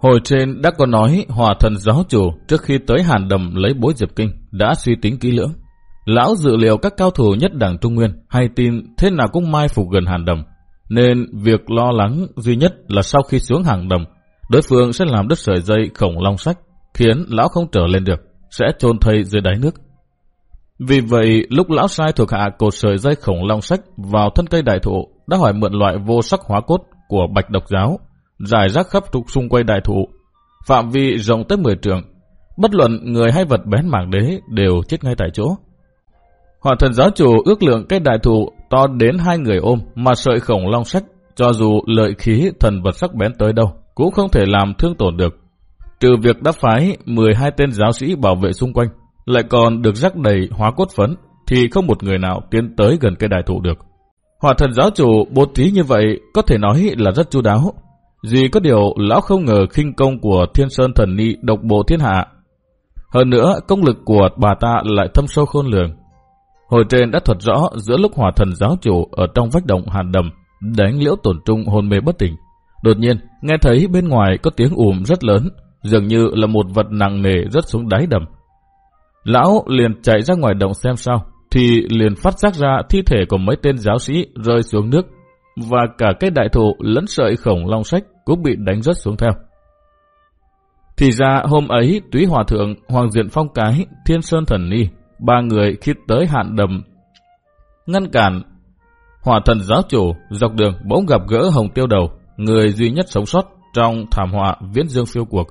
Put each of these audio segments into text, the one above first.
Hồi trên đã có nói hòa thần giáo chủ trước khi tới Hàn Đầm lấy bối Diệp Kinh đã suy tính kỹ lưỡng. Lão dự liệu các cao thủ nhất đảng Trung Nguyên hay tin thế nào cũng mai phục gần Hàn Đầm. Nên việc lo lắng duy nhất là sau khi xuống Hàn Đầm, đối phương sẽ làm đứt sợi dây khổng long sách, khiến lão không trở lên được, sẽ trôn thây dưới đáy nước. Vì vậy, lúc lão sai thuộc hạ cột sợi dây khổng long sách vào thân cây đại thụ, đã hỏi mượn loại vô sắc hóa cốt của bạch độc giáo, dài rác khắp trục xung quanh đại thụ, phạm vi rộng tới 10 trường. Bất luận người hay vật bén mảng đế đều chết ngay tại chỗ. Hỏa thần giáo chủ ước lượng cây đại thụ to đến hai người ôm mà sợi khổng long sách, cho dù lợi khí thần vật sắc bén tới đâu, cũng không thể làm thương tổn được. Trừ việc đã phái 12 tên giáo sĩ bảo vệ xung quanh, lại còn được rắc đầy hóa cốt phấn, thì không một người nào tiến tới gần cây đại thụ được. Hỏa thần giáo chủ bố trí như vậy có thể nói là rất chu đáo. Duy có điều lão không ngờ khinh công của thiên sơn thần ni độc bộ thiên hạ. Hơn nữa, công lực của bà ta lại thâm sâu khôn lường. Hồi trên đã thuật rõ giữa lúc hỏa thần giáo chủ ở trong vách động hàn đầm, đánh liễu tổn trung hôn mê bất tỉnh. Đột nhiên, nghe thấy bên ngoài có tiếng ùm rất lớn, dường như là một vật nặng nề rớt xuống đáy đầm. Lão liền chạy ra ngoài động xem sao, thì liền phát giác ra thi thể của mấy tên giáo sĩ rơi xuống nước và cả cái đại thụ lẫn sợi khổng long sách cũng bị đánh rớt xuống theo. Thì ra hôm ấy túy hòa thượng Hoàng Diện Phong Cái, Thiên Sơn Thần Ni, ba người khi tới hạn đầm ngăn cản hòa thần giáo chủ dọc đường bỗng gặp gỡ Hồng Tiêu Đầu, người duy nhất sống sót trong thảm họa viễn dương phiêu cuộc.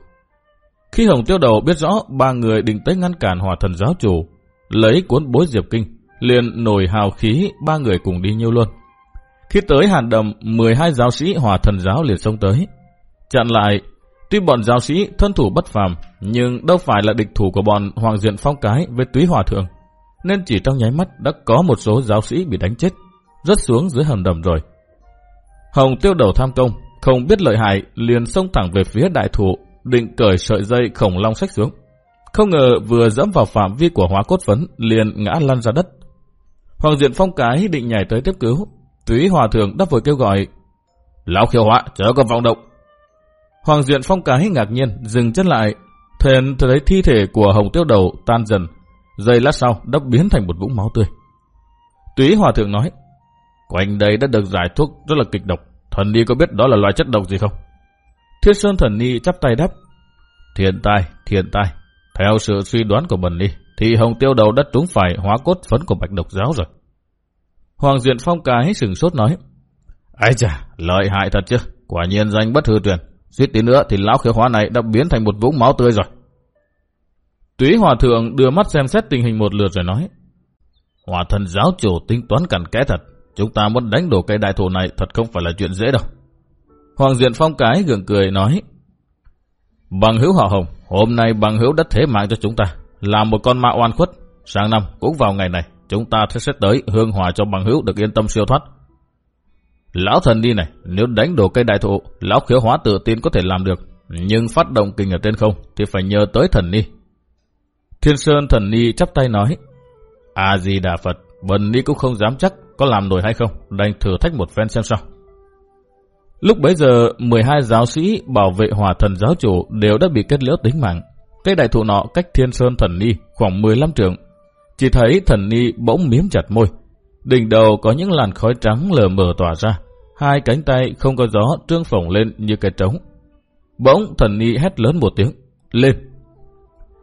Khi Hồng Tiêu Đầu biết rõ ba người định tới ngăn cản hòa thần giáo chủ, lấy cuốn bối diệp kinh, liền nổi hào khí ba người cùng đi nhiêu luôn. Khi tới hàn đầm, 12 giáo sĩ hòa thần giáo liền xông tới. Chặn lại, tuy bọn giáo sĩ thân thủ bất phàm, nhưng đâu phải là địch thủ của bọn Hoàng Diện Phong Cái với túy hòa thượng. Nên chỉ trong nháy mắt đã có một số giáo sĩ bị đánh chết, rớt xuống dưới hầm đầm rồi. Hồng tiêu đầu tham công, không biết lợi hại, liền xông thẳng về phía đại thủ, định cởi sợi dây khổng long sách xuống. Không ngờ vừa dẫm vào phạm vi của hóa cốt phấn liền ngã lăn ra đất. Hoàng Diện Phong Cái định nhảy tới tiếp cứu. Túy Hòa Thượng đáp vội kêu gọi. Lão khiêu họa, chớ có vọng động. Hoàng Diện Phong Cái ngạc nhiên, dừng chân lại. Thuyền thấy thi thể của Hồng Tiêu Đầu tan dần. Giây lát sau đã biến thành một vũng máu tươi. Túy Hòa Thượng nói. Quanh đây đã được giải thuốc rất là kịch độc. Thần Ni có biết đó là loại chất độc gì không? Thiên Sơn Thần Ni chắp tay đáp. thiên tai, thiên tai. Theo sự suy đoán của Bần Ni, thì Hồng Tiêu Đầu đã trúng phải hóa cốt phấn của Bạch Độc Giáo rồi. Hoàng Diện Phong cái sừng sốt nói. Ây chà, lợi hại thật chứ, quả nhiên danh bất hư truyền. Suýt tí nữa thì lão khiếu hóa này đã biến thành một vũng máu tươi rồi. Túy Hòa Thượng đưa mắt xem xét tình hình một lượt rồi nói. Hòa thần giáo chủ tính toán cặn kẽ thật. Chúng ta muốn đánh đổ cây đại thổ này thật không phải là chuyện dễ đâu. Hoàng Diện Phong cái gượng cười nói. Bằng hữu họ hồng, hôm nay bằng hữu đã thế mạng cho chúng ta. Là một con ma oan khuất. Sáng năm cũng vào ngày này, chúng ta sẽ xét tới hương hòa cho bằng hữu được yên tâm siêu thoát. Lão thần đi này, nếu đánh đổ cây đại thụ, lão khiếu hóa tự tin có thể làm được. Nhưng phát động kinh ở trên không thì phải nhờ tới thần ni. Thiên Sơn thần ni chắp tay nói, A-di-đà Phật, bần ni cũng không dám chắc có làm nổi hay không, đành thử thách một phen xem sao. Lúc bấy giờ, 12 giáo sĩ bảo vệ hòa thần giáo chủ đều đã bị kết liễu tính mạng. Cây đại thụ nọ cách thiên sơn thần ni khoảng 15 trượng. Chỉ thấy thần ni bỗng miếm chặt môi. Đỉnh đầu có những làn khói trắng lờ mờ tỏa ra. Hai cánh tay không có gió trương phồng lên như cái trống. Bỗng thần ni hét lớn một tiếng. Lên!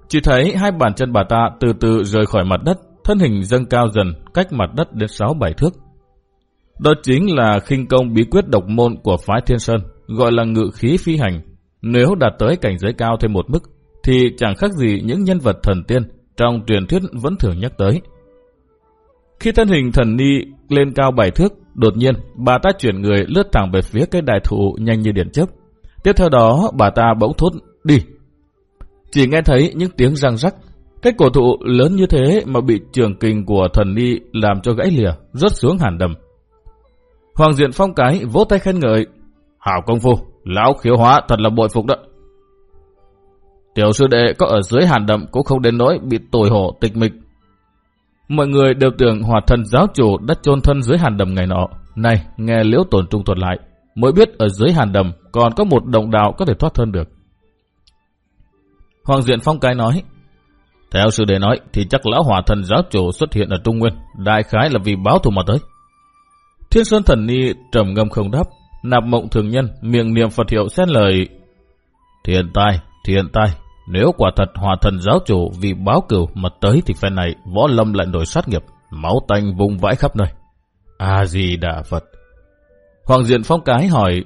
Chỉ thấy hai bàn chân bà ta từ từ rời khỏi mặt đất, thân hình dâng cao dần, cách mặt đất đến 6-7 thước. Đó chính là khinh công bí quyết độc môn của phái Thiên Sơn, gọi là ngự khí phi hành. Nếu đạt tới cảnh giới cao thêm một mức, thì chẳng khác gì những nhân vật thần tiên trong truyền thuyết vẫn thường nhắc tới. Khi thân hình thần ni lên cao bảy thước, đột nhiên bà ta chuyển người lướt thẳng về phía cây đại thụ nhanh như điện chớp. Tiếp theo đó bà ta bỗng thốt đi. Chỉ nghe thấy những tiếng răng rắc. Cái cổ thụ lớn như thế mà bị trường kình của thần ni làm cho gãy lìa, rớt xuống hàn đầm. Hoàng Diện Phong cái vỗ tay khen ngợi. Hảo công phu, lão khiếu hóa thật là bội phục đó. Tiểu sư đệ có ở dưới hàn đậm cũng không đến nỗi bị tồi hổ tịch mịch. Mọi người đều tưởng hòa thần giáo chủ đã chôn thân dưới hàn đầm ngày nọ. Này, nghe liễu tổn trung thuật lại, mới biết ở dưới hàn đầm còn có một động đạo có thể thoát thân được. Hoàng Diện Phong cái nói, theo sư đệ nói thì chắc lão hòa thần giáo chủ xuất hiện ở Trung Nguyên, đại khái là vì báo thù mà tới. Thiên Sơn Thần Ni trầm ngâm không đáp, nạp mộng thường nhân, miệng niệm Phật hiệu xét lời. Thiện tai, thiện tai, nếu quả thật hòa thần giáo chủ vì báo cửu mà tới thì phen này võ lâm lại nổi sát nghiệp, máu tanh vùng vãi khắp nơi. A-di-đà Phật. Hoàng Diện Phong cái hỏi,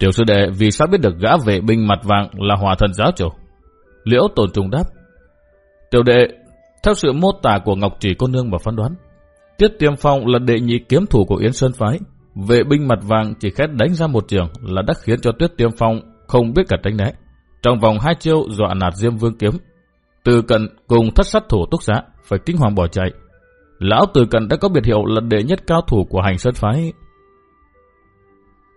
Tiểu sư đệ vì sao biết được gã vệ binh mặt vàng là hòa thần giáo chủ? Liễu tồn trùng đáp. Tiểu đệ, theo sự mô tả của Ngọc Chỉ Cô Nương và phán đoán, Tiết Tiêm Phong là đệ nhị kiếm thủ của Yến Sơn Phái. Vệ binh mặt vàng chỉ khét đánh ra một trường là đã khiến cho Tiết Tiêm Phong không biết cả tránh né. Trong vòng hai chiêu dọa nạt Diêm Vương kiếm. Từ cận cùng thất sát thủ túc giá phải kinh hoàng bỏ chạy. Lão Từ cận đã có biệt hiệu là đệ nhất cao thủ của hành Sơn Phái.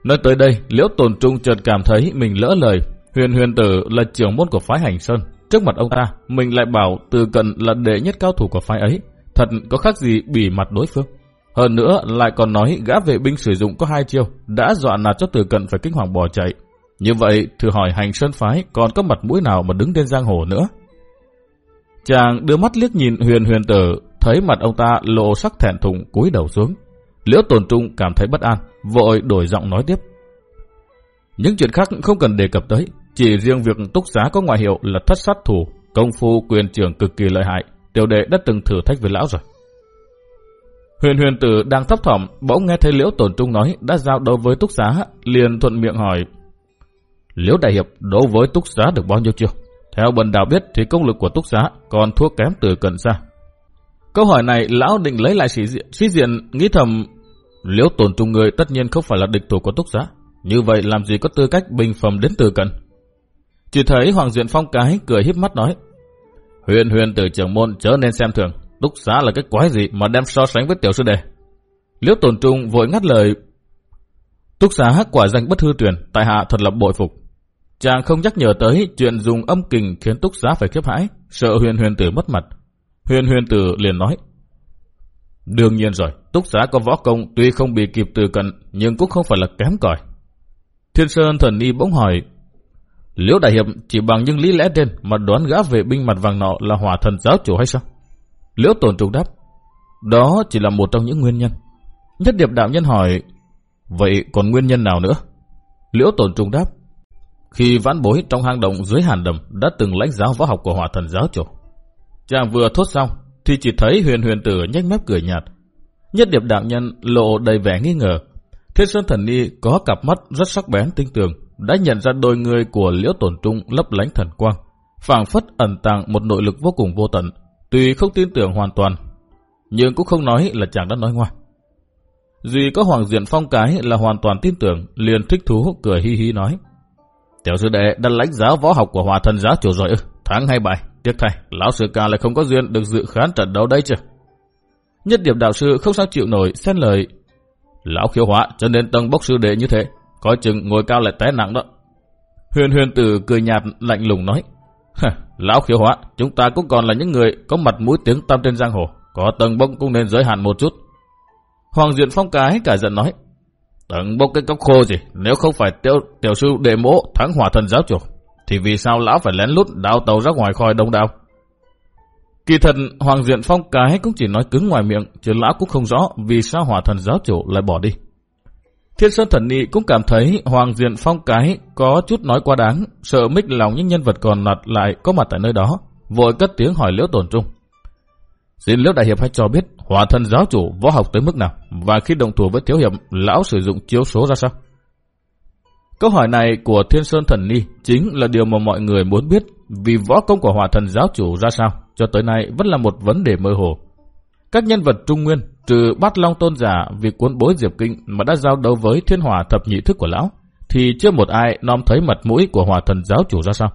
Nói tới đây, Liễu Tồn Trung chợt cảm thấy mình lỡ lời. Huyền huyền tử là trưởng môn của phái hành Sơn. Trước mặt ông ta, mình lại bảo Từ cận là đệ nhất cao thủ của phái ấy. Thật có khác gì bỉ mặt đối phương. Hơn nữa lại còn nói gã vệ binh sử dụng có hai chiêu, đã dọa nạt cho từ cận phải kinh hoàng bỏ chạy. Như vậy, thử hỏi hành sơn phái còn có mặt mũi nào mà đứng trên giang hồ nữa. Chàng đưa mắt liếc nhìn huyền huyền tử, thấy mặt ông ta lộ sắc thẹn thùng cúi đầu xuống. Liễu tồn trung cảm thấy bất an, vội đổi giọng nói tiếp. Những chuyện khác không cần đề cập tới, chỉ riêng việc túc giá có ngoại hiệu là thất sát thủ, công phu quyền trưởng cực kỳ lợi hại, tiểu đệ đã từng thử thách với lão rồi. Huyền huyền tử đang thấp thỏm, bỗng nghe thấy Liễu Tổn Trung nói đã giao đấu với Túc Giá, liền thuận miệng hỏi. Liễu Đại Hiệp đấu với Túc Giá được bao nhiêu chưa? Theo bần đạo biết thì công lực của Túc Giá còn thua kém từ cận xa. Câu hỏi này lão định lấy lại sĩ diện, sĩ diện nghĩ thầm Liễu Tổn Trung người tất nhiên không phải là địch thủ của Túc Giá. Như vậy làm gì có tư cách bình phẩm đến từ cận? Chỉ thấy Hoàng Diện Phong cái cười híp mắt nói Huyền huyền tử trưởng môn chớ nên xem thường Túc xá là cái quái gì mà đem so sánh với tiểu sư đệ. Liễu tổn trung vội ngắt lời. Túc xá quả danh bất hư truyền, tại hạ thật là bội phục. Chàng không nhắc nhở tới chuyện dùng âm kình khiến túc giá phải khiếp hãi, sợ huyền huyền tử mất mặt. Huyền huyền tử liền nói. Đương nhiên rồi, túc giá có võ công tuy không bị kịp từ cận, nhưng cũng không phải là kém cỏi. Thiên Sơn thần y bỗng hỏi, Liễu Đại Hiệp chỉ bằng những lý lẽ trên mà đoán gã về binh mặt vàng nọ là hỏa thần giáo chủ hay sao? Liễu tổn trùng đáp, đó chỉ là một trong những nguyên nhân. Nhất điệp đạo nhân hỏi, vậy còn nguyên nhân nào nữa? Liễu tổn trùng đáp, khi vãn bối trong hang động dưới hàn đầm đã từng lãnh giáo võ học của hỏa thần giáo chủ. Chàng vừa thốt xong, thì chỉ thấy huyền huyền tử nhếch mép cười nhạt. Nhất điệp đạo nhân lộ đầy vẻ nghi ngờ. Thiên Sơn Thần Ni có cặp mắt rất sắc bén tinh tường, đã nhận ra đôi người của liễu tổn trung lấp lánh thần quang, phảng phất ẩn tàng một nội lực vô cùng vô tận, Tuy không tin tưởng hoàn toàn, nhưng cũng không nói là chàng đã nói ngoa. Duy có Hoàng Diện Phong cái là hoàn toàn tin tưởng, liền thích thú cười hi hi nói. Tiểu sư đệ đã lãnh giáo võ học của hòa thân giáo chủ rồi ư, tháng hay bài, tiếc thay, lão sư ca lại không có duyên được dự khán trận đấu đây chứ. Nhất điểm đạo sư không sao chịu nổi, xen lời. Lão khiếu hóa cho nên tầng bốc sư đệ như thế, coi chừng ngồi cao lại té nặng đó. Huyền huyền tử cười nhạt lạnh lùng nói. Lão khiếu hóa, chúng ta cũng còn là những người có mặt mũi tiếng tăm trên giang hồ. Có tầng bốc cũng nên giới hạn một chút. Hoàng Diện Phong cái cả giận nói. Tận bốc cái cốc khô gì, nếu không phải tiểu, tiểu sư đệ mỗ thắng hòa thần giáo chủ, thì vì sao lão phải lén lút đào tàu ra ngoài khỏi đông đào? Kỳ thần Hoàng Diện Phong cái cũng chỉ nói cứng ngoài miệng, chứ lão cũng không rõ vì sao hòa thần giáo chủ lại bỏ đi. Thiên Sơn Thần Nị cũng cảm thấy Hoàng Diện Phong cái có chút nói quá đáng, sợ mích lòng những nhân vật còn lặt lại có mặt tại nơi đó, vội cất tiếng hỏi Liễu tổn Trung. Xin lớp Đại Hiệp hãy cho biết hòa thân giáo chủ võ học tới mức nào và khi đồng thủ với Thiếu Hiệp, lão sử dụng chiếu số ra sao? Câu hỏi này của Thiên Sơn Thần Ni chính là điều mà mọi người muốn biết vì võ công của hòa thần giáo chủ ra sao cho tới nay vẫn là một vấn đề mơ hồ. Các nhân vật Trung Nguyên trừ bát long tôn giả vì cuốn bối Diệp Kinh mà đã giao đấu với thiên hỏa thập nhị thức của lão, thì chưa một ai nom thấy mặt mũi của hòa thần giáo chủ ra sao.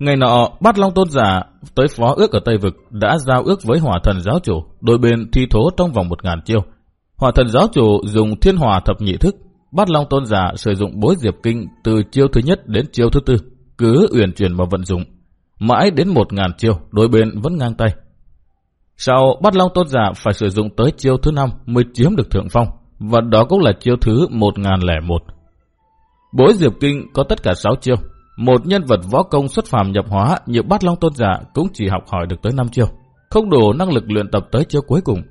Ngày nọ, bắt long tôn giả tới phó ước ở Tây Vực đã giao ước với hỏa thần giáo chủ, đôi bên thi thố trong vòng một ngàn chiêu. Hỏa thần giáo chủ dùng thiên hòa thập nhị thức, bắt long tôn giả sử dụng bối diệp kinh từ chiêu thứ nhất đến chiêu thứ tư, cứ uyển chuyển mà vận dụng. Mãi đến một ngàn chiêu, đôi bên vẫn ngang tay. Sau bắt Long Tôn Giả phải sử dụng tới chiêu thứ năm mới chiếm được thượng phong, và đó cũng là chiêu thứ 1001. Bối Diệp Kinh có tất cả 6 chiêu, một nhân vật võ công xuất phàm nhập hóa như bát long tôn giả cũng chỉ học hỏi được tới 5 chiêu, không đủ năng lực luyện tập tới chiêu cuối cùng.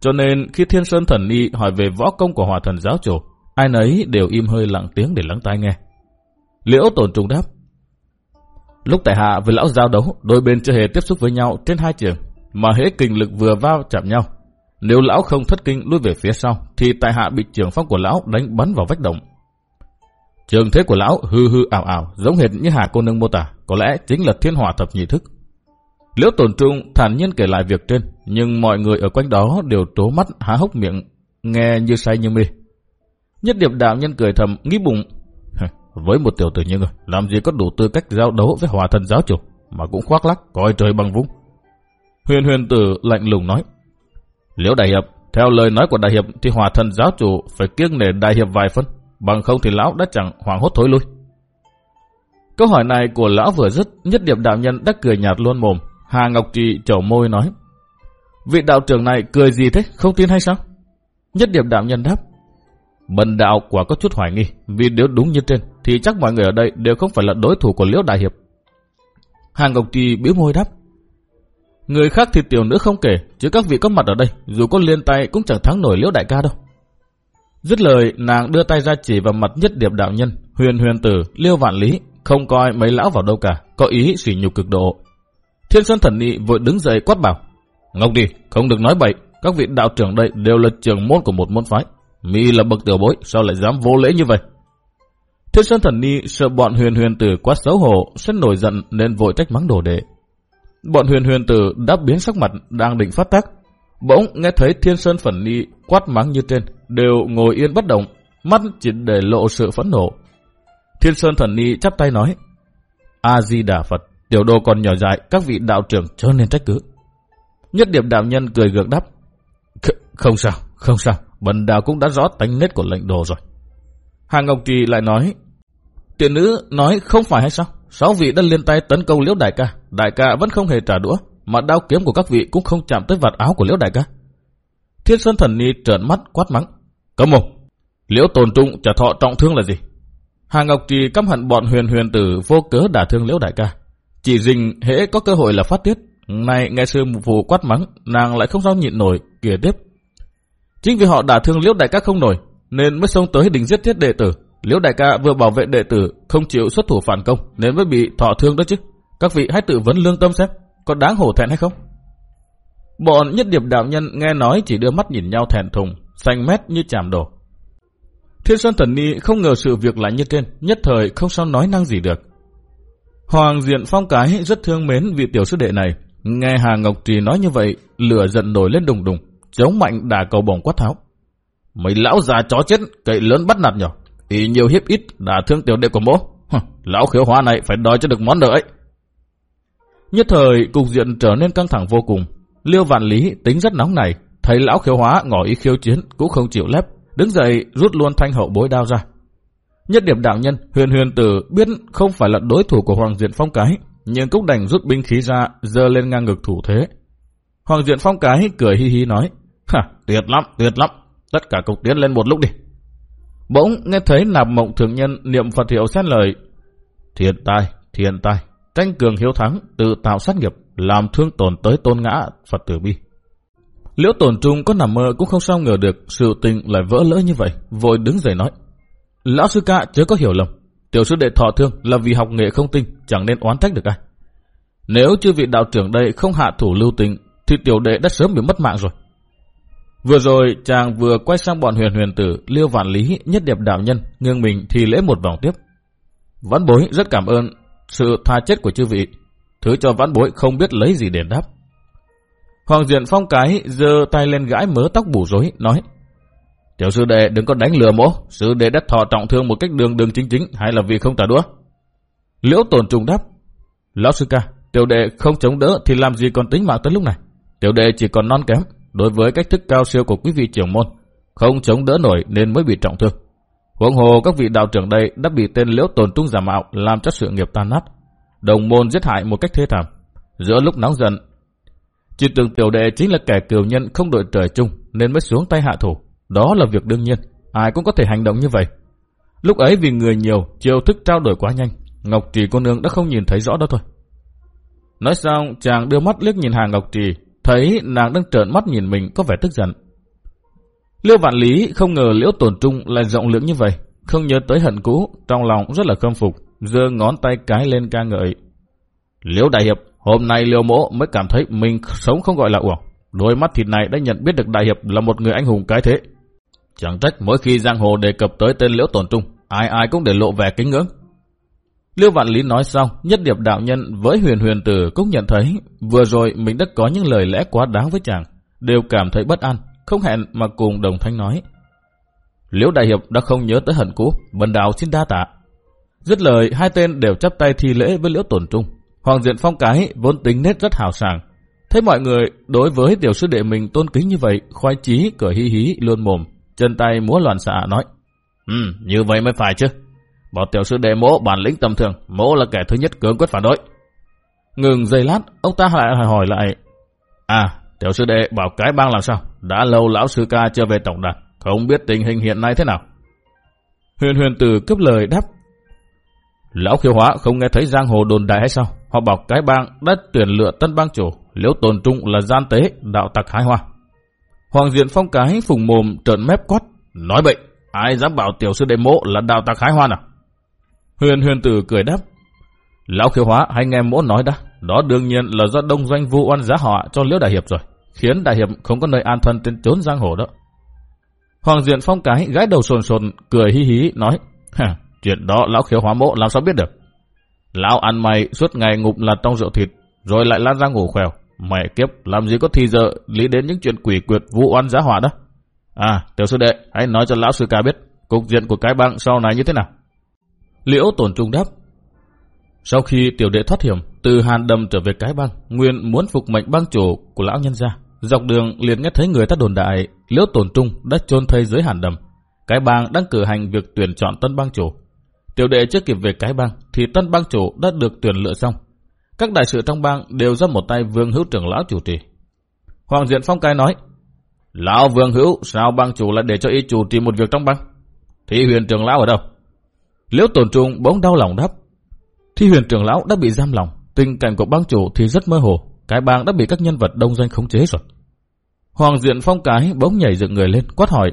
Cho nên khi Thiên Sơn Thần y hỏi về võ công của hòa thần giáo chủ, ai nấy đều im hơi lặng tiếng để lắng tai nghe. Liễu tổn trùng đáp, Lúc tại hạ với lão giao đấu, đôi bên chưa hề tiếp xúc với nhau trên hai trường, mà hễ kinh lực vừa vào chạm nhau. Nếu lão không thất kinh lui về phía sau, thì tại hạ bị trường phong của lão đánh bắn vào vách động. Trường thế của lão hư hư ảo ảo, giống hệt như hà cô nương mô tả, có lẽ chính là thiên hỏa thập nhị thức. Liễu tồn trung thản nhiên kể lại việc trên, nhưng mọi người ở quanh đó đều trố mắt há hốc miệng, nghe như say như mê. Nhất điệp đạo nhân cười thầm, nghĩ bụng, với một tiểu tử như người, làm gì có đủ tư cách giao đấu với hòa thần giáo chủ, mà cũng khoác lắc, coi trời bằng vung. Huyền huyền tử lạnh lùng nói, Liễu đại hiệp, theo lời nói của đại hiệp thì hòa thần giáo chủ phải kiêng nể đại hiệp vài phân, bằng không thì lão đã chẳng hoảng hốt thối lui. Câu hỏi này của lão vừa dứt, nhất điểm đạo nhân đã cười nhạt luôn mồm. Hà Ngọc Trì chầu môi nói, vị đạo trưởng này cười gì thế, không tin hay sao? Nhất điểm đạo nhân đáp, Bần đạo quả có chút hoài nghi, vì nếu đúng như trên, thì chắc mọi người ở đây đều không phải là đối thủ của Liễu Đại Hiệp. hà Ngọc Trì biểu môi đáp. Người khác thì tiểu nữ không kể, chứ các vị có mặt ở đây, dù có liên tay cũng chẳng thắng nổi Liễu Đại ca đâu. Dứt lời, nàng đưa tay ra chỉ vào mặt nhất điệp đạo nhân, huyền huyền tử, liêu vạn lý, không coi mấy lão vào đâu cả, có ý sỉ nhục cực độ. Thiên Sơn Thần Nị vội đứng dậy quát bảo, Ngọc đi, không được nói bậy, các vị đạo trưởng đây đều là trưởng môn của một môn phái, Mi là bậc tiểu bối, sao lại dám vô lễ như vậy? Thiên Sơn Thần Ni sợ bọn huyền huyền tử quá xấu hổ, sân nổi giận nên vội trách mắng đồ đệ. Bọn huyền huyền tử đã biến sắc mặt đang định phát tác. Bỗng nghe thấy Thiên Sơn Thần Ni quát mắng như trên, đều ngồi yên bất động, mắt chỉ để lộ sự phẫn nộ. Thiên Sơn Thần Ni chắp tay nói, A-di-đà Phật, tiểu đồ còn nhỏ dại, các vị đạo trưởng chớ nên trách cứ. Nhất điểm đạo nhân cười gượng đáp, không sao, không sao, Bần đạo cũng đã rõ tánh nết của lệnh đồ rồi. Hà Ngọc Trì lại nói, tiện nữ nói không phải hay sao? Sáu vị đã liên tay tấn công liễu đại ca, đại ca vẫn không hề trả đũa, mà đao kiếm của các vị cũng không chạm tới vạt áo của liễu đại ca. Thiên Sơn Thần Ni trợn mắt quát mắng, cấm mồm, liễu tồn trung trả thọ trọng thương là gì? Hà Ngọc Trì căm hận bọn huyền huyền tử vô cớ đả thương liễu đại ca. Chỉ dình hễ có cơ hội là phát tiết. Này nghe sư mục phù quát mắng, nàng lại không sao nhịn nổi, kìa tiếp. Chính vì họ đả thương Liễu đại ca không nổi, nên mới xông tới đỉnh giết thiết đệ tử. Liễu đại ca vừa bảo vệ đệ tử, không chịu xuất thủ phản công, nên mới bị thọ thương đó chứ. Các vị hãy tự vấn lương tâm xem, có đáng hổ thẹn hay không? Bọn nhất điệp đạo nhân nghe nói chỉ đưa mắt nhìn nhau thẹn thùng, xanh mét như chàm đổ. Thiên Sơn Thần Ni không ngờ sự việc lại như trên, nhất thời không sao nói năng gì được. Hoàng Diện Phong Cái rất thương mến vị tiểu sư đệ này. Nghe Hà Ngọc Trì nói như vậy, lửa giận nổi lên đùng đùng chống mạnh đà cầu bổng quát tháo. Mấy lão già chó chết, cậy lớn bắt nạt nhỏ. Ý nhiều hiếp ít, đả thương tiểu đệ của bố. lão khiếu hóa này phải đòi cho được món nợ ấy. Nhất thời, cục diện trở nên căng thẳng vô cùng. Liêu Vạn Lý tính rất nóng này, thấy lão khiếu hóa ngỏ ý khiêu chiến cũng không chịu lép, đứng dậy rút luôn thanh hậu bối đao ra. Nhất điểm đạo nhân, huyền huyền tử biết không phải là đối thủ của Hoàng Diện Phong Cái, nhưng cũng đành rút binh khí ra, dơ lên ngang ngực thủ thế. Hoàng Diện Phong Cái cười hi hi nói, Hả, tuyệt lắm, tuyệt lắm. Tất cả cục tiến lên một lúc đi. Bỗng nghe thấy nạp mộng thượng nhân niệm Phật hiệu xét lời. Thiện tai, thiện tai, tranh cường hiếu thắng, tự tạo sát nghiệp, làm thương tổn tới tôn ngã Phật tử bi. Liễu tổn trung có nằm mơ cũng không sao ngờ được sự tình lại vỡ lỡ như vậy, vội đứng dậy nói. Lão sư ca chớ có hiểu lầm, tiểu sư đệ thọ thương là vì học nghệ không tinh, chẳng nên oán trách được ai. Nếu chưa vị đạo trưởng đây không hạ thủ lưu tình, thì tiểu đệ đã sớm bị mất mạng rồi. Vừa rồi chàng vừa quay sang bọn huyền huyền tử Liêu Vạn Lý nhất đẹp đạo nhân Nghiêng mình thì lễ một vòng tiếp Vãn bối rất cảm ơn sự tha chết của chư vị Thứ cho vãn bối không biết lấy gì để đáp. Hoàng diện phong cái giơ tay lên gãi mớ tóc bù rối Nói Tiểu sư đệ đừng có đánh lừa mỗ Sư đệ đã thọ trọng thương một cách đường đường chính chính Hay là vì không trả đũa? Liễu tổn trùng đáp Lão sư ca Tiểu đệ không chống đỡ thì làm gì còn tính mạng tới lúc này? Tiểu đệ chỉ còn non kém đối với cách thức cao siêu của quý vị trưởng môn, không chống đỡ nổi nên mới bị trọng thương. Huống hồ các vị đạo trưởng đây đã bị tên liễu tồn trung giả mạo làm cho sự nghiệp tan nát, đồng môn giết hại một cách thế thảm. Giữa lúc nóng giận, chỉ tưởng tiểu đệ chính là kẻ cừu nhân không đội trời chung nên mới xuống tay hạ thủ. Đó là việc đương nhiên, ai cũng có thể hành động như vậy. Lúc ấy vì người nhiều, chiêu thức trao đổi quá nhanh, Ngọc Trì cô nương đã không nhìn thấy rõ đó thôi. Nói xong, chàng đưa mắt liếc nhìn Hà Ngọc Trì, thấy nàng đang trợn mắt nhìn mình có vẻ tức giận. Liêu Vạn Lý không ngờ Liễu Tổn Trung lại rộng lượng như vậy, không nhớ tới hận cũ, trong lòng rất là khâm phục, giơ ngón tay cái lên ca ngợi. Liễu Đại Hiệp, hôm nay Liêu Mỗ mới cảm thấy mình sống không gọi là uổng. Đôi mắt thịt này đã nhận biết được Đại Hiệp là một người anh hùng cái thế. Chẳng trách mỗi khi giang hồ đề cập tới tên Liễu Tổn Trung, ai ai cũng để lộ vẻ kính ngưỡng. Liêu Vạn Lý nói xong, nhất điệp đạo nhân với huyền huyền tử cũng nhận thấy vừa rồi mình đã có những lời lẽ quá đáng với chàng, đều cảm thấy bất an, không hẹn mà cùng đồng thanh nói. Liễu Đại Hiệp đã không nhớ tới hận cũ, bần đạo xin đa tạ. Dứt lời, hai tên đều chắp tay thi lễ với Liễu Tổn Trung. Hoàng Diện Phong Cái vốn tính nết rất hào sảng. Thấy mọi người đối với tiểu sư đệ mình tôn kính như vậy, khoai chí cười hí hí luôn mồm, chân tay múa loạn xạ nói. Ừ, như vậy mới phải chứ. Bảo tiểu sư đệ mỗ bản lĩnh tầm thường, mỗ là kẻ thứ nhất cưỡng quyết phản đối. Ngừng giây lát, ông ta lại hỏi lại. À, tiểu sư đệ bảo cái bang làm sao? Đã lâu lão sư ca chưa về tổng đàn, không biết tình hình hiện nay thế nào. Huyền huyền tử cướp lời đáp. Lão khiêu hóa không nghe thấy giang hồ đồn đại hay sao? Họ bảo cái bang đã tuyển lựa tân bang chủ, liễu tồn trung là gian tế, đạo tặc hái hoa. Hoàng diện phong cái phùng mồm trợn mép quát, nói bậy, ai dám bảo tiểu sư đệ mỗ là đạo tặc hái hoa nào? Huyền huyền tử cười đáp. Lão khiêu hóa hay nghe mỗ nói đã. Đó đương nhiên là do đông doanh vu oan giá họa cho liễu đại hiệp rồi. Khiến đại hiệp không có nơi an thân trên trốn giang hồ đó. Hoàng diện phong cái gái đầu sồn sồn cười hí hí nói. Chuyện đó lão khiếu hóa mộ làm sao biết được. Lão ăn mày suốt ngày ngụp là trong rượu thịt. Rồi lại lan ra ngủ khèo. Mẹ kiếp làm gì có thì giờ lý đến những chuyện quỷ quyệt vu oan giá hỏa đó. À tiểu sư đệ hãy nói cho lão sư ca biết. Cục diện của cái bang sau này như thế nào. Liễu tổn trung đáp. Sau khi tiểu đệ thoát hiểm, từ hàn đầm trở về cái băng, Nguyên muốn phục mệnh băng chủ của lão nhân gia. Dọc đường liền nghe thấy người ta đồn đại, Liễu tổn trung đã chôn thây dưới hàn đầm. Cái bang đang cử hành việc tuyển chọn tân bang chủ. Tiểu đệ chưa kịp về cái bang, thì tân bang chủ đã được tuyển lựa xong. Các đại sự trong bang đều do một tay vương hữu trưởng lão chủ trì. Hoàng Diện Phong cái nói, Lão vương hữu, sao bang chủ lại để cho y chủ trì một việc trong bang? Thì huyền trưởng lão ở đâu? Liễu tổn trung bỗng đau lòng đáp. Thi huyền trưởng lão đã bị giam lòng, tình cảnh của bang chủ thì rất mơ hồ, cái bang đã bị các nhân vật đông doanh khống chế rồi. Hoàng diện phong cái bỗng nhảy dựng người lên, quát hỏi.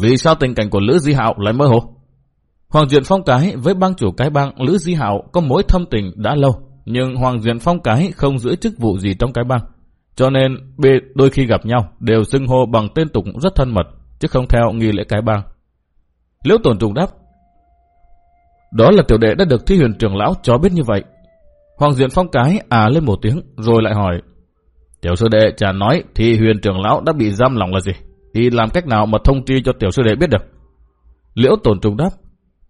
Vì sao tình cảnh của Lữ Di Hạo lại mơ hồ? Hoàng diện phong cái với bang chủ cái bang Lữ Di Hạo có mối thâm tình đã lâu, nhưng Hoàng diện phong cái không giữ chức vụ gì trong cái bang. Cho nên đôi khi gặp nhau đều xưng hô bằng tên tục rất thân mật, chứ không theo nghi lễ cái bang. Liễu tổn trùng đáp, đó là tiểu đệ đã được thi huyền trưởng lão cho biết như vậy. Hoàng Diện Phong cái à lên một tiếng rồi lại hỏi. Tiểu sư đệ chả nói thì huyền trưởng lão đã bị giam lòng là gì? Thì làm cách nào mà thông tri cho tiểu sư đệ biết được? Liễu tổn trùng đáp.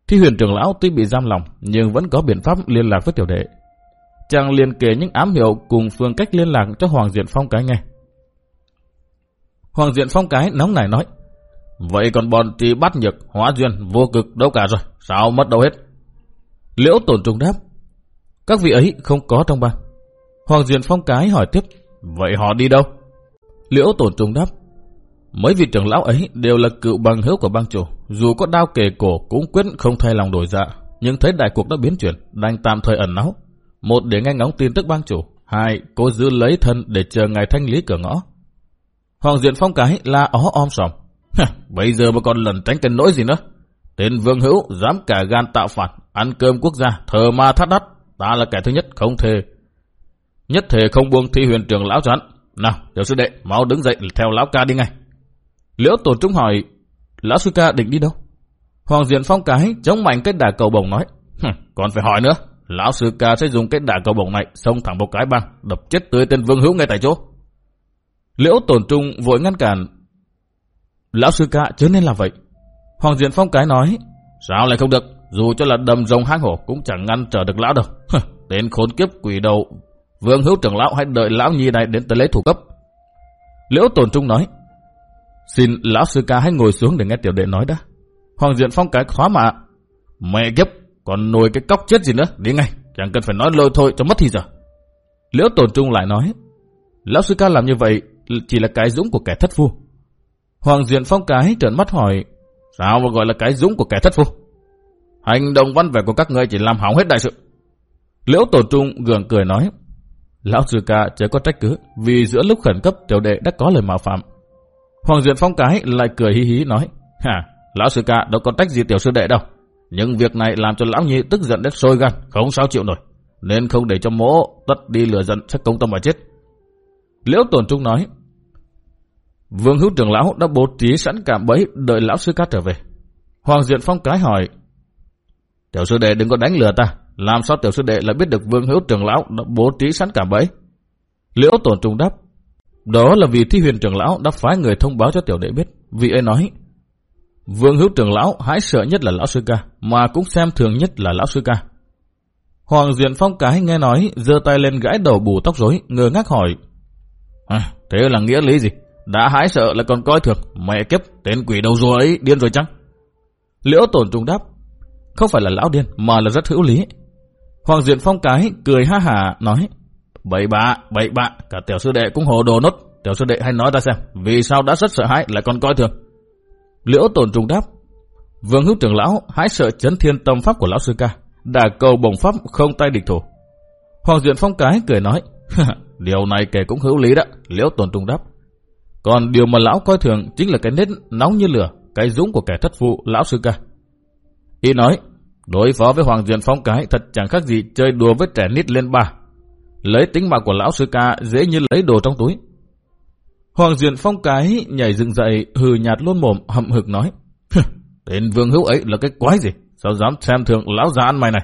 Thi huyền trưởng lão tuy bị giam lòng nhưng vẫn có biện pháp liên lạc với tiểu đệ. Chàng liền kể những ám hiệu cùng phương cách liên lạc cho Hoàng Diện Phong cái nghe. Hoàng Diện Phong cái nóng nảy nói. Vậy còn bọn thì bắt nhược, hóa duyên, vô cực đâu cả rồi, sao mất đâu hết? Liễu tổn trùng đáp. Các vị ấy không có trong bang. Hoàng Diện Phong cái hỏi tiếp. Vậy họ đi đâu? Liễu tổn trùng đáp. Mấy vị trưởng lão ấy đều là cựu bằng hữu của bang chủ. Dù có đao kề cổ cũng quyết không thay lòng đổi dạ. Nhưng thấy đại cuộc đã biến chuyển, đang tạm thời ẩn náu. Một để nghe ngóng tin tức bang chủ. Hai, cố giữ lấy thân để chờ ngày thanh lý cửa ngõ. Hoàng Diện Phong cái la ó om sòm. Bây giờ mà còn lần tránh cái nỗi gì nữa. Tên vương hữu dám cả gan tạo phản, ăn cơm quốc gia, thờ ma thắt đắt. Ta là kẻ thứ nhất không thề. Nhất thể không buông thi huyền trưởng lão chắn Nào, tiểu sư đệ, mau đứng dậy theo lão ca đi ngay. Liễu tổ trung hỏi, lão sư ca định đi đâu? Hoàng Diện Phong cái chống mạnh cái đà cầu bồng nói. còn phải hỏi nữa, lão sư ca sẽ dùng cái đà cầu bồng này xông thẳng một cái băng, đập chết tươi tên vương hữu ngay tại chỗ. Liễu tổn trung vội ngăn cản. Lão sư ca chớ nên làm vậy. Hoàng Diện Phong cái nói, sao lại không được, dù cho là đầm rồng hang hổ cũng chẳng ngăn trở được lão đâu. Đến khốn kiếp quỷ đầu, vương hữu trưởng lão hãy đợi lão nhi này đến tới lấy thủ cấp. Liễu Tồn Trung nói, xin lão sư ca hãy ngồi xuống để nghe tiểu đệ nói đã. Hoàng Diện Phong cái khóa mà, mẹ kiếp, còn nồi cái cóc chết gì nữa, đi ngay, chẳng cần phải nói lôi thôi cho mất thì giờ. Liễu Tồn Trung lại nói, lão sư ca làm như vậy chỉ là cái dũng của kẻ thất phu. Hoàng Diện Phong cái trợn mắt hỏi, Sao mà gọi là cái dũng của kẻ thất phu? Hành động văn vẻ của các ngươi chỉ làm hỏng hết đại sự. Liễu Tổ Trung gượng cười nói, Lão sư ca chớ có trách cứ, vì giữa lúc khẩn cấp tiểu đệ đã có lời mạo phạm. Hoàng Duyện Phong cái lại cười hí hí nói, Hà, lão sư ca đâu có trách gì tiểu sư đệ đâu. Nhưng việc này làm cho lão nhi tức giận đến sôi gan, không sao chịu nổi. Nên không để cho mỗ tất đi lừa giận sẽ công tâm mà chết. Liễu Tồn Trung nói, Vương hữu trưởng lão đã bố trí sẵn cảm bẫy đợi lão sư ca trở về. Hoàng Diện Phong cái hỏi, Tiểu sư đệ đừng có đánh lừa ta, làm sao tiểu sư đệ lại biết được vương hữu trưởng lão đã bố trí sẵn cả bẫy? Liễu tổn Trung đáp, đó là vì thi huyền trưởng lão đã phái người thông báo cho tiểu đệ biết. Vị ấy nói, Vương hữu trưởng lão hãi sợ nhất là lão sư ca, mà cũng xem thường nhất là lão sư ca. Hoàng Diện Phong cái nghe nói, giơ tay lên gãi đầu bù tóc rối, ngơ ngác hỏi. À, thế là nghĩa lý gì? Đã hãi sợ là còn coi thường, mẹ kiếp, tên quỷ đầu rùa ấy, điên rồi chăng? Liễu tổn trung đáp, không phải là lão điên, mà là rất hữu lý. Hoàng Diện Phong cái cười ha hà nói, bậy bạ, bậy bạ, cả tiểu sư đệ cũng hồ đồ nốt. Tiểu sư đệ hay nói ta xem, vì sao đã rất sợ hãi lại còn coi thường. Liễu tổn trùng đáp, vương hữu trưởng lão hãy sợ chấn thiên tâm pháp của lão sư ca, đà cầu bổng pháp không tay địch thủ. Hoàng Diện Phong cái cười nói, điều này kể cũng hữu lý đó, liễu tổn trùng đáp. Còn điều mà lão coi thường chính là cái nết nóng như lửa, cái dũng của kẻ thất phụ lão sư ca. Y nói, đối phó với Hoàng Diện Phong cái thật chẳng khác gì chơi đùa với trẻ nít lên ba. Lấy tính mạng của lão sư ca dễ như lấy đồ trong túi. Hoàng Diện Phong cái nhảy dựng dậy, hừ nhạt luôn mồm, hậm hực nói. Tên vương hữu ấy là cái quái gì? Sao dám xem thường lão già ăn mày này?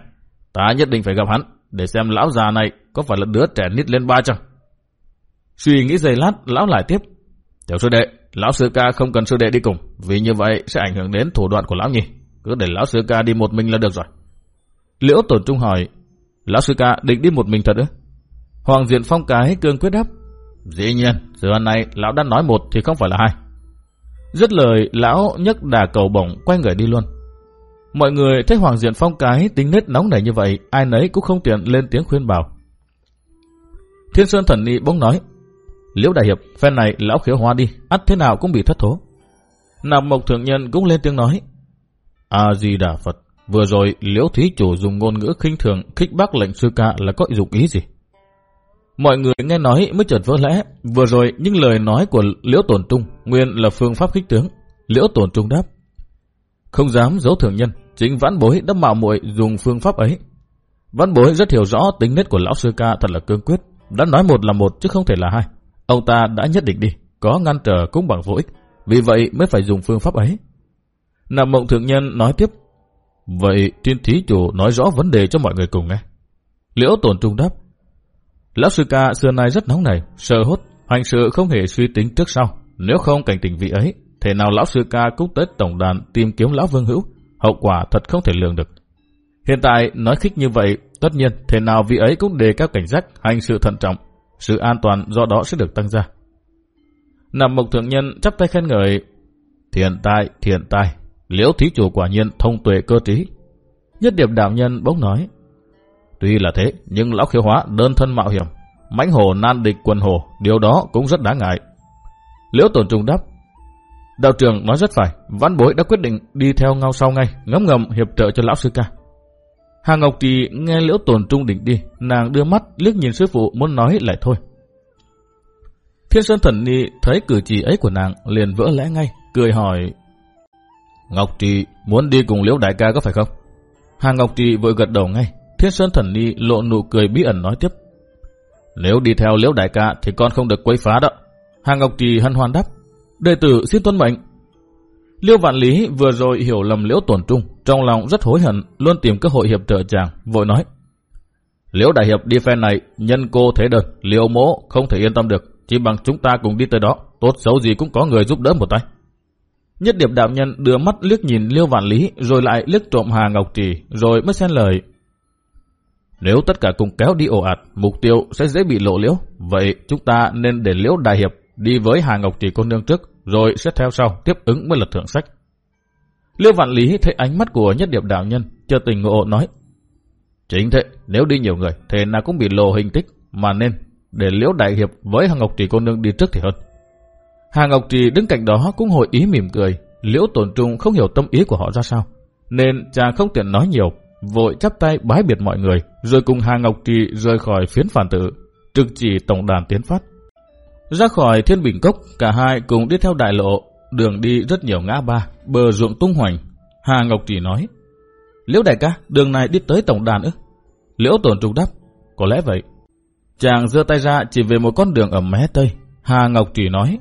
Ta nhất định phải gặp hắn, để xem lão già này có phải là đứa trẻ nít lên ba chăng? Suy nghĩ giây lát, lão lại tiếp. Tiểu sư đệ, lão sư ca không cần sư đệ đi cùng, vì như vậy sẽ ảnh hưởng đến thủ đoạn của lão nhỉ. Cứ để lão sư ca đi một mình là được rồi. Liễu tổ trung hỏi, lão sư ca định đi một mình thật ư? Hoàng Diện Phong cái cương quyết đáp. Dĩ nhiên, giờ này lão đã nói một thì không phải là hai. Dứt lời, lão nhấc đà cầu bổng quay người đi luôn. Mọi người thấy Hoàng Diện Phong cái tính nết nóng nảy như vậy, ai nấy cũng không tiện lên tiếng khuyên bảo. Thiên Sơn Thần Nị bỗng nói, Liễu Đại Hiệp, phen này lão khiếu hoa đi, ắt thế nào cũng bị thất thố. Nam Mộc Thượng Nhân cũng lên tiếng nói, A-di-đà Phật, vừa rồi Liễu Thí Chủ dùng ngôn ngữ khinh thường khích bác lệnh sư ca là có dụng ý gì? Mọi người nghe nói mới chợt vỡ lẽ, vừa rồi những lời nói của Liễu Tổn Trung nguyên là phương pháp khích tướng. Liễu Tổn Trung đáp, không dám giấu thượng nhân, chính vãn bối đã mạo muội dùng phương pháp ấy. Vãn bối rất hiểu rõ tính nết của lão sư ca thật là cương quyết, đã nói một là một chứ không thể là hai. Ông ta đã nhất định đi, có ngăn trở cũng bằng vô ích, vì vậy mới phải dùng phương pháp ấy. Nạp mộng thượng nhân nói tiếp, vậy tiên thí chủ nói rõ vấn đề cho mọi người cùng nghe. Liễu tổn trung đáp, lão sư ca xưa nay rất nóng này, sợ hốt, hành sự không hề suy tính trước sau, nếu không cảnh tình vị ấy, thể nào lão sư ca cũng tới tổng đàn tìm kiếm lão vương hữu, hậu quả thật không thể lường được. Hiện tại nói khích như vậy, tất nhiên thể nào vị ấy cũng đề cao cảnh giác, hành sự thận trọng, sự an toàn do đó sẽ được tăng ra. Nằm mộc thượng nhân chắp tay khen ngợi, thiện tai, thiện tai, liễu thí chủ quả nhiên thông tuệ cơ trí. Nhất điểm đạo nhân bỗng nói, tuy là thế, nhưng lão khiêu hóa đơn thân mạo hiểm, mãnh hồ nan địch quần hồ, điều đó cũng rất đáng ngại. Liễu tổn trùng đáp, đạo trưởng nói rất phải, văn bối đã quyết định đi theo ngao sau ngay, ngấm ngầm hiệp trợ cho lão sư ca. Hà Ngọc Trì nghe liễu tổn trung định đi, nàng đưa mắt liếc nhìn sư phụ muốn nói lại thôi. Thiên Sơn Thần Ni thấy cử chỉ ấy của nàng liền vỡ lẽ ngay, cười hỏi Ngọc Trì muốn đi cùng liễu đại ca có phải không? Hà Ngọc Trì vội gật đầu ngay, Thiên Sơn Thần Ni lộ nụ cười bí ẩn nói tiếp Nếu đi theo liễu đại ca thì con không được quấy phá đó. Hà Ngọc Trì hân hoan đáp Đệ tử xin tuân mệnh Liêu Vạn Lý vừa rồi hiểu lầm Liễu Tuần Trung, trong lòng rất hối hận, luôn tìm cơ hội hiệp trợ chàng, vội nói. Liễu Đại Hiệp đi phe này, nhân cô thế đơn, Liễu Mỗ không thể yên tâm được, chỉ bằng chúng ta cùng đi tới đó, tốt xấu gì cũng có người giúp đỡ một tay. Nhất điệp đạo nhân đưa mắt liếc nhìn Liêu Vạn Lý, rồi lại liếc trộm Hà Ngọc Trì, rồi mới xen lời. Nếu tất cả cùng kéo đi ồ ạt, mục tiêu sẽ dễ bị lộ liễu, vậy chúng ta nên để Liễu Đại Hiệp đi với Hà Ngọc Trì cô nương trước, rồi sẽ theo sau tiếp ứng với lật thượng sách. Liêu Vạn Lý thấy ánh mắt của nhất điệp đạo nhân, chờ tình ngộ nói. Chính thế, nếu đi nhiều người, thì nào cũng bị lộ hình tích, mà nên để Liễu Đại Hiệp với Hà Ngọc Trì cô nương đi trước thì hơn. Hà Ngọc Trì đứng cạnh đó cũng hội ý mỉm cười, Liễu Tổn Trung không hiểu tâm ý của họ ra sao. nên chàng không tiện nói nhiều, vội chắp tay bái biệt mọi người, rồi cùng Hà Ngọc Trì rời khỏi phiến phản tự, trực chỉ tổng đàn tiến phát. Ra khỏi thiên bình cốc, cả hai cùng đi theo đại lộ, đường đi rất nhiều ngã ba, bờ ruộng tung hoành. Hà Ngọc Trì nói, Liễu đại ca, đường này đi tới tổng đàn ư? Liễu tổn Trung đáp, có lẽ vậy. Chàng giơ tay ra chỉ về một con đường ở mé tây. Hà Ngọc Trì nói,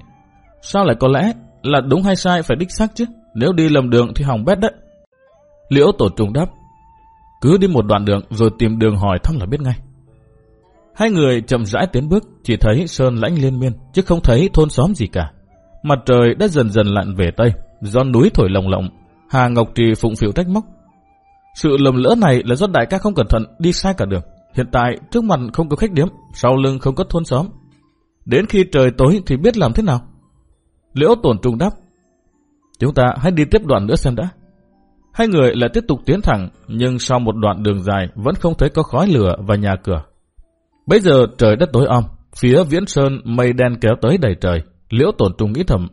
sao lại có lẽ, là đúng hay sai phải đích xác chứ, nếu đi lầm đường thì hỏng bét đấy. Liễu tổ trùng đáp, cứ đi một đoạn đường rồi tìm đường hỏi thăm là biết ngay. Hai người chậm rãi tiến bước, chỉ thấy sơn lãnh liên miên, chứ không thấy thôn xóm gì cả. Mặt trời đã dần dần lặn về tây, do núi thổi lồng lộng. Hà Ngọc Trì phụng phịu trách móc. Sự lầm lỡ này là do đại ca không cẩn thận đi sai cả đường. Hiện tại trước mặt không có khách điếm, sau lưng không có thôn xóm. Đến khi trời tối thì biết làm thế nào. Liễu tổn trung đáp. Chúng ta hãy đi tiếp đoạn nữa xem đã. Hai người lại tiếp tục tiến thẳng, nhưng sau một đoạn đường dài vẫn không thấy có khói lửa và nhà cửa. Bây giờ trời đất tối om, phía viễn sơn mây đen kéo tới đầy trời, liễu tổn trung nghĩ thầm.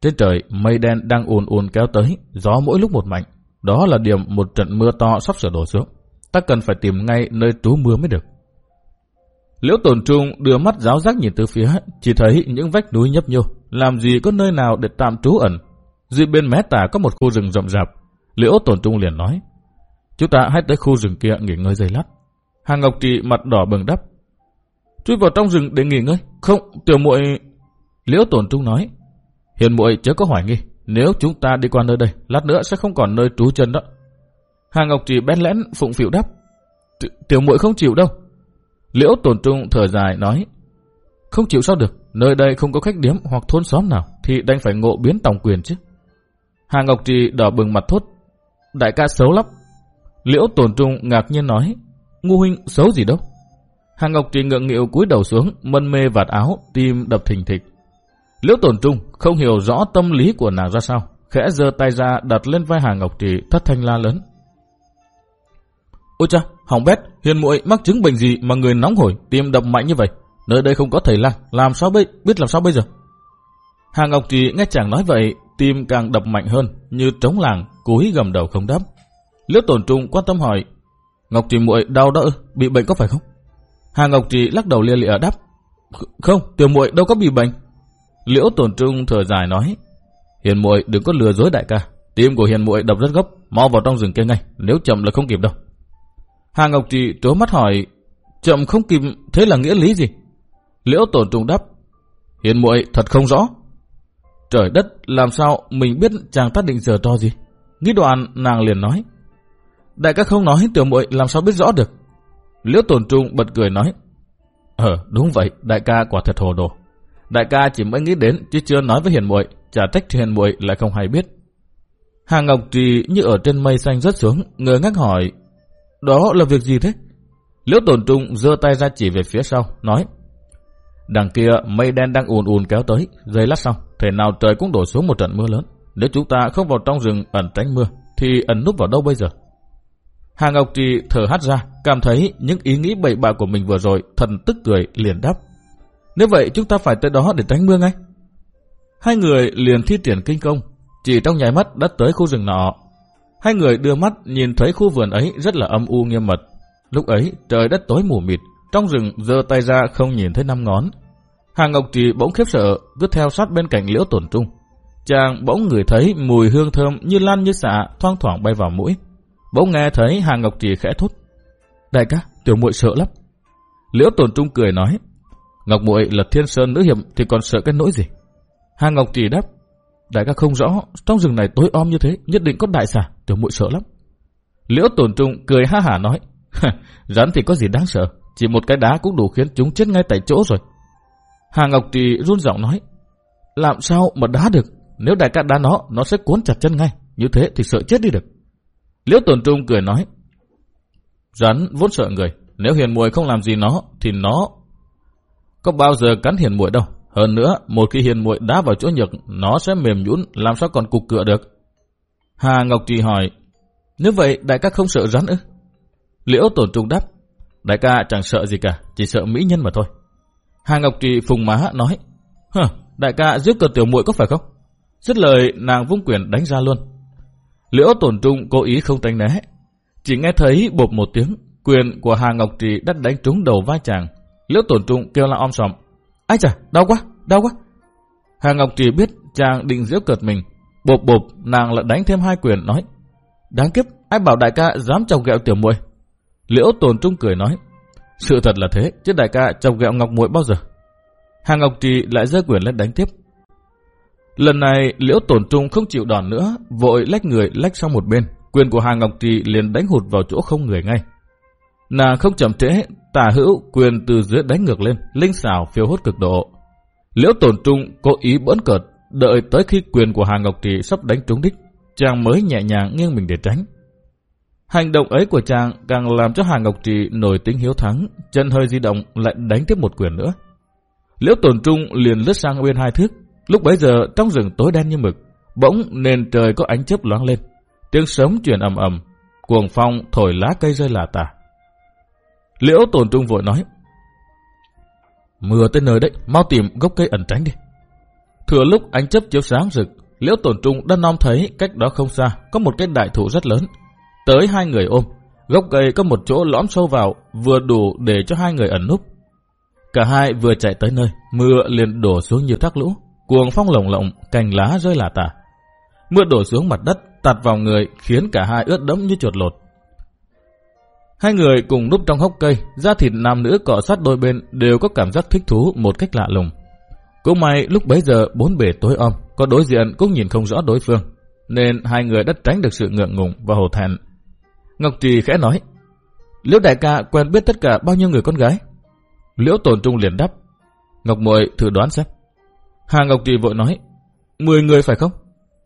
Trên trời mây đen đang ùn ùn kéo tới, gió mỗi lúc một mạnh. Đó là điểm một trận mưa to sắp sửa đổ xuống. Ta cần phải tìm ngay nơi trú mưa mới được. Liễu tổn trung đưa mắt giáo giác nhìn từ phía, chỉ thấy những vách núi nhấp nhô, làm gì có nơi nào để tạm trú ẩn. Dưới bên mé tả có một khu rừng rậm rạp, Liễu tổn trung liền nói, chúng ta hãy tới khu rừng kia nghỉ ngơi giây lát. Hà Ngọc Trì mặt đỏ bừng đắp, chui vào trong rừng để nghỉ ngơi. Không, tiểu muội Liễu tổn trung nói, hiền muội chớ có hoài nghi, nếu chúng ta đi qua nơi đây, lát nữa sẽ không còn nơi trú chân đó. Hà Ngọc Trì bén lẽn phụng phịu đáp, tiểu muội không chịu đâu. Liễu tổn trung thở dài nói, không chịu sao được, nơi đây không có khách điếm hoặc thôn xóm nào, thì đành phải ngộ biến tổng quyền chứ. Hà Ngọc Trì đỏ bừng mặt thốt, đại ca xấu lắm. Liễu Tồn trung ngạc nhiên nói, ngu huynh xấu gì đâu. Hà Ngọc Trì ngượng nghịu cúi đầu xuống, mân mê vạt áo, tim đập thình thịch. Liễu Tồn trung không hiểu rõ tâm lý của nàng ra sao, khẽ giơ tay ra đặt lên vai Hà Ngọc Trì thất thanh la lớn. Ôi cha, hỏng bét, hiền muội mắc chứng bệnh gì mà người nóng hổi, tim đập mạnh như vậy. Nơi đây không có thầy lang, làm sao bây, biết làm sao bây giờ? Hà Ngọc Trì nghe chàng nói vậy, tim càng đập mạnh hơn, như trống làng, cúi gầm đầu không đáp. Liễu tổn trung quan tâm hỏi, Ngọc Trì muội đau đó bị bệnh có phải không? Hà Ngọc Trì lắc đầu lia lịa đáp, không, tiểu muội đâu có bị bệnh. Liễu tổn trung thở dài nói, hiền muội đừng có lừa dối đại ca, tim của hiền muội đập rất gấp, mau vào trong rừng kia ngay, nếu chậm là không kịp đâu. Hà Ngọc Trì trố mắt hỏi, chậm không kịp thế là nghĩa lý gì? Liễu tổn trung đáp, hiền muội thật không rõ. Trời đất, làm sao mình biết chàng ta định giờ to gì? Nghĩ đoàn nàng liền nói. Đại ca không nói tiểu muội làm sao biết rõ được. Liễu tổn trung bật cười nói. Ờ, đúng vậy, đại ca quả thật hồ đồ. Đại ca chỉ mới nghĩ đến chứ chưa nói với hiền muội, trả trách hiền muội lại không hay biết. Hà Ngọc Trì như ở trên mây xanh rớt xuống, ngờ ngác hỏi. Đó là việc gì thế? Liễu tổn trung giơ tay ra chỉ về phía sau, nói. Đằng kia mây đen đang ùn ùn kéo tới, giây lát sau, thể nào trời cũng đổ xuống một trận mưa lớn. Nếu chúng ta không vào trong rừng ẩn tránh mưa, thì ẩn núp vào đâu bây giờ? Hà Ngọc Trì thở hắt ra, cảm thấy những ý nghĩ bậy bạ của mình vừa rồi, thần tức cười liền đáp. Nếu vậy chúng ta phải tới đó để tránh mưa ngay. Hai người liền thi triển kinh công, chỉ trong nháy mắt đã tới khu rừng nọ. Hai người đưa mắt nhìn thấy khu vườn ấy rất là âm u nghiêm mật. Lúc ấy trời đất tối mù mịt, trong rừng giơ tay ra không nhìn thấy năm ngón. Hà Ngọc Trì bỗng khiếp sợ, cứ theo sát bên cạnh liễu tổn trung. Chàng bỗng ngửi thấy mùi hương thơm như lan như xạ thoang thoảng bay vào mũi. Bỗng nghe thấy Hà Ngọc Trì khẽ thốt. Đại ca, tiểu muội sợ lắm. Liễu tổn trung cười nói. Ngọc muội là thiên sơn nữ hiệp thì còn sợ cái nỗi gì? Hà Ngọc Trì đáp. Đại ca không rõ, trong rừng này tối om như thế, nhất định có đại xà, tiểu muội sợ lắm. Liễu tổn trung cười ha hả nói. Rắn thì có gì đáng sợ, chỉ một cái đá cũng đủ khiến chúng chết ngay tại chỗ rồi. Hà Ngọc Trì run giọng nói. Làm sao mà đá được? Nếu đại ca đá nó, nó sẽ cuốn chặt chân ngay. Như thế thì sợ chết đi được. Liễu Tồn Trung cười nói. Rắn vốn sợ người. Nếu hiền muội không làm gì nó, thì nó có bao giờ cắn hiền muội đâu. Hơn nữa, một khi hiền muội đá vào chỗ nhược, nó sẽ mềm nhũn, làm sao còn cục cựa được. Hà Ngọc Trì hỏi, nếu vậy đại ca không sợ rắn ư? Liễu Tồn Trung đáp, đại ca chẳng sợ gì cả, chỉ sợ mỹ nhân mà thôi. Hà Ngọc Trì phùng má nói, Hờ, đại ca giết cờ tiểu muội có phải không? Dứt lời nàng vung quyền đánh ra luôn. Liễu tổn trung cố ý không tránh né. Chỉ nghe thấy bột một tiếng, quyền của Hà Ngọc Trì đã đánh trúng đầu vai chàng. Liễu tổn trung kêu la om sòm. Ai chà, đau quá, đau quá. Hà Ngọc Trì biết chàng định giễu cợt mình. Bộp bộp, nàng lại đánh thêm hai quyền nói. Đáng kiếp, ai bảo đại ca dám chọc ghẹo tiểu muội Liễu Tồn trung cười nói. Sự thật là thế, chứ đại ca chọc ghẹo Ngọc muội bao giờ. Hà Ngọc Trì lại giơ quyền lên đánh tiếp. Lần này liễu Tồn trung không chịu đòn nữa, vội lách người lách sang một bên. Quyền của Hà Ngọc Trì liền đánh hụt vào chỗ không người ngay. Nàng không chậm trễ, tả hữu quyền từ dưới đánh ngược lên, linh xảo phiêu hốt cực độ. Liễu Tồn trung cố ý bỡn cợt, đợi tới khi quyền của Hà Ngọc Trì sắp đánh trúng đích, chàng mới nhẹ nhàng nghiêng mình để tránh. Hành động ấy của chàng càng làm cho Hà Ngọc Trì nổi tính hiếu thắng, chân hơi di động lại đánh tiếp một quyền nữa. Liễu Tồn trung liền lướt sang bên hai thước, lúc bấy giờ trong rừng tối đen như mực, bỗng nền trời có ánh chớp loáng lên, tiếng sấm truyền ầm ầm, cuồng phong thổi lá cây rơi lả tả. Liễu Tồn trung vội nói, mưa tới nơi đấy, mau tìm gốc cây ẩn tránh đi. Thừa lúc ánh chớp chiếu sáng rực, Liễu Tồn trung đã nom thấy cách đó không xa có một cái đại thụ rất lớn, tới hai người ôm. Gốc cây có một chỗ lõm sâu vào, vừa đủ để cho hai người ẩn núp. Cả hai vừa chạy tới nơi, mưa liền đổ xuống như thác lũ, cuồng phong lồng lộng, cành lá rơi lả tả. Mưa đổ xuống mặt đất, tạt vào người khiến cả hai ướt đẫm như chuột lột. Hai người cùng núp trong hốc cây, da thịt nam nữ cọ sát đôi bên đều có cảm giác thích thú một cách lạ lùng. Cũng may lúc bấy giờ bốn bề tối om, có đối diện cũng nhìn không rõ đối phương, nên hai người đã tránh được sự ngượng ngùng và hổ thẹn. Ngọc Trì khẽ nói, Liễu đại ca quen biết tất cả bao nhiêu người con gái? Liễu tổn trung liền đáp, Ngọc muội thử đoán xem. Hà Ngọc Trì vội nói, 10 người phải không?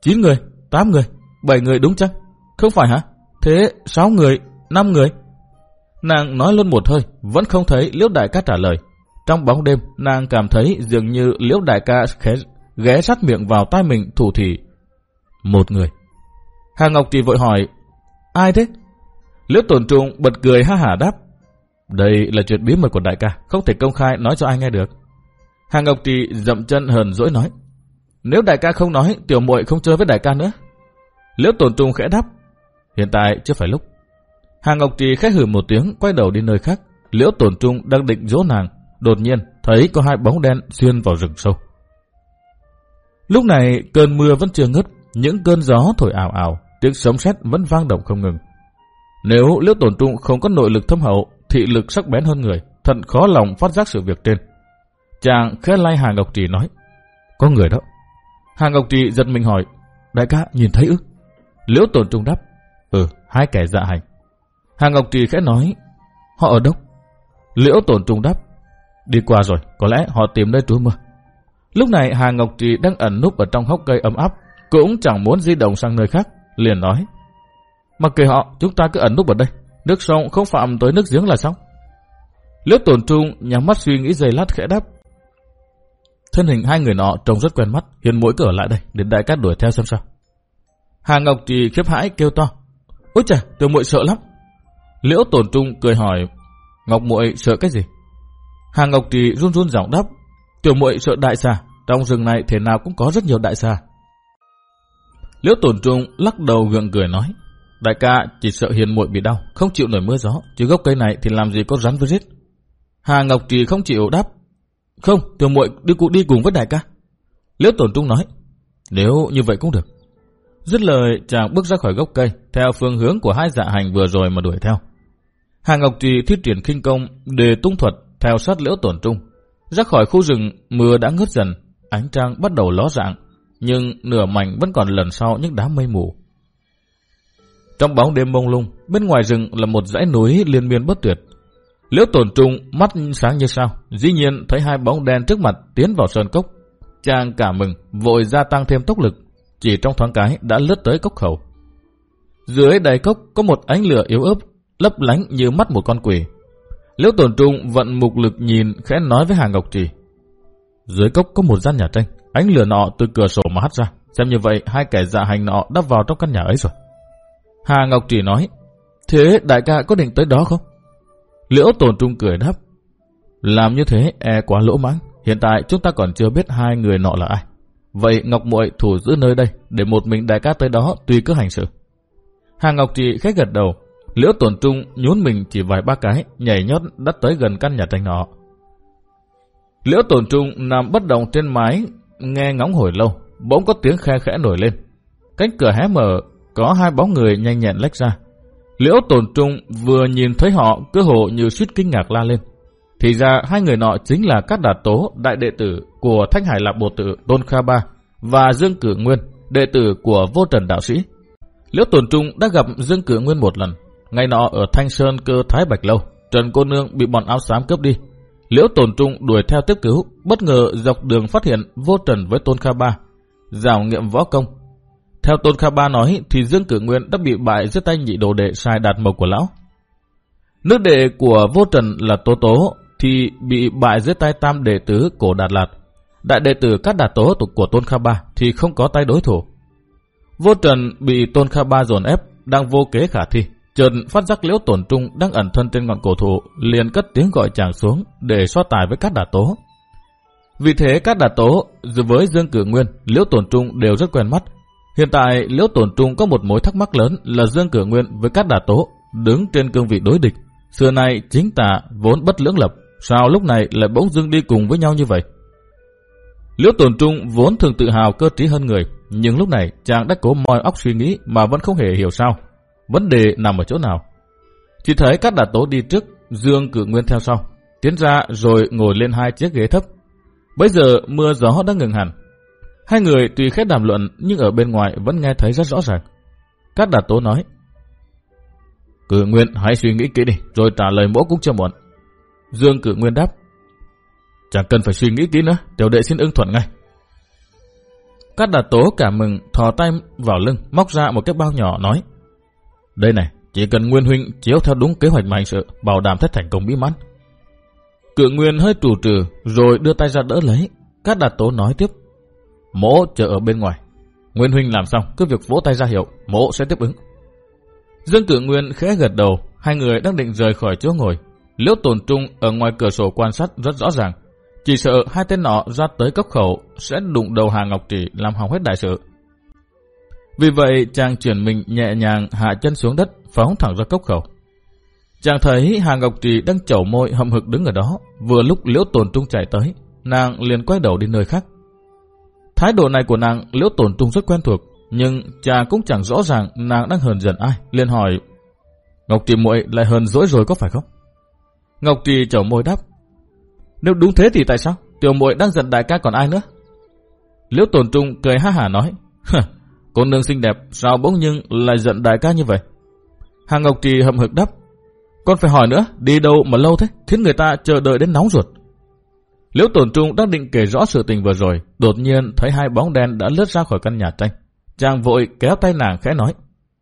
9 người, 8 người, 7 người đúng chắc. Không phải hả? Thế 6 người, 5 người? Nàng nói luôn một hơi, vẫn không thấy Liễu đại ca trả lời. Trong bóng đêm, nàng cảm thấy dường như Liễu đại ca khẽ, ghé sát miệng vào tai mình thủ thì Một người. Hà Ngọc Trì vội hỏi, ai thế? Liễu tổn trung bật cười ha hả đáp, đây là chuyện bí mật của đại ca, không thể công khai nói cho ai nghe được. Hà Ngọc Trì dậm chân hờn dỗi nói, nếu đại ca không nói, tiểu muội không chơi với đại ca nữa. Liễu tổn trung khẽ đáp, hiện tại chưa phải lúc. Hà Ngọc Trì khẽ hử một tiếng, quay đầu đi nơi khác. Liễu tổn trung đang định dỗ nàng, đột nhiên thấy có hai bóng đen xuyên vào rừng sâu. Lúc này cơn mưa vẫn chưa ngớt, những cơn gió thổi ảo ảo, tiếng sấm sét vẫn vang động không ngừng. Nếu Liễu Tổn Trung không có nội lực thâm hậu, thị lực sắc bén hơn người, thật khó lòng phát giác sự việc trên. Chàng khẽ lay Hà Ngọc Trì nói, có người đó. Hà Ngọc Trì giật mình hỏi, đại ca nhìn thấy ư? Liễu Tổn Trung đáp, ừ, hai kẻ dạ hành. Hà Ngọc Trì khẽ nói, họ ở đâu? Liễu Tổn Trung đáp, đi qua rồi, có lẽ họ tìm nơi trú mưa. Lúc này Hà Ngọc Trì đang ẩn núp ở trong hốc cây ấm áp, cũng chẳng muốn di động sang nơi khác, liền nói, Mặc kệ họ, chúng ta cứ ẩn núp ở đây. Nước sông không phạm tới nước giếng là xong. Liễu tổn trung nhắm mắt suy nghĩ giây lát khẽ đáp. Thân hình hai người nọ trông rất quen mắt, hiền mũi cửa lại đây đến đại cát đuổi theo xem sao. Hà Ngọc Trì khiếp hãi kêu to. Ôi trời, tiểu muội sợ lắm. Liễu tổn trung cười hỏi, Ngọc muội sợ cái gì? Hà Ngọc Trì run run giọng đáp, tiểu muội sợ đại xà, trong rừng này thế nào cũng có rất nhiều đại xà. Liễu tổn trung lắc đầu gượng cười nói, Đại ca chỉ sợ hiền muội bị đau, không chịu nổi mưa gió, chứ gốc cây này thì làm gì có rắn với rết. Hà Ngọc Trì không chịu đáp. Không, tiểu muội đi cụ đi cùng với đại ca. Liễu Tổn Trung nói, nếu như vậy cũng được. Dứt lời, chàng bước ra khỏi gốc cây, theo phương hướng của hai dạ hành vừa rồi mà đuổi theo. Hà Ngọc Trì thiết triển khinh công đề tung thuật theo sát Liễu Tổn Trung. Ra khỏi khu rừng, mưa đã ngớt dần, ánh trăng bắt đầu ló dạng, nhưng nửa mảnh vẫn còn lần sau những đám mây mù. Trong bóng đêm mông lung, bên ngoài rừng là một dãy núi liên miên bất tuyệt. Liễu tổn trung mắt sáng như sao, dĩ nhiên thấy hai bóng đen trước mặt tiến vào sơn cốc. Chàng cả mừng, vội gia tăng thêm tốc lực, chỉ trong thoáng cái đã lướt tới cốc khẩu. Dưới đáy cốc có một ánh lửa yếu ớt, lấp lánh như mắt một con quỷ. Liễu tổn trung vận mục lực nhìn khẽ nói với Hà Ngọc Trì. Dưới cốc có một gian nhà tranh, ánh lửa nọ từ cửa sổ mà hắt ra. Xem như vậy hai kẻ dạ hành nọ đã vào trong căn nhà ấy rồi. Hà Ngọc Trì nói, thế đại ca có định tới đó không? Liễu Tồn Trung cười đáp, làm như thế e quá lỗ mãng, hiện tại chúng ta còn chưa biết hai người nọ là ai. Vậy Ngọc Muội thủ giữ nơi đây, để một mình đại ca tới đó tùy cứ hành sự. Hà Ngọc Trì khách gật đầu. Liễu tổn trung nhún mình chỉ vài ba cái, nhảy nhót đắt tới gần căn nhà tranh nọ. Liễu tổn trung nằm bất động trên mái, nghe ngóng hồi lâu, bỗng có tiếng khe khẽ nổi lên. Cánh cửa hé mở, có hai bóng người nhanh nhẹn lách ra. Liễu tổn trung vừa nhìn thấy họ, cơ hồ như suýt kinh ngạc la lên. Thì ra hai người nọ chính là các đà tố đại đệ tử của Thanh Hải Lạc Bồ tử Tôn Kha Ba và Dương Cử Nguyên, đệ tử của Vô Trần Đạo Sĩ. Liễu Tồn Trung đã gặp Dương Cử Nguyên một lần, ngày nọ ở Thanh Sơn cơ Thái Bạch Lâu, Trần Cô Nương bị bọn áo xám cướp đi. Liễu Tồn Trung đuổi theo tiếp cứu, bất ngờ dọc đường phát hiện Vô Trần với Tôn Kha Ba, rào nghiệm võ công. Theo Tôn Kha Ba nói thì Dương Cử Nguyên đã bị bại dưới tay nhị đồ đệ sai đạt mộc của lão. Nước đệ của Vô Trần là Tố Tố thì bị bại dưới tay tam đệ tử cổ Đạt Lạt. Đại đệ tử các đạt tố tục của Tôn Kha Ba thì không có tay đối thủ. Vô Trần bị Tôn Kha Ba dồn ép, đang vô kế khả thi. Trần phát giác liễu tổn trung đang ẩn thân trên ngọn cổ thụ, liền cất tiếng gọi chàng xuống để so tài với các đạt tố. Vì thế các đạt tố với Dương Cử Nguyên, liễu tổn trung đều rất quen mắt. Hiện tại liễu tổn trung có một mối thắc mắc lớn là Dương Cử Nguyên với các Đà tố đứng trên cương vị đối địch. Xưa nay chính tà vốn bất lưỡng lập, Sao lúc này lại bỗng dưng đi cùng với nhau như vậy? Liễu tổn trung vốn thường tự hào cơ trí hơn người, nhưng lúc này chàng đã cố moi óc suy nghĩ mà vẫn không hề hiểu sao. Vấn đề nằm ở chỗ nào? Chỉ thấy các đà tố đi trước, Dương cử nguyên theo sau, tiến ra rồi ngồi lên hai chiếc ghế thấp. Bây giờ mưa gió đã ngừng hẳn. Hai người tùy khét đàm luận nhưng ở bên ngoài vẫn nghe thấy rất rõ ràng. Các đà tố nói, Cử nguyên hãy suy nghĩ kỹ đi, rồi trả lời mỗ cũng cho muộn. Dương cử nguyên đáp. Chẳng cần phải suy nghĩ kỹ nữa, tiểu đệ xin ưng thuận ngay. Cát đà tố cảm mừng, thò tay vào lưng, móc ra một cái bao nhỏ nói. Đây này, chỉ cần Nguyên Huynh chiếu theo đúng kế hoạch mà hành sự, bảo đảm thất thành công bí mãn. Cự Nguyên hơi trù trừ, rồi đưa tay ra đỡ lấy. Cát đà tố nói tiếp. Mỗ chờ ở bên ngoài. Nguyên Huynh làm xong, cứ việc vỗ tay ra hiệu, mỗ sẽ tiếp ứng. Dương Cử Nguyên khẽ gật đầu, hai người đang định rời khỏi chỗ ngồi, Liễu tồn trung ở ngoài cửa sổ quan sát rất rõ ràng. Chỉ sợ hai tên nọ ra tới cốc khẩu sẽ đụng đầu Hà Ngọc Trì làm hỏng hết đại sự. Vì vậy chàng chuyển mình nhẹ nhàng hạ chân xuống đất phóng thẳng ra cốc khẩu. Chàng thấy Hà Ngọc Trì đang chẩu môi hậm hực đứng ở đó. Vừa lúc Liễu Tồn Trung chạy tới, nàng liền quay đầu đi nơi khác. Thái độ này của nàng Liễu Tồn Trung rất quen thuộc, nhưng chàng cũng chẳng rõ ràng nàng đang hờn giận ai. liền hỏi, Ngọc Trì muội lại hờn dỗi rồi có phải không? Ngọc Trì chở môi đáp. Nếu đúng thế thì tại sao? Tiểu muội đang giận đại ca còn ai nữa? Liễu tồn trung cười ha hả nói. Cô nương xinh đẹp sao bỗng nhưng lại giận đại ca như vậy? Hàng Ngọc Trì hậm hực đáp. Con phải hỏi nữa, đi đâu mà lâu thế, khiến người ta chờ đợi đến nóng ruột. Liễu tổn trung đang định kể rõ sự tình vừa rồi, đột nhiên thấy hai bóng đen đã lướt ra khỏi căn nhà tranh. Chàng vội kéo tay nàng khẽ nói,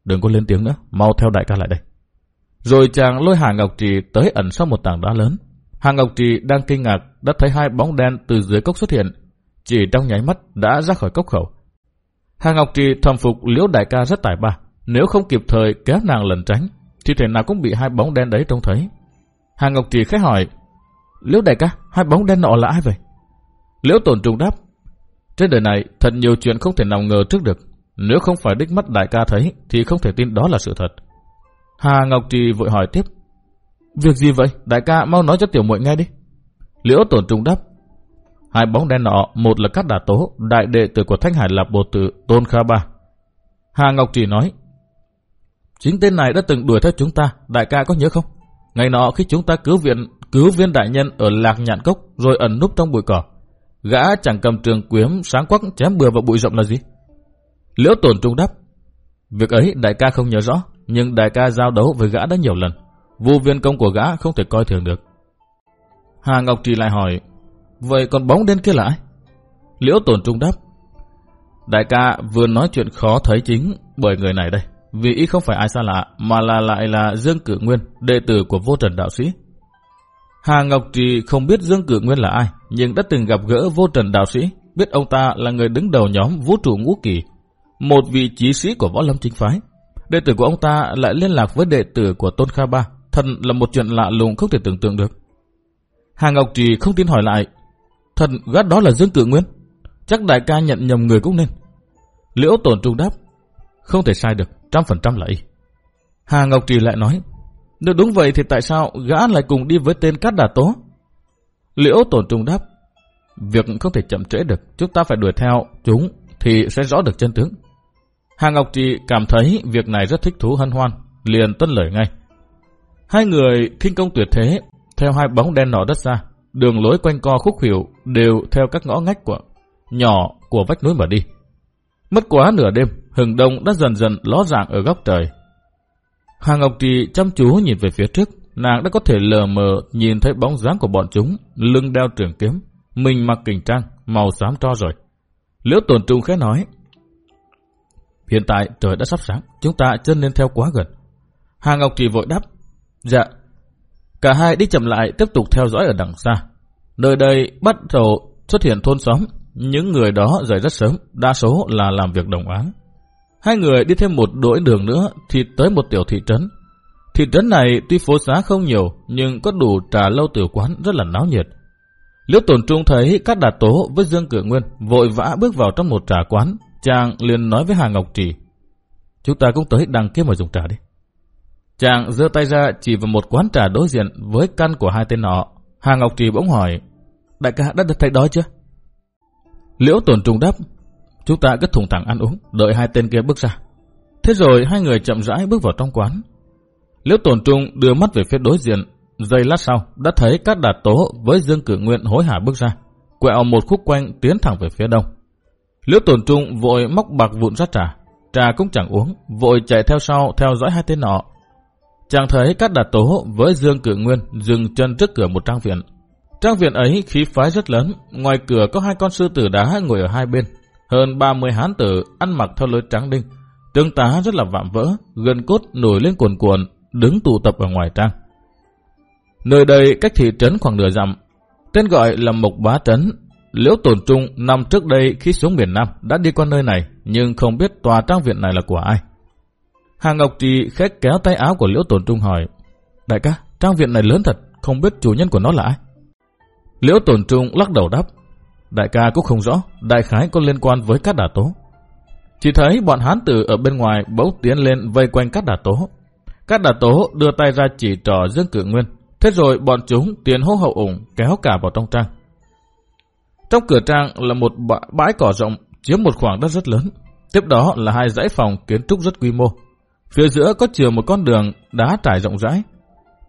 đừng có lên tiếng nữa, mau theo đại ca lại đây. Rồi chàng lôi Hà Ngọc Trì tới ẩn sau một tảng đá lớn. Hà Ngọc Trì đang kinh ngạc đã thấy hai bóng đen từ dưới cốc xuất hiện. Chỉ trong nháy mắt đã ra khỏi cốc khẩu. Hà Ngọc Trì thầm phục liễu đại ca rất tài ba. Nếu không kịp thời kéo nàng lần tránh, thì thể nào cũng bị hai bóng đen đấy trông thấy. Hà Ngọc Trì khẽ hỏi, Liễu đại ca, hai bóng đen nọ là ai vậy? Liễu tổn trùng đáp, trên đời này thật nhiều chuyện không thể nào ngờ trước được. Nếu không phải đích mắt đại ca thấy, thì không thể tin đó là sự thật. Hà Ngọc Trì vội hỏi tiếp. Việc gì vậy? Đại ca mau nói cho tiểu muội nghe đi. Liễu tổn trung đáp. Hai bóng đen nọ, một là Cát Đà Tố, đại đệ tử của Thanh Hải Lạp Bồ Tử Tôn Kha Ba. Hà Ngọc Trì nói. Chính tên này đã từng đuổi theo chúng ta, đại ca có nhớ không? Ngày nọ khi chúng ta cứu viện cứu viên đại nhân ở Lạc Nhạn Cốc rồi ẩn núp trong bụi cỏ. Gã chẳng cầm trường quyếm sáng quắc chém bừa vào bụi rộng là gì? Liễu tổn trung đáp. Việc ấy đại ca không nhớ rõ nhưng đại ca giao đấu với gã đã nhiều lần. Vô viên công của gã không thể coi thường được. Hà Ngọc Trì lại hỏi, vậy còn bóng đen kia là ai? Liễu tổn Trung đáp, đại ca vừa nói chuyện khó thấy chính bởi người này đây. Vì ý không phải ai xa lạ, mà là lại là Dương Cử Nguyên, đệ tử của vô trần đạo sĩ. Hà Ngọc Trì không biết Dương Cử Nguyên là ai, nhưng đã từng gặp gỡ vô trần đạo sĩ, biết ông ta là người đứng đầu nhóm vũ trụ ngũ kỳ, một vị trí sĩ của võ lâm chính phái. Đệ tử của ông ta lại liên lạc với đệ tử của Tôn Kha Ba. Thật là một chuyện lạ lùng không thể tưởng tượng được. Hà Ngọc Trì không tin hỏi lại. Thật gắt đó là Dương Cử Nguyên. Chắc đại ca nhận nhầm người cũng nên. Liễu Tổn Trung đáp. Không thể sai được, trăm phần trăm là y. Hà Ngọc Trì lại nói, nếu đúng vậy thì tại sao gã lại cùng đi với tên Cát Đà Tố? Liễu Tổn Trung đáp, việc không thể chậm trễ được, chúng ta phải đuổi theo chúng thì sẽ rõ được chân tướng. Hà Ngọc Trì cảm thấy việc này rất thích thú hân hoan, liền tuân lời ngay. Hai người khinh công tuyệt thế, theo hai bóng đen nọ đất ra, đường lối quanh co khúc hiểu đều theo các ngõ ngách của nhỏ của vách núi mà đi. Mất quá nửa đêm, hừng đông đã dần dần ló dạng ở góc trời. Hà Ngọc Trì chăm chú nhìn về phía trước, nàng đã có thể lờ mờ nhìn thấy bóng dáng của bọn chúng, lưng đeo trường kiếm, mình mặc kình trang, màu xám tro rồi. Liễu Tồn trung khẽ nói, hiện tại trời đã sắp sáng, chúng ta chân nên theo quá gần. Hà Ngọc Trì vội đáp, dạ. Cả hai đi chậm lại tiếp tục theo dõi ở đằng xa. Nơi đây bắt đầu xuất hiện thôn xóm, những người đó rời rất sớm, đa số là làm việc đồng áng. Hai người đi thêm một đỗi đường nữa thì tới một tiểu thị trấn. Thị trấn này tuy phố xá không nhiều, nhưng có đủ trà lâu tiểu quán rất là náo nhiệt. Liễu Tồn trung thấy các đạt tố với Dương Cử Nguyên vội vã bước vào trong một trà quán. Chàng liền nói với Hà Ngọc Trì. Chúng ta cũng tới đằng kia mà dùng trà đi. Chàng giơ tay ra chỉ vào một quán trà đối diện với căn của hai tên nọ. Hà Ngọc Trì bỗng hỏi. Đại ca đã được thấy đó chưa? Liễu Tồn trung đáp. Chúng ta cứ thùng thẳng ăn uống, đợi hai tên kia bước ra. Thế rồi hai người chậm rãi bước vào trong quán. Liễu Tồn trung đưa mắt về phía đối diện, giây lát sau đã thấy các đạt tố với Dương Cử Nguyện hối hả bước ra, quẹo một khúc quanh tiến thẳng về phía đông. Liễu Tồn trung vội móc bạc vụn ra trà, trà cũng chẳng uống, vội chạy theo sau theo dõi hai tên nọ. Chàng thấy các đạt tố với Dương Cử Nguyên dừng chân trước cửa một trang viện. Trang viện ấy khí phái rất lớn, ngoài cửa có hai con sư tử đá ngồi ở hai bên, hơn 30 hán tử ăn mặc theo lối trắng đinh. Tướng tá rất là vạm vỡ, gần cốt nổi lên cuồn cuộn, đứng tụ tập ở ngoài trang. Nơi đây cách thị trấn khoảng nửa dặm. Tên gọi là Mộc Bá Trấn. Liễu Tồn Trung năm trước đây khi xuống miền Nam đã đi qua nơi này, nhưng không biết tòa trang viện này là của ai. Hàng Ngọc Trì khét kéo tay áo của Liễu Tồn Trung hỏi, Đại ca, trang viện này lớn thật, không biết chủ nhân của nó là ai. Liễu Tồn Trung lắc đầu đáp, Đại ca cũng không rõ, đại khái có liên quan với Cát Đà Tố. Chỉ thấy bọn hán tử ở bên ngoài bỗng tiến lên vây quanh Cát Đà Tố. Cát Đà Tố đưa tay ra chỉ trò Dương Cử Nguyên. Thế rồi bọn chúng tiến hô hậu ủng kéo cả vào trong trang. Trong cửa trang là một bãi cỏ rộng chiếm một khoảng đất rất lớn. Tiếp đó là hai dãy phòng kiến trúc rất quy mô. Phía giữa có chiều một con đường đá trải rộng rãi.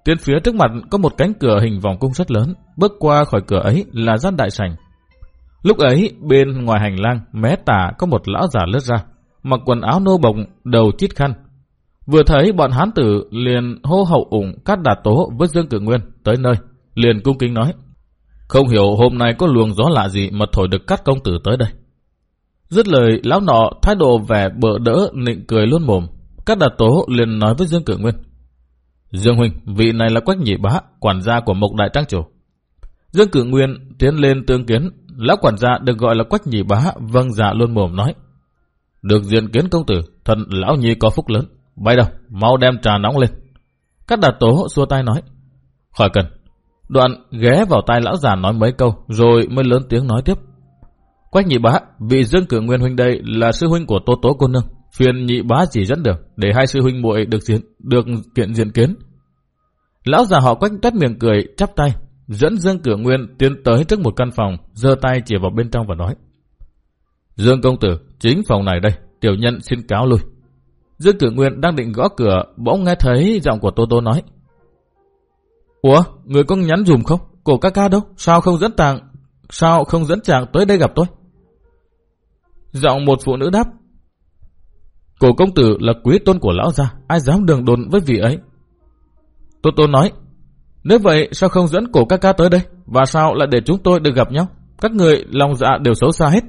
Tiến phía trước mặt có một cánh cửa hình vòng cung rất lớn. Bước qua khỏi cửa ấy là gian đại sảnh. Lúc ấy, bên ngoài hành lang, mé tả có một lão già lướt ra, mặc quần áo nô bồng, đầu chít khăn. Vừa thấy bọn hán tử liền hô hậu ủng cắt đạt tố với Dương Cử Nguyên tới nơi, liền cung kính nói. Không hiểu hôm nay có luồng gió lạ gì mà thổi được cắt công tử tới đây. Dứt lời, lão nọ thái độ vẻ bợ đỡ, nịnh cười luôn mồm. Cắt đạt tố liền nói với Dương Cử Nguyên. Dương Huynh, vị này là Quách Nhị Bá, quản gia của Mộc Đại Trang Chủ. Dương Cử Nguyên tiến lên tương kiến, Lão quản gia được gọi là Quách Nhị Bá, vâng dạ luôn mồm nói. Được diện kiến công tử, thần lão nhi có phúc lớn. Bay đâu, mau đem trà nóng lên. Các đạt tố xua tay nói. Khỏi cần. Đoạn ghé vào tai lão già nói mấy câu, rồi mới lớn tiếng nói tiếp. Quách nhị bá, vị dương cử nguyên huynh đây là sư huynh của Tô Tố cô nương. Phiền nhị bá chỉ dẫn được, để hai sư huynh muội được diện, được kiện diện kiến. Lão già họ quách tắt miệng cười, chắp tay, dẫn Dương Cửa Nguyên tiến tới trước một căn phòng, giơ tay chỉ vào bên trong và nói. Dương công tử, chính phòng này đây, tiểu nhân xin cáo lui. Dương Cửa Nguyên đang định gõ cửa, bỗng nghe thấy giọng của Tô Tô nói. Ủa, người có nhắn dùm không? Cổ ca ca đâu? Sao không dẫn tàng? Sao không dẫn chàng tới đây gặp tôi? Giọng một phụ nữ đáp. Cổ công tử là quý tôn của lão gia, ai dám đường đồn với vị ấy? Tô Tô nói, nếu vậy sao không dẫn cổ ca ca tới đây? Và sao lại để chúng tôi được gặp nhau? Các người lòng dạ đều xấu xa hết.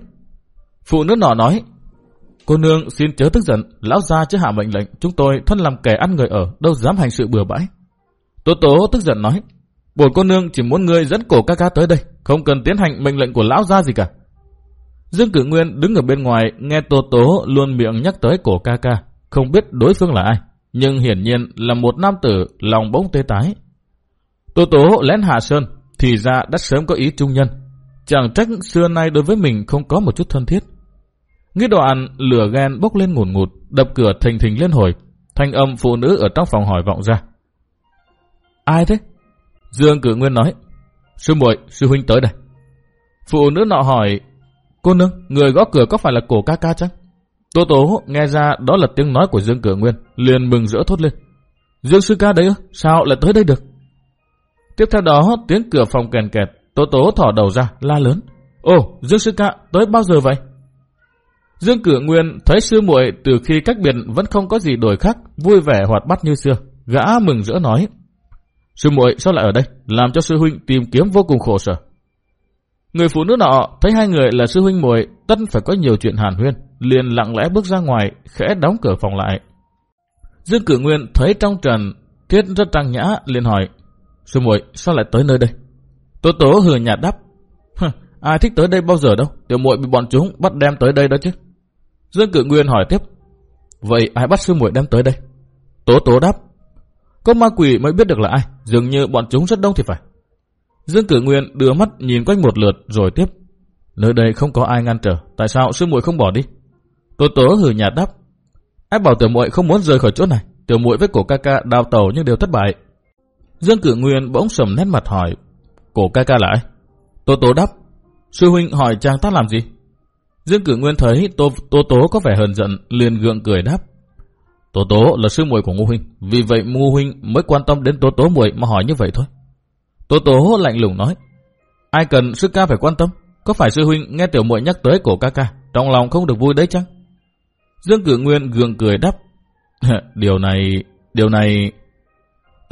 Phụ nữ nọ nói, Cô nương xin chớ tức giận, lão gia chứ hạ mệnh lệnh, chúng tôi thân làm kẻ ăn người ở, đâu dám hành sự bừa bãi. Tố tố tức giận nói, bổn cô nương chỉ muốn người dẫn cổ ca ca tới đây, không cần tiến hành mệnh lệnh của lão gia gì cả. Dương Cử Nguyên đứng ở bên ngoài, nghe Tô Tố luôn miệng nhắc tới cổ ca ca, không biết đối phương là ai, nhưng hiển nhiên là một nam tử lòng bỗng tê tái, Tô Tố lén hạ sơn, thì ra đã sớm có ý trung nhân. Chẳng trách xưa nay đối với mình không có một chút thân thiết. Nghĩ đoạn lửa ghen bốc lên ngùn ngụt, đập cửa thình thình lên hồi. thanh âm phụ nữ ở trong phòng hỏi vọng ra. Ai thế? Dương Cử Nguyên nói, sư muội, sư huynh tới đây. Phụ nữ nọ hỏi, cô nương, người gõ cửa có phải là cổ ca ca chăng? Tô Tố nghe ra đó là tiếng nói của Dương Cử Nguyên, liền mừng rỡ thốt lên. Dương sư ca đấy ư? Sao lại tới đây được? Tiếp theo đó, tiếng cửa phòng kèn kẹt, Tố Tố thỏ đầu ra, la lớn. Ồ, Dương sư ca, tới bao giờ vậy? Dương Cử Nguyên thấy sư muội từ khi cách biệt vẫn không có gì đổi khác, vui vẻ hoạt bát như xưa. Gã mừng rỡ nói. Sư muội sao lại ở đây, làm cho sư huynh tìm kiếm vô cùng khổ sở. Người phụ nữ nọ thấy hai người là sư huynh muội, tất phải có nhiều chuyện hàn huyên, liền lặng lẽ bước ra ngoài, khẽ đóng cửa phòng lại. Dương Cử Nguyên thấy trong trần thiết rất trang nhã, liền hỏi: "Sư muội, sao lại tới nơi đây?" Tố Tố hừ nhạt đáp: "Ai thích tới đây bao giờ đâu, tiểu muội bị bọn chúng bắt đem tới đây đó chứ." Dương Cử Nguyên hỏi tiếp: "Vậy ai bắt sư muội đem tới đây?" Tố Tố đáp: "Có ma quỷ mới biết được là ai, dường như bọn chúng rất đông thì phải." Dương Cử Nguyên đưa mắt nhìn quanh một lượt rồi tiếp: "Nơi đây không có ai ngăn trở, tại sao sư muội không bỏ đi?" Tố Tố hừ nhạt đáp: Ai bảo tiểu muội không muốn rời khỏi chỗ này, tiểu muội với cổ ca ca đào tàu nhưng đều thất bại. Dương Cử Nguyên bỗng sầm nét mặt hỏi, cổ ca ca là ai? Tô Tố đáp, sư huynh hỏi chàng ta làm gì? Dương Cử Nguyên thấy Tô, Tô Tố có vẻ hờn giận, liền gượng cười đáp. Tô Tố là sư muội của Ngô huynh, vì vậy Ngô huynh mới quan tâm đến Tô Tố muội mà hỏi như vậy thôi. Tô Tố lạnh lùng nói, ai cần sư ca phải quan tâm? Có phải sư huynh nghe tiểu muội nhắc tới cổ ca ca, trong lòng không được vui đấy chăng? Dương Cử Nguyên gượng cười đáp. điều này, điều này...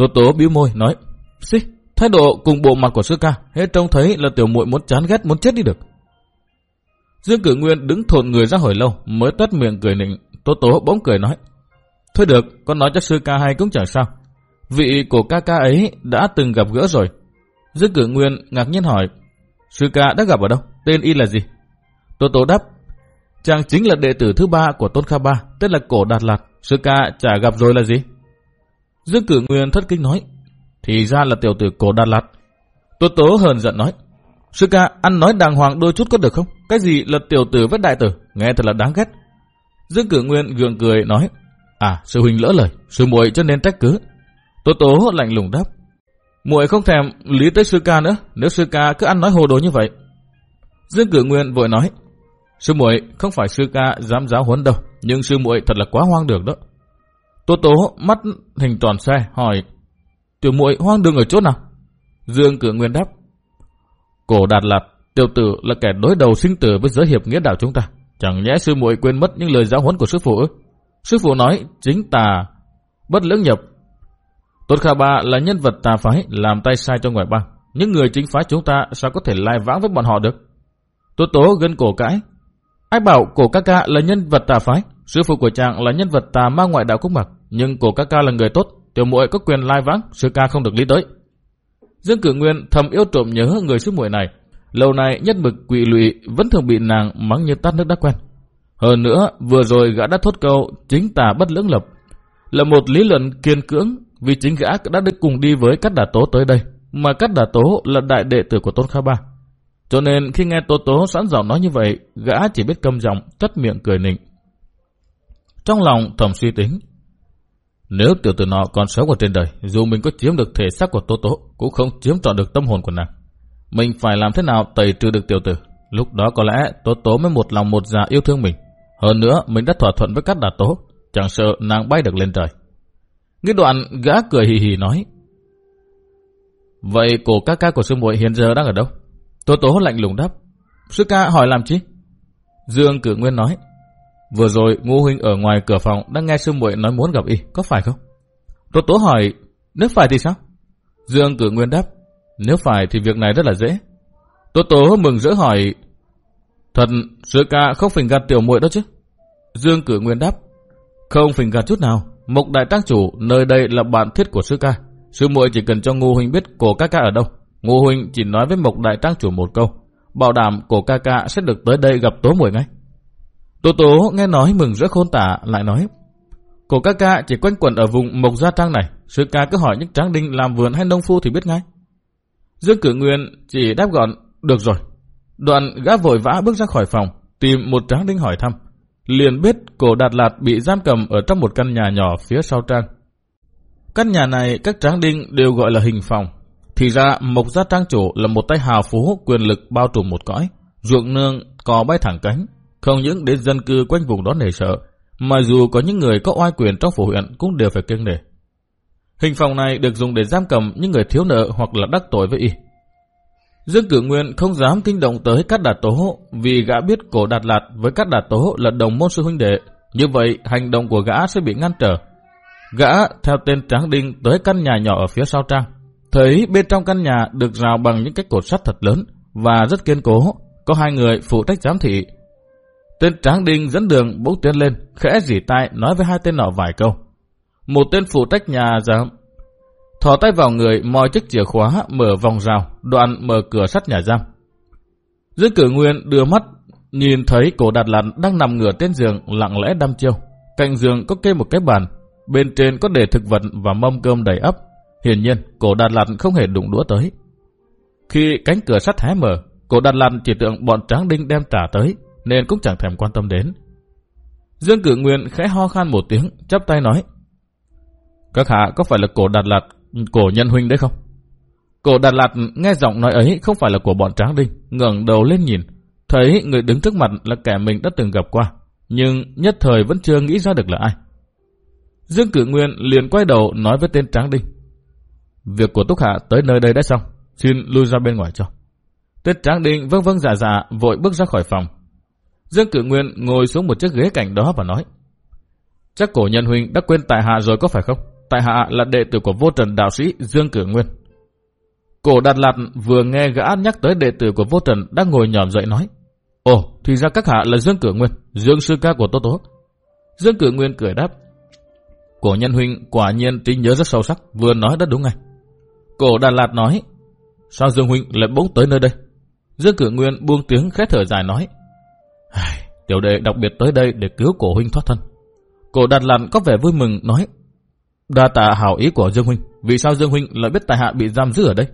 Tố tố bĩu môi nói. Xí, thái độ cùng bộ mặt của sư ca, hết trông thấy là tiểu muội muốn chán ghét muốn chết đi được. Dương Cử Nguyên đứng thộn người ra hồi lâu mới tắt miệng cười nịnh. Tố tố bỗng cười nói. Thôi được, con nói cho sư ca hay cũng chẳng sao. Vị của ca ca ấy đã từng gặp gỡ rồi. Dương Cử Nguyên ngạc nhiên hỏi. Sư ca đã gặp ở đâu? Tên y là gì? Tố tố đáp. Chàng chính là đệ tử thứ ba của Tôn Kha Ba, tên là Cổ Đạt Lạc. Sư ca chả gặp rồi là gì? Dương Cử Nguyên thất kinh nói. Thì ra là tiểu tử Cổ Đà Lạt. Tố Tố hờn giận nói. Sư ca, ăn nói đàng hoàng đôi chút có được không? Cái gì là tiểu tử với đại tử? Nghe thật là đáng ghét. Dương Cử Nguyên gượng cười nói. À, sư huynh lỡ lời, sư muội cho nên trách cứ. Tố Tố lạnh lùng đáp. Muội không thèm lý tới sư ca nữa, nếu sư ca cứ ăn nói hồ đồ như vậy. Dương Cử Nguyên vội nói. Sư muội không phải sư ca dám giáo huấn đâu, nhưng sư muội thật là quá hoang đường đó. Tố tố mắt hình tròn xe hỏi, tiểu muội hoang đường ở chỗ nào? Dương cử nguyên đáp, cổ đạt lạt, tiểu tử là kẻ đối đầu sinh tử với giới hiệp nghĩa đạo chúng ta. Chẳng nhẽ sư muội quên mất những lời giáo huấn của sư phụ ư? Sư phụ nói chính tà, bất lưỡng nhập. Tốt Kha Ba là nhân vật tà phái làm tay sai cho ngoại bang. Những người chính phái chúng ta sao có thể lai vãng với bọn họ được? Tố tố gân cổ cãi, Ai bảo cổ ca ca là nhân vật tà phái, sư phụ của chàng là nhân vật tà ma ngoại đạo Cúc mặc, nhưng cổ ca ca là người tốt, tiểu muội có quyền lai vãng, sư ca không được lý tới. Dương Cử Nguyên thầm yêu trộm nhớ người sư muội này, lâu nay nhất mực quỵ lụy vẫn thường bị nàng mắng như tát nước đã quen. Hơn nữa, vừa rồi gã đã thốt câu chính tà bất lưỡng lập, là một lý luận kiên cưỡng vì chính gã đã được cùng đi với Cát Đà Tố tới đây, mà Cát Đà Tố là đại đệ tử của Tôn Kha Ba. Cho nên khi nghe Tố Tố sẵn giọng nói như vậy, gã chỉ biết câm giọng, chất miệng cười nịnh. Trong lòng thầm suy tính, nếu tiểu tử nọ còn sống ở trên đời, dù mình có chiếm được thể xác của Tố Tố, cũng không chiếm trọn được tâm hồn của nàng. Mình phải làm thế nào tẩy trừ được tiểu tử? Lúc đó có lẽ Tố Tố mới một lòng một dạ yêu thương mình. Hơn nữa, mình đã thỏa thuận với các đà tố, chẳng sợ nàng bay được lên trời. Nghĩ đoạn, gã cười hì hì nói, Vậy cổ ca ca của sư muội hiện giờ đang ở đâu? Tố tố lạnh lùng đáp. Sư ca hỏi làm chi? Dương cử nguyên nói. Vừa rồi ngô huynh ở ngoài cửa phòng đang nghe sư muội nói muốn gặp y, có phải không? Tố tố hỏi, nếu phải thì sao? Dương cử nguyên đáp. Nếu phải thì việc này rất là dễ. Tố tố mừng rỡ hỏi, Thật, sư ca không phình gạt tiểu muội đó chứ? Dương cử nguyên đáp. Không phình gạt chút nào. Mục đại tác chủ, nơi đây là bạn thiết của sư ca. Sư muội chỉ cần cho Ngô huynh biết cổ ca ca ở đâu, Ngô Huynh chỉ nói với mục Đại Trang chủ một câu, bảo đảm cổ ca ca sẽ được tới đây gặp Tố Muội ngay. Tố Tố nghe nói mừng rất khôn tả, lại nói, cổ ca ca chỉ quanh quẩn ở vùng Mộc Gia Trang này, sư ca cứ hỏi những tráng đinh làm vườn hay nông phu thì biết ngay. Dương Cử Nguyên chỉ đáp gọn, được rồi. Đoạn gã vội vã bước ra khỏi phòng, tìm một tráng đinh hỏi thăm. liền biết cổ Đạt Lạt bị giam cầm ở trong một căn nhà nhỏ phía sau trang. Căn nhà này các tráng đinh đều gọi là hình phòng. Thì ra Mộc Gia Trang Chủ là một tay hào phú quyền lực bao trùm một cõi. Ruộng nương có bay thẳng cánh, không những đến dân cư quanh vùng đó nể sợ, mà dù có những người có oai quyền trong phủ huyện cũng đều phải kiêng nể. Hình phòng này được dùng để giam cầm những người thiếu nợ hoặc là đắc tội với y. Dương Cử Nguyên không dám kinh động tới Cát Đạt Tố vì gã biết cổ Đạt Lạt với Cát Đạt Tố là đồng môn sư huynh đệ. Như vậy, hành động của gã sẽ bị ngăn trở. Gã theo tên Tráng Đinh tới căn nhà nhỏ ở phía sau trang. Thấy bên trong căn nhà được rào bằng những cái cột sắt thật lớn và rất kiên cố. Có hai người phụ trách giám thị. Tên Tráng Đinh dẫn đường bỗng tiến lên, khẽ dỉ tai nói với hai tên nọ vài câu. Một tên phụ trách nhà giam thò tay vào người moi chiếc chìa khóa mở vòng rào, đoạn mở cửa sắt nhà giam. Dương cử nguyên đưa mắt nhìn thấy cổ đạt lặn đang nằm ngửa trên giường lặng lẽ đăm chiêu. Cạnh giường có kê một cái bàn, bên trên có để thực vật và mâm cơm đầy ấp. Hiển nhiên, cổ đạt lặn không hề đụng đũa tới. Khi cánh cửa sắt hé mở, cổ đạt lặn chỉ tưởng bọn tráng đinh đem trả tới, nên cũng chẳng thèm quan tâm đến. Dương cử nguyên khẽ ho khan một tiếng, chắp tay nói. Các hạ có phải là cổ đạt lạt cổ nhân huynh đấy không? Cổ Đạt Lạt nghe giọng nói ấy không phải là của bọn Tráng Đinh, ngẩng đầu lên nhìn, thấy người đứng trước mặt là kẻ mình đã từng gặp qua, nhưng nhất thời vẫn chưa nghĩ ra được là ai. Dương Cử Nguyên liền quay đầu nói với tên Tráng Đinh. Việc của Túc Hạ tới nơi đây đã xong, xin lui ra bên ngoài cho. Tên Tráng Đinh vâng vâng dạ dạ vội bước ra khỏi phòng. Dương Cử Nguyên ngồi xuống một chiếc ghế cạnh đó và nói. Chắc cổ nhân huynh đã quên tại hạ rồi có phải không? tại hạ là đệ tử của vô trần đạo sĩ Dương Cử Nguyên. Cổ Đạt Lạt vừa nghe gã nhắc tới đệ tử của vô trần đang ngồi nhòm dậy nói. Ồ, thì ra các hạ là Dương Cử Nguyên, Dương sư ca của Tô Tố. Dương Cử Nguyên cười đáp. Cổ nhân huynh quả nhiên tính nhớ rất sâu sắc, vừa nói đã đúng ngay. Cổ Đạt Lạt nói, sao Dương huynh lại bỗng tới nơi đây? Dương Cử Nguyên buông tiếng khét thở dài nói, tiểu đệ đặc biệt tới đây để cứu cổ huynh thoát thân. Cổ Đạt Lạt có vẻ vui mừng nói, Đa tạ hảo ý của Dương Huynh, vì sao Dương Huynh lại biết tài hạ bị giam giữ ở đây?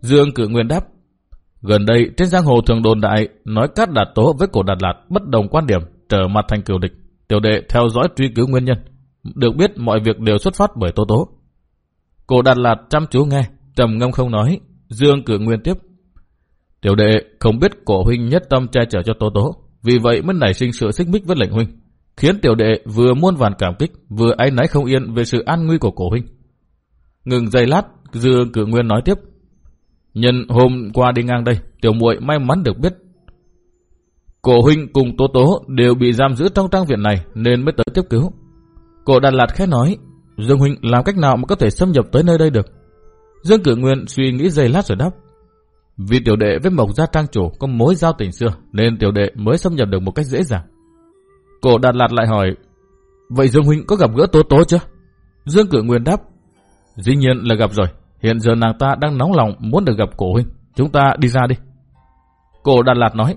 Dương cử nguyên đáp, gần đây trên giang hồ thường đồn đại nói cát đạt tố với cổ đạt lạt bất đồng quan điểm, trở mặt thành cửu địch. Tiểu đệ theo dõi truy cứu nguyên nhân, được biết mọi việc đều xuất phát bởi tố tố. Cổ đạt lạt chăm chú nghe, trầm ngâm không nói, Dương cử nguyên tiếp. Tiểu đệ không biết cổ huynh nhất tâm che chở cho tố tố, vì vậy mới nảy sinh sự xích mích với lệnh huynh khiến tiểu đệ vừa muôn vàn cảm kích, vừa áy náy không yên về sự an nguy của cổ huynh. Ngừng giây lát, Dương Cử Nguyên nói tiếp. Nhân hôm qua đi ngang đây, tiểu muội may mắn được biết cổ huynh cùng Tố Tố đều bị giam giữ trong trang viện này nên mới tới tiếp cứu. Cổ Đà Lạt khẽ nói, Dương huynh làm cách nào mà có thể xâm nhập tới nơi đây được? Dương Cử Nguyên suy nghĩ giây lát rồi đáp. Vì tiểu đệ với Mộc Gia Trang Chủ có mối giao tình xưa nên tiểu đệ mới xâm nhập được một cách dễ dàng. Cổ Đạt Lạt lại hỏi, vậy Dương Huynh có gặp gỡ Tố Tố chưa? Dương Cử Nguyên đáp, dĩ nhiên là gặp rồi. Hiện giờ nàng ta đang nóng lòng muốn được gặp cổ huynh. Chúng ta đi ra đi. Cổ Đạt Lạt nói,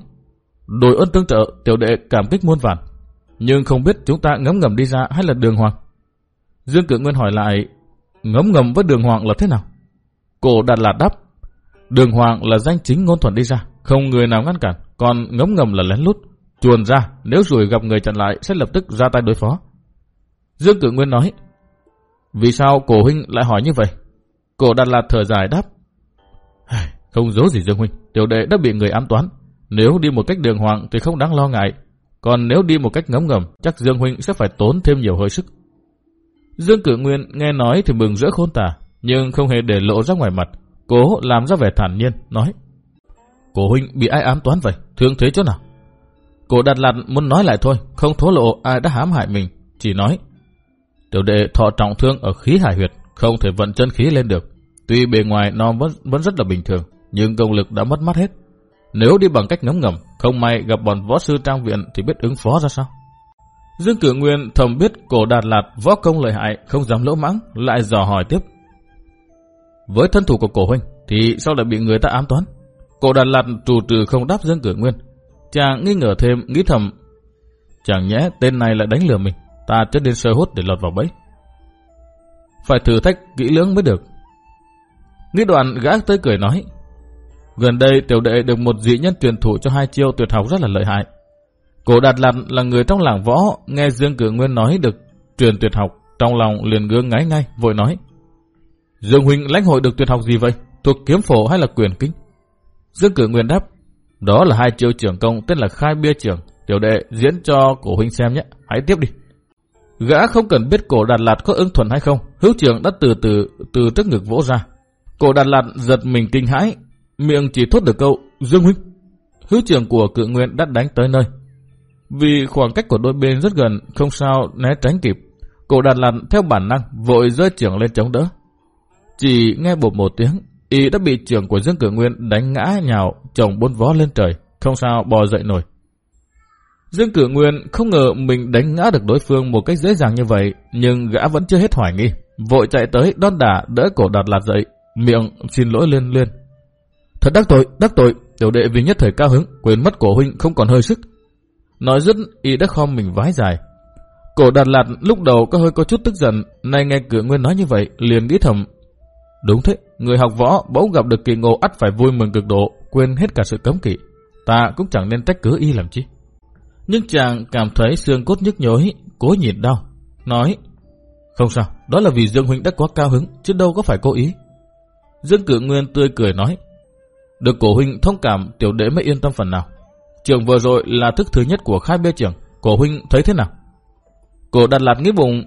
đổi ơn tương trợ, tiểu đệ cảm kích muôn vàn. Nhưng không biết chúng ta ngấm ngầm đi ra hay là đường hoàng. Dương Cử Nguyên hỏi lại, ngấm ngầm với đường hoàng là thế nào? Cổ Đạt Lạt đáp, đường hoàng là danh chính ngôn thuận đi ra, không người nào ngăn cản, còn ngấm ngầm là lén lút. Chuồn ra, nếu rủi gặp người chặn lại sẽ lập tức ra tay đối phó. Dương Cử Nguyên nói, vì sao cổ huynh lại hỏi như vậy? Cổ Đạt Lạt thở dài đáp, không giấu gì Dương huynh, tiểu đệ đã bị người ám toán. Nếu đi một cách đường hoàng thì không đáng lo ngại. Còn nếu đi một cách ngấm ngầm, chắc Dương huynh sẽ phải tốn thêm nhiều hơi sức. Dương Cử Nguyên nghe nói thì mừng rỡ khôn tả, nhưng không hề để lộ ra ngoài mặt. Cố làm ra vẻ thản nhiên, nói, Cổ huynh bị ai ám toán vậy? Thương thế chỗ nào? Cổ Đạt Lạt muốn nói lại thôi, không thố lộ ai đã hãm hại mình, chỉ nói. Tiểu đệ thọ trọng thương ở khí hải huyệt, không thể vận chân khí lên được. Tuy bề ngoài nó vẫn, vẫn rất là bình thường, nhưng công lực đã mất mắt hết. Nếu đi bằng cách ngấm ngầm, không may gặp bọn võ sư trang viện thì biết ứng phó ra sao. Dương Cử Nguyên thầm biết cổ Đạt Lạt võ công lợi hại, không dám lỗ mãng, lại dò hỏi tiếp. Với thân thủ của cổ huynh, thì sao lại bị người ta ám toán? Cổ Đạt Lạt trù trừ không đáp Dương Cử Nguyên, Chàng nghi ngờ thêm, nghĩ thầm. Chẳng nhẽ tên này lại đánh lừa mình, ta chết đến sơ hút để lọt vào bẫy. Phải thử thách kỹ lưỡng mới được. Nghĩ đoạn gã tới cười nói. Gần đây tiểu đệ được một dị nhân truyền thụ cho hai chiêu tuyệt học rất là lợi hại. Cổ Đạt Lạt là người trong làng võ, nghe Dương Cử Nguyên nói được truyền tuyệt học, trong lòng liền gương ngáy ngay, vội nói. Dương Huynh lãnh hội được tuyệt học gì vậy? Thuộc kiếm phổ hay là quyền kinh? Dương Cử Nguyên đáp, đó là hai chiêu trưởng công tên là khai bia trưởng. Tiểu đệ diễn cho cổ huynh xem nhé, hãy tiếp đi. Gã không cần biết cổ Đạt Lạt có ứng thuận hay không, hữu trưởng đã từ từ từ trước ngực vỗ ra. Cổ Đạt Lạt giật mình kinh hãi, miệng chỉ thốt được câu, Dương Huynh. Hữu trưởng của cự nguyên đã đánh tới nơi. Vì khoảng cách của đôi bên rất gần, không sao né tránh kịp. Cổ Đạt Lạt theo bản năng vội rơi trưởng lên chống đỡ. Chỉ nghe bột một tiếng, y đã bị trưởng của Dương Cử Nguyên đánh ngã nhào, chồng bốn vó lên trời, không sao bò dậy nổi. Dương Cử Nguyên không ngờ mình đánh ngã được đối phương một cách dễ dàng như vậy, nhưng gã vẫn chưa hết hoài nghi. Vội chạy tới đón đả đỡ cổ đạt lạt dậy, miệng xin lỗi liên liên. Thật đắc tội, đắc tội, tiểu đệ vì nhất thời cao hứng, quên mất cổ huynh không còn hơi sức. Nói dứt, y đã khom mình vái dài. Cổ đạt lạt lúc đầu có hơi có chút tức giận, nay nghe cử nguyên nói như vậy, liền nghĩ thầm. Đúng thế, người học võ bỗng gặp được kỳ ngộ ắt phải vui mừng cực độ, quên hết cả sự cấm kỵ. Ta cũng chẳng nên trách cứ y làm chi. Nhưng chàng cảm thấy xương cốt nhức nhối, cố nhịn đau. Nói, không sao, đó là vì Dương Huynh đã quá cao hứng, chứ đâu có phải cố ý. Dương Cử Nguyên tươi cười nói, được cổ huynh thông cảm tiểu đệ mới yên tâm phần nào. Trường vừa rồi là thức thứ nhất của khai bê trường, cổ huynh thấy thế nào? Cổ đặt lạt nghĩ bụng,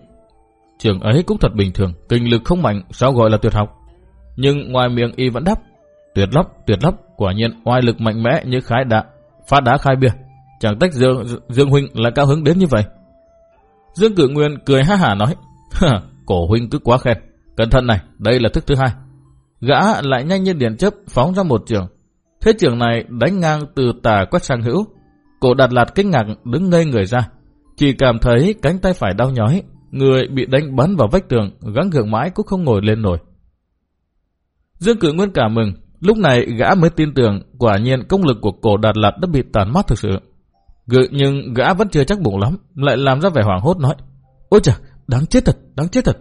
trường ấy cũng thật bình thường, kinh lực không mạnh, sao gọi là tuyệt học. Nhưng ngoài miệng y vẫn đáp, tuyệt lắm, tuyệt lắm, quả nhiên oai lực mạnh mẽ như khái đạ, phát đá khai bia. Chẳng tách Dương, Dương Huynh là cao hứng đến như vậy. Dương Cử Nguyên cười ha hả nói, cổ Huynh cứ quá khen. Cẩn thận này, đây là thức thứ hai. Gã lại nhanh như điện chấp phóng ra một trường. Thế trường này đánh ngang từ tà quét sang hữu. Cổ đặt lạt kinh ngạc đứng ngây người ra. Chỉ cảm thấy cánh tay phải đau nhói. Người bị đánh bắn vào vách tường, gắng gượng mãi cũng không ngồi lên nổi. Dương Cử Nguyên cả mừng. Lúc này gã mới tin tưởng quả nhiên công lực của cổ đạt lạt đã bị tàn mắt thực sự. Gự nhưng gã vẫn chưa chắc bụng lắm, lại làm ra vẻ hoảng hốt nói. Ôi chà, đáng chết thật, đáng chết thật.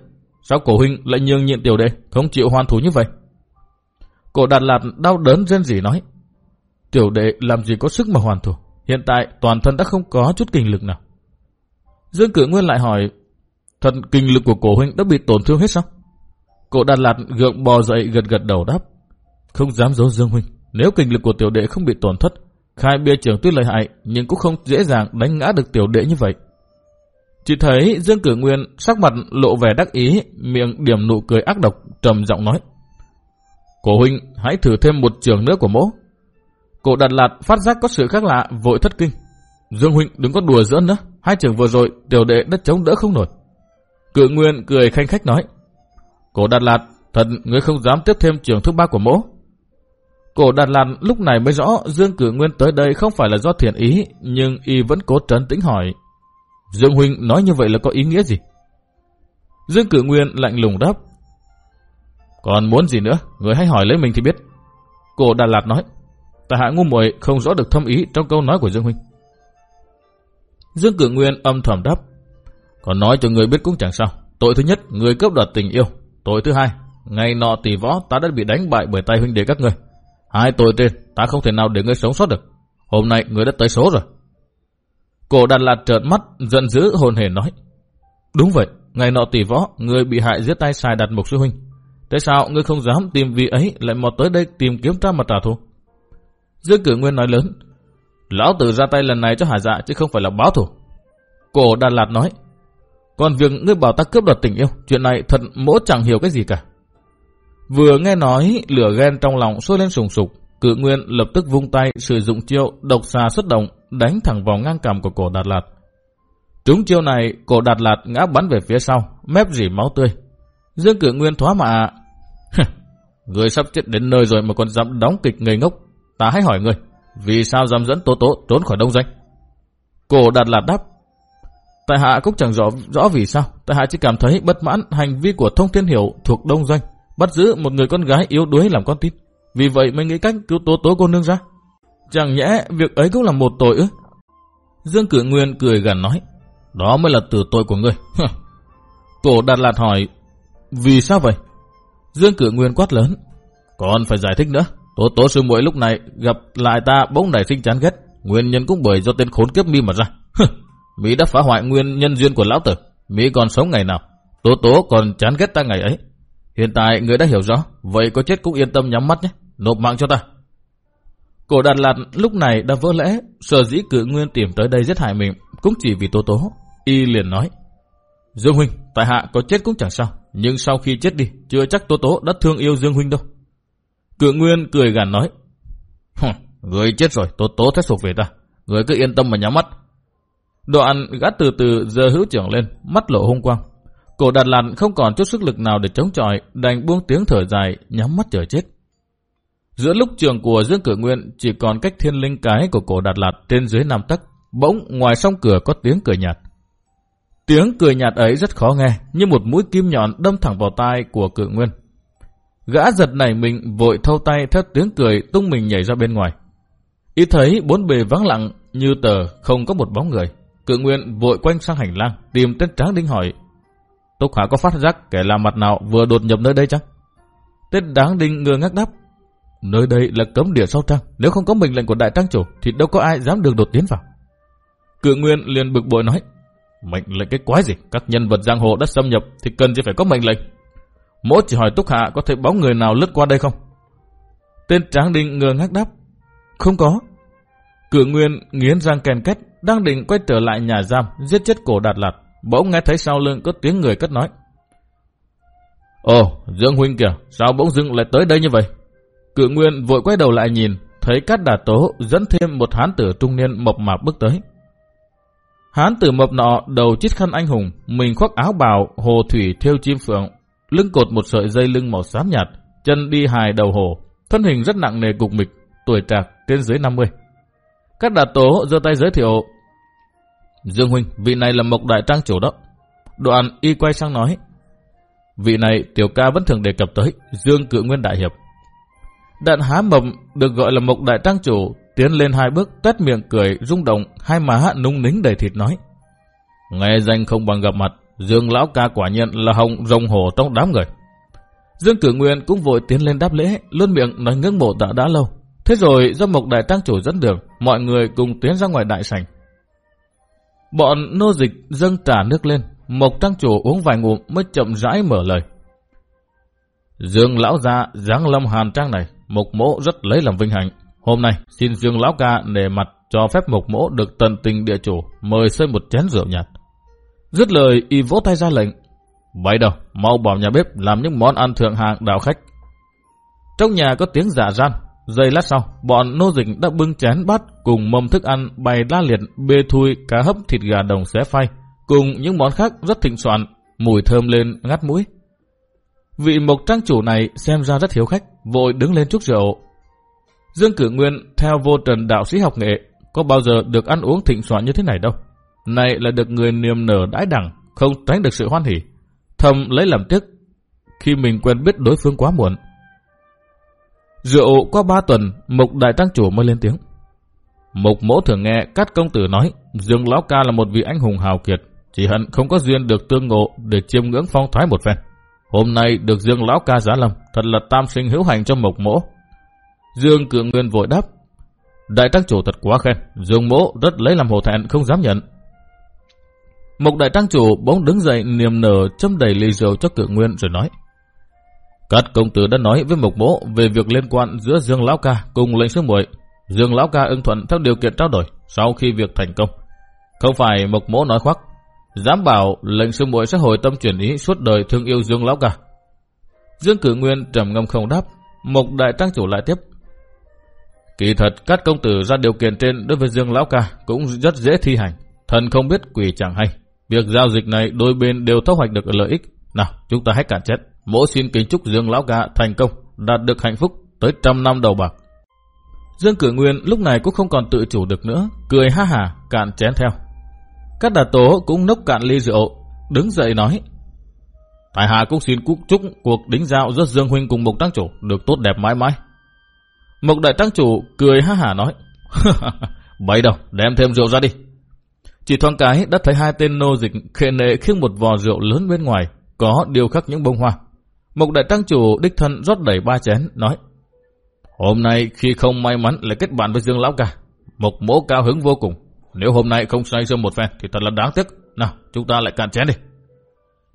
Sao cổ huynh lại nhường nhịn tiểu đệ, không chịu hoàn thủ như vậy? Cổ đạt lạt đau đớn rên rỉ nói. Tiểu đệ làm gì có sức mà hoàn thủ. Hiện tại toàn thân đã không có chút kinh lực nào. Dương cử nguyên lại hỏi. Thần kinh lực của cổ huynh đã bị tổn thương hết sao? Cổ đạt lạt gượng bò dậy gật gật đầu đáp. Không dám giấu Dương huynh. Nếu kinh lực của tiểu đệ không bị tổn thất, Khai bia trưởng tuy lợi hại nhưng cũng không dễ dàng đánh ngã được tiểu đệ như vậy. Chỉ thấy Dương Cử Nguyên sắc mặt lộ vẻ đắc ý, miệng điểm nụ cười ác độc, trầm giọng nói. Cổ huynh hãy thử thêm một trường nữa của mỗ. Cổ Đạt lạt phát giác có sự khác lạ, vội thất kinh. Dương huynh đừng có đùa giỡn nữa, hai trường vừa rồi tiểu đệ đã chống đỡ không nổi. Cự Nguyên cười khanh khách nói. Cổ Đạt lạt, thật ngươi không dám tiếp thêm trường thứ ba của mỗ. Cổ Đạt Lạt lúc này mới rõ Dương Cử Nguyên tới đây không phải là do thiện ý, nhưng y vẫn cố trấn tĩnh hỏi. Dương Huynh nói như vậy là có ý nghĩa gì? Dương Cử Nguyên lạnh lùng đáp. Còn muốn gì nữa, người hãy hỏi lấy mình thì biết. Cổ Đạt Lạt nói, ta hạ ngu muội không rõ được thâm ý trong câu nói của Dương Huynh. Dương Cử Nguyên âm thầm đáp. Còn nói cho người biết cũng chẳng sao. Tội thứ nhất, người cướp đoạt tình yêu. Tội thứ hai, ngày nọ tỷ võ ta đã bị đánh bại bởi tay huynh đệ các người. Hai tội trên ta không thể nào để ngươi sống sót được. Hôm nay ngươi đã tới số rồi. Cổ Đạt Lạt trợn mắt, giận dữ hồn hề nói. Đúng vậy, ngày nọ tỷ võ, ngươi bị hại giết tay xài đặt một sư huynh. Tại sao ngươi không dám tìm vị ấy lại mò tới đây tìm kiếm ta mà trả thù? Dương Cử Nguyên nói lớn. Lão tử ra tay lần này cho hải dạ chứ không phải là báo thù. Cổ Đạt Lạt nói. Còn việc ngươi bảo ta cướp đoạt tình yêu, chuyện này thật mỗ chẳng hiểu cái gì cả. Vừa nghe nói, lửa ghen trong lòng sôi lên sùng sục, cự nguyên lập tức vung tay sử dụng chiêu độc xà xuất động, đánh thẳng vào ngang cằm của cổ Đạt Lạt. Trúng chiêu này, cổ Đạt Lạt ngã bắn về phía sau, mép rỉ máu tươi. Dương cự nguyên thoá mạ. người sắp chết đến nơi rồi mà còn dám đóng kịch ngây ngốc. Ta hãy hỏi người, vì sao dám dẫn Tố Tố trốn khỏi đông doanh? Cổ Đạt Lạt đáp. Tại hạ cũng chẳng rõ rõ vì sao, tại hạ chỉ cảm thấy bất mãn hành vi của Thông Thiên Hiểu thuộc đông doanh bắt giữ một người con gái yếu đuối làm con tin. Vì vậy mới nghĩ cách cứu tố tố cô nương ra. Chẳng nhẽ việc ấy cũng là một tội ư? Dương Cử Nguyên cười gần nói, đó mới là tử tội của ngươi. Cổ Đạt Lạt hỏi, vì sao vậy? Dương Cử Nguyên quát lớn, còn phải giải thích nữa. Tố tố sư muội lúc này gặp lại ta bỗng nảy sinh chán ghét, nguyên nhân cũng bởi do tên khốn kiếp mi mà ra. Mỹ đã phá hoại nguyên nhân duyên của lão tử. Mỹ còn sống ngày nào? Tố tố còn chán ghét ta ngày ấy. Hiện tại người đã hiểu rõ, vậy có chết cũng yên tâm nhắm mắt nhé, nộp mạng cho ta. Cổ Đạt Lạt lúc này đã vỡ lẽ, sở dĩ cự nguyên tìm tới đây giết hại mình, cũng chỉ vì tố tố. Y liền nói, Dương Huynh, tại hạ có chết cũng chẳng sao, nhưng sau khi chết đi, chưa chắc tố tố đã thương yêu Dương Huynh đâu. Cự nguyên cười gàn nói, Người chết rồi, tố tố thất sụp về ta, người cứ yên tâm mà nhắm mắt. Đoạn gã từ từ giờ hữu trưởng lên, mắt lộ hung quang. Cổ Đạt Lạt không còn chút sức lực nào để chống chọi, đành buông tiếng thở dài, nhắm mắt chờ chết. Giữa lúc trường của Dương Cử Nguyên chỉ còn cách thiên linh cái của cổ Đạt Lạt trên dưới năm tấc, bỗng ngoài song cửa có tiếng cười nhạt. Tiếng cười nhạt ấy rất khó nghe, như một mũi kim nhọn đâm thẳng vào tai của Cử Nguyên. Gã giật nảy mình vội thâu tay theo tiếng cười tung mình nhảy ra bên ngoài. Ý thấy bốn bề vắng lặng như tờ không có một bóng người. Cự Nguyên vội quanh sang hành lang, tìm tên Tráng Đinh hỏi, Túc Hạ có phát giác kẻ làm mặt nào vừa đột nhập nơi đây chăng? Tên Tráng Đinh ngơ ngác đáp, Nơi đây là cấm địa sâu trăng, Nếu không có mệnh lệnh của đại trang chủ Thì đâu có ai dám được đột tiến vào. Cự Nguyên liền bực bội nói, Mệnh lệnh cái quái gì? Các nhân vật giang hồ đã xâm nhập Thì cần gì phải có mệnh lệnh. Mỗi chỉ hỏi Túc Hạ có thể bóng người nào lướt qua đây không? Tên Tráng Đinh ngơ ngác đáp, Không có. Cự Nguyên nghiến răng kèn kết đang định quay trở lại nhà giam Giết chết cổ đạt lạt Bỗng nghe thấy sau lưng có tiếng người cất nói Ồ Dương Huynh kìa Sao bỗng dưng lại tới đây như vậy Cự Nguyên vội quay đầu lại nhìn, thấy Cát Đà Tố dẫn thêm một hán tử trung niên mập mạp bước tới. Hán tử mập nọ đầu chiếc khăn anh hùng, mình khoác áo bào hồ thủy theo chim phượng, lưng cột một sợi dây lưng màu xám nhạt, chân đi hài đầu hồ, thân hình rất nặng nề cục mịch, tuổi trạc trên dưới 50. Cát đạt Tố giơ tay giới thiệu. Dương Huynh, vị này là Mộc Đại Trang chủ đó. Đoạn y quay sang nói. Vị này tiểu ca vẫn thường đề cập tới, Dương Cự Nguyên Đại Hiệp. Đạn há Mầm được gọi là mộc đại trang chủ, tiến lên hai bước, tét miệng cười, rung động, hai má nung nính đầy thịt nói. Nghe danh không bằng gặp mặt, Dương lão ca quả nhiên là hồng rồng hổ trong đám người. Dương Cử Nguyên cũng vội tiến lên đáp lễ, luôn miệng nói ngưỡng mộ đã đã lâu. Thế rồi do Mộc Đại Trang Chủ dẫn đường, mọi người cùng tiến ra ngoài đại sảnh. Bọn nô dịch dâng trà nước lên, Mộc Trang Chủ uống vài ngụm mới chậm rãi mở lời. Dương lão gia dáng lâm hàn trang này, Mục mỗ rất lấy làm vinh hạnh. Hôm nay xin Dương lão ca nề mặt cho phép mục mỗ được tận tình địa chủ mời xây một chén rượu nhạt. Dứt lời y vỗ tay ra lệnh. Vậy đâu, mau bảo nhà bếp làm những món ăn thượng hạng đạo khách. Trong nhà có tiếng giả gian, giây lát sau, bọn nô dịch đã bưng chén bát cùng mâm thức ăn bày la liệt bê thui cá hấp thịt gà đồng xé phay, cùng những món khác rất thịnh soạn, mùi thơm lên ngắt mũi. Vị mộc trang chủ này xem ra rất hiếu khách, vội đứng lên chúc rượu. Dương Cử Nguyên theo vô trần đạo sĩ học nghệ, có bao giờ được ăn uống thịnh soạn như thế này đâu. Này là được người niềm nở đãi đẳng, không tránh được sự hoan hỉ. Thầm lấy làm tiếc khi mình quen biết đối phương quá muộn. Rượu qua ba tuần, Mục Đại Trang Chủ mới lên tiếng. Mục mỗ thường nghe các công tử nói Dương Lão Ca là một vị anh hùng hào kiệt, chỉ hận không có duyên được tương ngộ để chiêm ngưỡng phong thái một phen. Hôm nay được Dương Lão ca giá lâm, thật là tam sinh hữu hành cho mục mỗ. Dương cự Nguyên vội đáp. Đại trang chủ thật quá khen, Dương mỗ rất lấy làm hổ thẹn không dám nhận. mục đại trang chủ bỗng đứng dậy niềm nở châm đầy ly rượu cho cự Nguyên rồi nói. Cát công tử đã nói với Mộc bố về việc liên quan giữa Dương Lão Ca cùng lệnh sư muội. Dương Lão Ca ưng thuận theo điều kiện trao đổi sau khi việc thành công. Không phải Mộc Mỗ nói khoác, Dám bảo lệnh sư muội sẽ hồi tâm chuyển ý suốt đời thương yêu Dương Lão Ca. Dương Cử Nguyên trầm ngâm không đáp, Mộc Đại Trang Chủ lại tiếp. Kỳ thật, các công tử ra điều kiện trên đối với Dương Lão ca cũng rất dễ thi hành. Thần không biết quỷ chẳng hay. Việc giao dịch này đôi bên đều thu hoạch được lợi ích. Nào, chúng ta hãy cạn chết. Mỗi xin kính chúc Dương Lão ca thành công, đạt được hạnh phúc tới trăm năm đầu bạc. Dương Cử Nguyên lúc này cũng không còn tự chủ được nữa, cười ha hà cạn chén theo. Các đà tố cũng nốc cạn ly rượu, đứng dậy nói. Tài hạ cũng xin cúc chúc cuộc đính giao giữa Dương Huynh cùng Mộc Tăng Chủ được tốt đẹp mãi mãi. Mộc Đại tăng Chủ cười ha hà nói. Bấy đâu, đem thêm rượu ra đi. Chỉ thoáng cái đã thấy hai tên nô dịch khệ nệ khiêng một vò rượu lớn bên ngoài, có điều khắc những bông hoa. Mục Đại Trang Chủ đích thân rót đầy ba chén, nói. Hôm nay khi không may mắn lại kết bạn với Dương Lão Ca, Mộc mỗ cao hứng vô cùng. Nếu hôm nay không say sưa một phen thì thật là đáng tiếc. Nào, chúng ta lại cạn chén đi.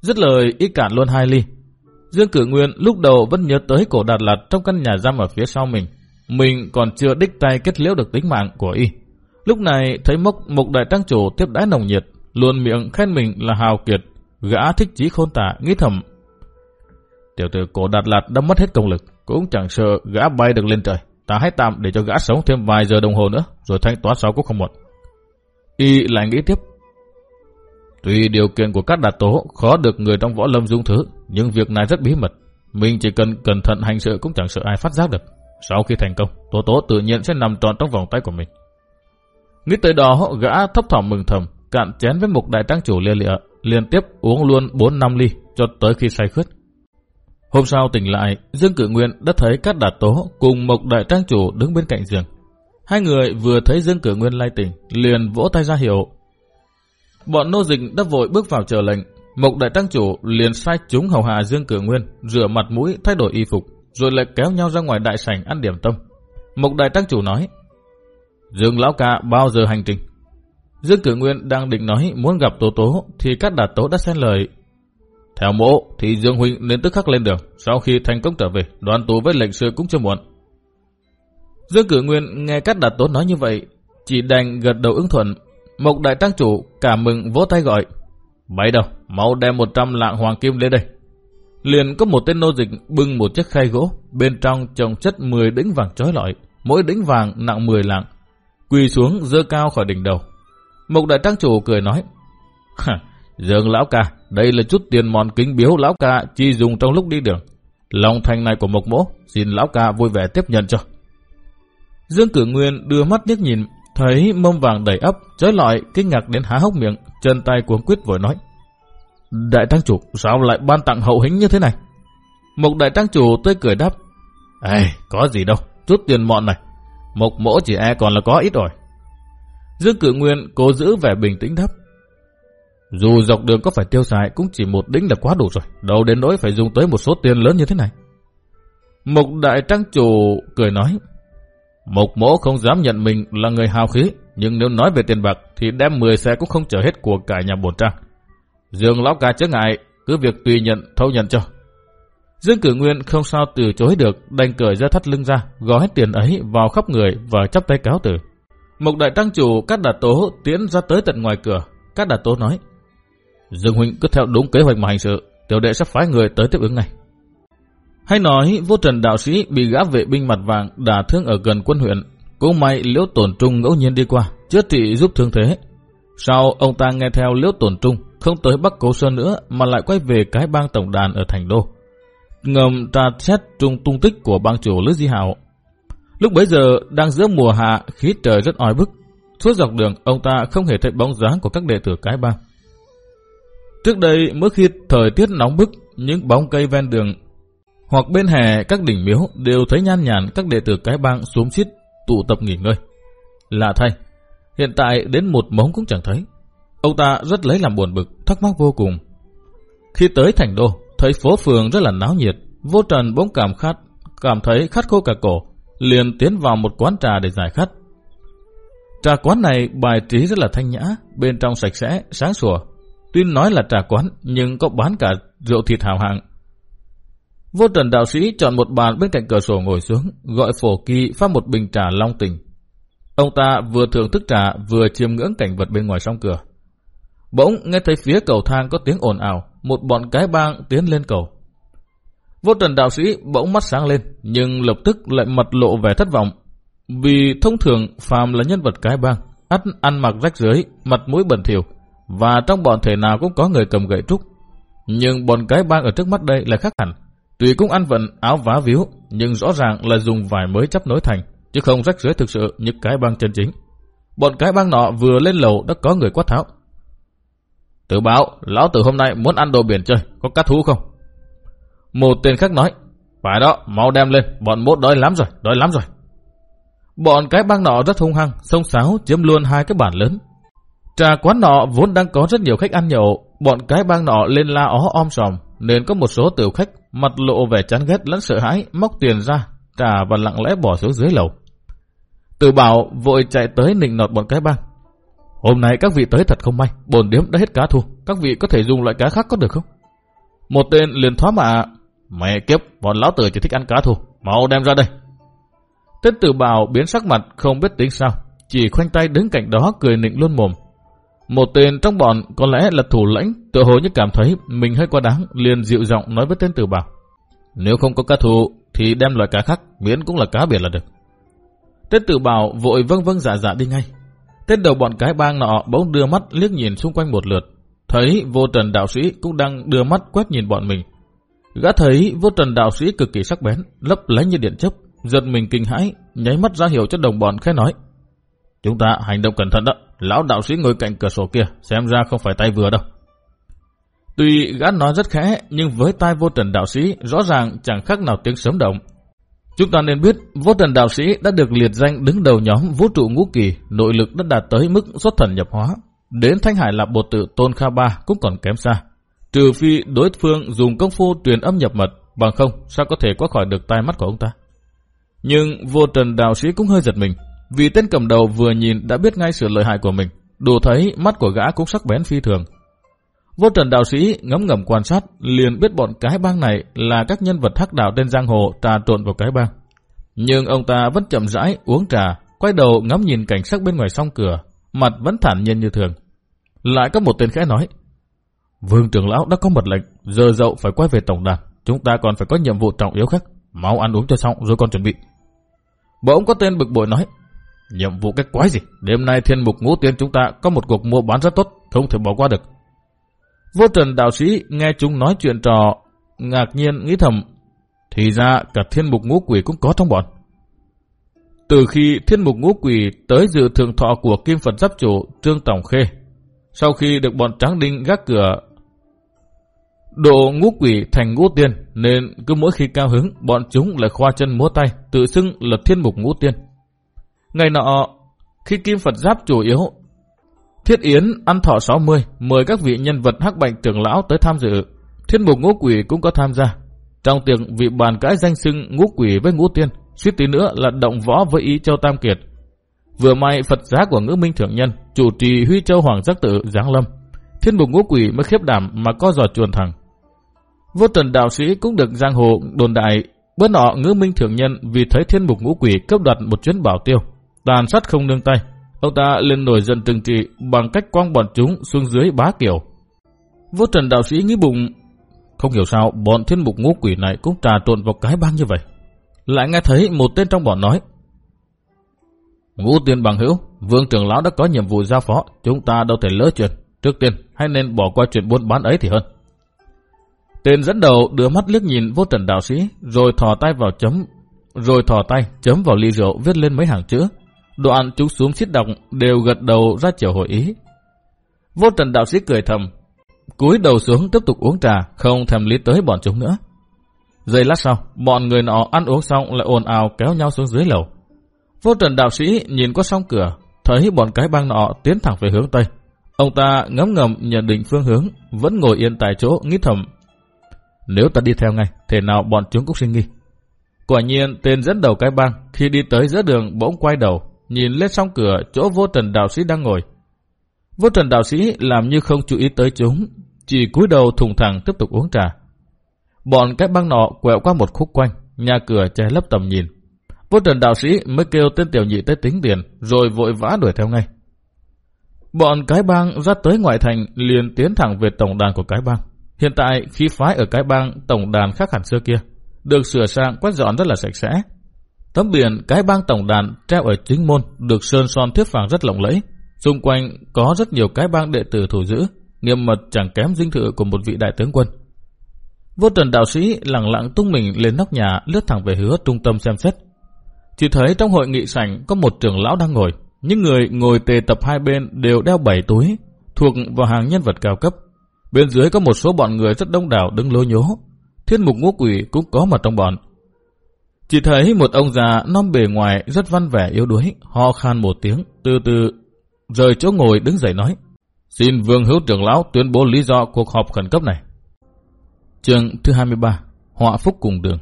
Dứt lời ít cạn luôn hai ly. Dương Cử Nguyên lúc đầu vẫn nhớ tới cổ Đạt Lạt trong căn nhà giam ở phía sau mình. Mình còn chưa đích tay kết liễu được tính mạng của y. Lúc này thấy mốc mục đại trang chủ tiếp đãi nồng nhiệt, luôn miệng khen mình là hào kiệt, gã thích chí khôn tả, nghĩ thầm. Tiểu tử cổ Đạt Lạt đã mất hết công lực, cũng chẳng sợ gã bay được lên trời. Ta hãy tạm để cho gã sống thêm vài giờ đồng hồ nữa, rồi thanh toán sau cũng không muộn. Y lại nghĩ tiếp. Tuy điều kiện của các đạt tố khó được người trong võ lâm dung thứ, nhưng việc này rất bí mật. Mình chỉ cần cẩn thận hành sự cũng chẳng sợ ai phát giác được. Sau khi thành công, tố tố tự nhiên sẽ nằm tròn trong vòng tay của mình. Nghĩ tới đó, gã thấp thỏm mừng thầm, cạn chén với một đại trang chủ lia lịa, liên tiếp uống luôn 4 năm ly cho tới khi say khướt. Hôm sau tỉnh lại, Dương Cử Nguyên đã thấy các đạt tố cùng mộc đại trang chủ đứng bên cạnh giường. Hai người vừa thấy Dương Cử Nguyên lai tỉnh, liền vỗ tay ra hiệu. Bọn nô dịch đã vội bước vào chờ lệnh. Mộc đại trang chủ liền sai chúng hầu hạ Dương Cử Nguyên, rửa mặt mũi, thay đổi y phục, rồi lại kéo nhau ra ngoài đại sảnh ăn điểm tâm. Mộc đại trang chủ nói, Dương lão ca bao giờ hành trình? Dương Cử Nguyên đang định nói muốn gặp Tố Tố, thì các đạt tố đã xen lời. Theo mộ thì Dương Huynh nên tức khắc lên đường, sau khi thành công trở về, đoàn tù với lệnh sư cũng chưa muộn. Dương Cử Nguyên nghe các đạt tố nói như vậy, chỉ đành gật đầu ứng thuận. Mộc đại trang chủ cảm mừng vỗ tay gọi. Bấy đâu, mau đem 100 lạng hoàng kim lên đây. Liền có một tên nô dịch bưng một chiếc khay gỗ, bên trong trồng chất 10 đĩnh vàng trói lọi, mỗi đĩnh vàng nặng 10 lạng. Quỳ xuống dơ cao khỏi đỉnh đầu. Mộc đại trang chủ cười nói, Dương lão ca, đây là chút tiền mòn kính biếu lão ca chi dùng trong lúc đi đường. Lòng thành này của Mộc mỗ, xin lão ca vui vẻ tiếp nhận cho. Dương Cử Nguyên đưa mắt liếc nhìn, thấy mâm vàng đầy ấp, trói lọi, kinh ngạc đến há hốc miệng, chân tay cuống quyết vội nói. Đại trang chủ, sao lại ban tặng hậu hĩnh như thế này? Mộc đại trang chủ tươi cười đáp. Ê, có gì đâu, chút tiền mọn này. Mộc mỗ chỉ e còn là có ít rồi. Dương Cử Nguyên cố giữ vẻ bình tĩnh thấp Dù dọc đường có phải tiêu xài cũng chỉ một đỉnh là quá đủ rồi, đâu đến nỗi phải dùng tới một số tiền lớn như thế này. Mục đại trang chủ cười nói. Mục mỗ không dám nhận mình là người hào khí, nhưng nếu nói về tiền bạc thì đem 10 xe cũng không chở hết của cả nhà bổn trang. Dương lão ca chớ ngại, cứ việc tùy nhận, thâu nhận cho. Dương cử nguyên không sao từ chối được, đành cởi ra thắt lưng ra, gói hết tiền ấy vào khắp người và chắp tay cáo từ. Mộc đại trang chủ cắt đạt tố tiến ra tới tận ngoài cửa. Cát đạt tố nói, Dương huynh cứ theo đúng kế hoạch mà hành sự, tiểu đệ sắp phái người tới tiếp ứng ngay. Hay nói vô trần đạo sĩ bị gã vệ binh mặt vàng đả thương ở gần quân huyện. Cũng may liễu tổn trung ngẫu nhiên đi qua, chữa trị giúp thương thế. Sau ông ta nghe theo liễu tổn trung, không tới Bắc Cố Sơn nữa mà lại quay về cái bang tổng đàn ở thành đô. Ngầm tra xét trung tung tích của bang chủ Lữ Di Hảo. Lúc bấy giờ đang giữa mùa hạ, khí trời rất oi bức. Suốt dọc đường, ông ta không hề thấy bóng dáng của các đệ tử cái bang. Trước đây, mỗi khi thời tiết nóng bức, những bóng cây ven đường hoặc bên hè các đỉnh miếu đều thấy nhan nhản các đệ tử cái bang xuống xít tụ tập nghỉ ngơi. Lạ thay, hiện tại đến một mống cũng chẳng thấy. Ông ta rất lấy làm buồn bực, thắc mắc vô cùng. Khi tới thành đô, thấy phố phường rất là náo nhiệt, vô trần bỗng cảm khát, cảm thấy khát khô cả cổ, liền tiến vào một quán trà để giải khát. Trà quán này bài trí rất là thanh nhã, bên trong sạch sẽ, sáng sủa. Tuy nói là trà quán, nhưng có bán cả rượu thịt hào hạng, Vô trần đạo sĩ chọn một bàn bên cạnh cửa sổ ngồi xuống, gọi phổ kỳ pha một bình trà long tình. Ông ta vừa thưởng thức trà vừa chiêm ngưỡng cảnh vật bên ngoài song cửa. Bỗng nghe thấy phía cầu thang có tiếng ồn ào, một bọn cái bang tiến lên cầu. Vô trần đạo sĩ bỗng mắt sáng lên, nhưng lập tức lại mật lộ vẻ thất vọng. Vì thông thường phàm là nhân vật cái bang, ắt ăn mặc rách rưới, mặt mũi bẩn thỉu, và trong bọn thể nào cũng có người cầm gậy trúc. Nhưng bọn cái bang ở trước mắt đây là khác hẳn. Tuy cũng ăn vận áo vá víu, nhưng rõ ràng là dùng vải mới chấp nối thành, chứ không rách rưới thực sự như cái bang chân chính. Bọn cái bang nọ vừa lên lầu đã có người quát tháo. Tử báo, lão tử hôm nay muốn ăn đồ biển chơi, có cá thú không? Một tên khác nói, phải đó, mau đem lên, bọn mốt đói lắm rồi, đói lắm rồi. Bọn cái băng nọ rất hung hăng, sông sáo chiếm luôn hai cái bản lớn. Trà quán nọ vốn đang có rất nhiều khách ăn nhậu, bọn cái băng nọ lên la ó om sòm, nên có một số tiểu khách mặt lộ vẻ chán ghét lẫn sợ hãi, móc tiền ra, trà và lặng lẽ bỏ xuống dưới lầu. Từ bảo vội chạy tới nịnh nọt bọn cái bang. Hôm nay các vị tới thật không may, bồn điếm đã hết cá thu, các vị có thể dùng loại cá khác có được không? Một tên liền thoá mạ, mẹ kiếp, bọn lão tử chỉ thích ăn cá thu, mau đem ra đây. Tên tử bảo biến sắc mặt không biết tính sao, chỉ khoanh tay đứng cạnh đó cười nịnh luôn mồm. Một tên trong bọn có lẽ là thủ lãnh, tự hồ như cảm thấy mình hơi quá đáng, liền dịu giọng nói với tên tử bảo. Nếu không có cá thu thì đem loại cá khác, miễn cũng là cá biển là được. Tên tử bảo vội vâng vâng dạ dạ đi ngay. Tên đầu bọn cái bang nọ bỗng đưa mắt liếc nhìn xung quanh một lượt. Thấy vô trần đạo sĩ cũng đang đưa mắt quét nhìn bọn mình. Gã thấy vô trần đạo sĩ cực kỳ sắc bén, lấp lánh như điện chớp, giật mình kinh hãi, nháy mắt ra hiệu cho đồng bọn khẽ nói. Chúng ta hành động cẩn thận đó, lão đạo sĩ ngồi cạnh cửa sổ kia, xem ra không phải tay vừa đâu. Tuy gã nói rất khẽ, nhưng với tai vô trần đạo sĩ, rõ ràng chẳng khác nào tiếng sớm động. Chúng ta nên biết, vô trần đạo sĩ đã được liệt danh đứng đầu nhóm vũ trụ ngũ kỳ, nội lực đã đạt tới mức xuất thần nhập hóa. Đến Thanh Hải Lạp Bột Tự Tôn Kha Ba cũng còn kém xa. Trừ phi đối phương dùng công phu truyền âm nhập mật, bằng không sao có thể qua khỏi được tai mắt của ông ta. Nhưng vô trần đạo sĩ cũng hơi giật mình, vì tên cầm đầu vừa nhìn đã biết ngay sự lợi hại của mình, đủ thấy mắt của gã cũng sắc bén phi thường. Vô trần đạo sĩ ngấm ngầm quan sát, liền biết bọn cái bang này là các nhân vật hắc đạo trên giang hồ trà trộn vào cái bang. Nhưng ông ta vẫn chậm rãi uống trà, quay đầu ngắm nhìn cảnh sắc bên ngoài song cửa, mặt vẫn thản nhiên như thường. Lại có một tên khẽ nói, Vương trưởng lão đã có mật lệnh, giờ dậu phải quay về tổng đàn, chúng ta còn phải có nhiệm vụ trọng yếu khác, mau ăn uống cho xong rồi còn chuẩn bị. Bỗng có tên bực bội nói, nhiệm vụ cái quái gì, đêm nay thiên mục ngũ tiên chúng ta có một cuộc mua bán rất tốt, không thể bỏ qua được. Vô trần đạo sĩ nghe chúng nói chuyện trò, ngạc nhiên nghĩ thầm, thì ra cả thiên mục ngũ quỷ cũng có trong bọn. Từ khi thiên mục ngũ quỷ tới dự thượng thọ của Kim Phật Giáp Chủ Trương Tổng Khê, sau khi được bọn tráng đinh gác cửa độ ngũ quỷ thành ngũ tiên, nên cứ mỗi khi cao hứng, bọn chúng lại khoa chân múa tay, tự xưng là thiên mục ngũ tiên. Ngày nọ, khi Kim Phật Giáp chủ yếu Thiết Yến ăn thọ 60, mời các vị nhân vật hắc bạch trưởng lão tới tham dự. Thiên mục ngũ quỷ cũng có tham gia. Trong tiệc vị bàn cãi danh xưng ngũ quỷ với ngũ tiên, suýt tí nữa là động võ với ý châu Tam Kiệt. Vừa may Phật giá của ngữ minh thượng nhân, chủ trì Huy Châu Hoàng Giác Tự Giáng Lâm. Thiên mục ngũ quỷ mới khiếp đảm mà co giò chuồn thẳng. Vô trần đạo sĩ cũng được giang hồ đồn đại, bữa nọ ngữ minh thượng nhân vì thấy thiên mục ngũ quỷ cấp đoạt một chuyến bảo tiêu, tàn sát không nương tay, Ông ta lên nổi giận trừng trị bằng cách quăng bọn chúng xuống dưới bá kiểu. Vô trần đạo sĩ nghĩ bụng, không hiểu sao bọn thiên mục ngũ quỷ này cũng trà trộn vào cái bang như vậy. Lại nghe thấy một tên trong bọn nói, Ngũ tiên bằng hữu, vương trưởng lão đã có nhiệm vụ giao phó, chúng ta đâu thể lỡ chuyện. Trước tiên, hãy nên bỏ qua chuyện buôn bán ấy thì hơn. Tên dẫn đầu đưa mắt liếc nhìn vô trần đạo sĩ, rồi thò tay vào chấm, rồi thò tay chấm vào ly rượu viết lên mấy hàng chữ, Đoạn chúng xuống xiết đọc đều gật đầu ra chiều hội ý. Vô trần đạo sĩ cười thầm, cúi đầu xuống tiếp tục uống trà, không thèm lý tới bọn chúng nữa. Giây lát sau, bọn người nọ ăn uống xong lại ồn ào kéo nhau xuống dưới lầu. Vô trần đạo sĩ nhìn qua song cửa, thấy bọn cái băng nọ tiến thẳng về hướng Tây. Ông ta ngấm ngầm nhận định phương hướng, vẫn ngồi yên tại chỗ nghĩ thầm. Nếu ta đi theo ngay, thể nào bọn chúng cũng sinh nghi. Quả nhiên, tên dẫn đầu cái bang, khi đi tới giữa đường bỗng quay đầu, nhìn lên song cửa chỗ vô trần đạo sĩ đang ngồi. Vô trần đạo sĩ làm như không chú ý tới chúng, chỉ cúi đầu thùng thẳng tiếp tục uống trà. Bọn cái băng nọ quẹo qua một khúc quanh, nhà cửa che lấp tầm nhìn. Vô trần đạo sĩ mới kêu tên tiểu nhị tới tính tiền, rồi vội vã đuổi theo ngay. Bọn cái bang ra tới ngoại thành liền tiến thẳng về tổng đàn của cái bang. Hiện tại khi phái ở cái bang tổng đàn khác hẳn xưa kia, được sửa sang quét dọn rất là sạch sẽ, Tấm biển cái bang tổng đàn treo ở chính môn được sơn son thiết vàng rất lộng lẫy. Xung quanh có rất nhiều cái bang đệ tử thủ giữ, nghiêm mật chẳng kém dinh thự của một vị đại tướng quân. Vô trần đạo sĩ lặng lặng tung mình lên nóc nhà lướt thẳng về hứa trung tâm xem xét. Chỉ thấy trong hội nghị sảnh có một trưởng lão đang ngồi. Những người ngồi tề tập hai bên đều đeo bảy túi, thuộc vào hàng nhân vật cao cấp. Bên dưới có một số bọn người rất đông đảo đứng lố nhố. Thiên mục ngũ quỷ cũng có mặt trong bọn. Chỉ thấy một ông già non bề ngoài rất văn vẻ yếu đuối, ho khan một tiếng, từ từ rời chỗ ngồi đứng dậy nói. Xin Vương Hữu trưởng lão tuyên bố lý do cuộc họp khẩn cấp này. Chương thứ 23 Họa phúc cùng đường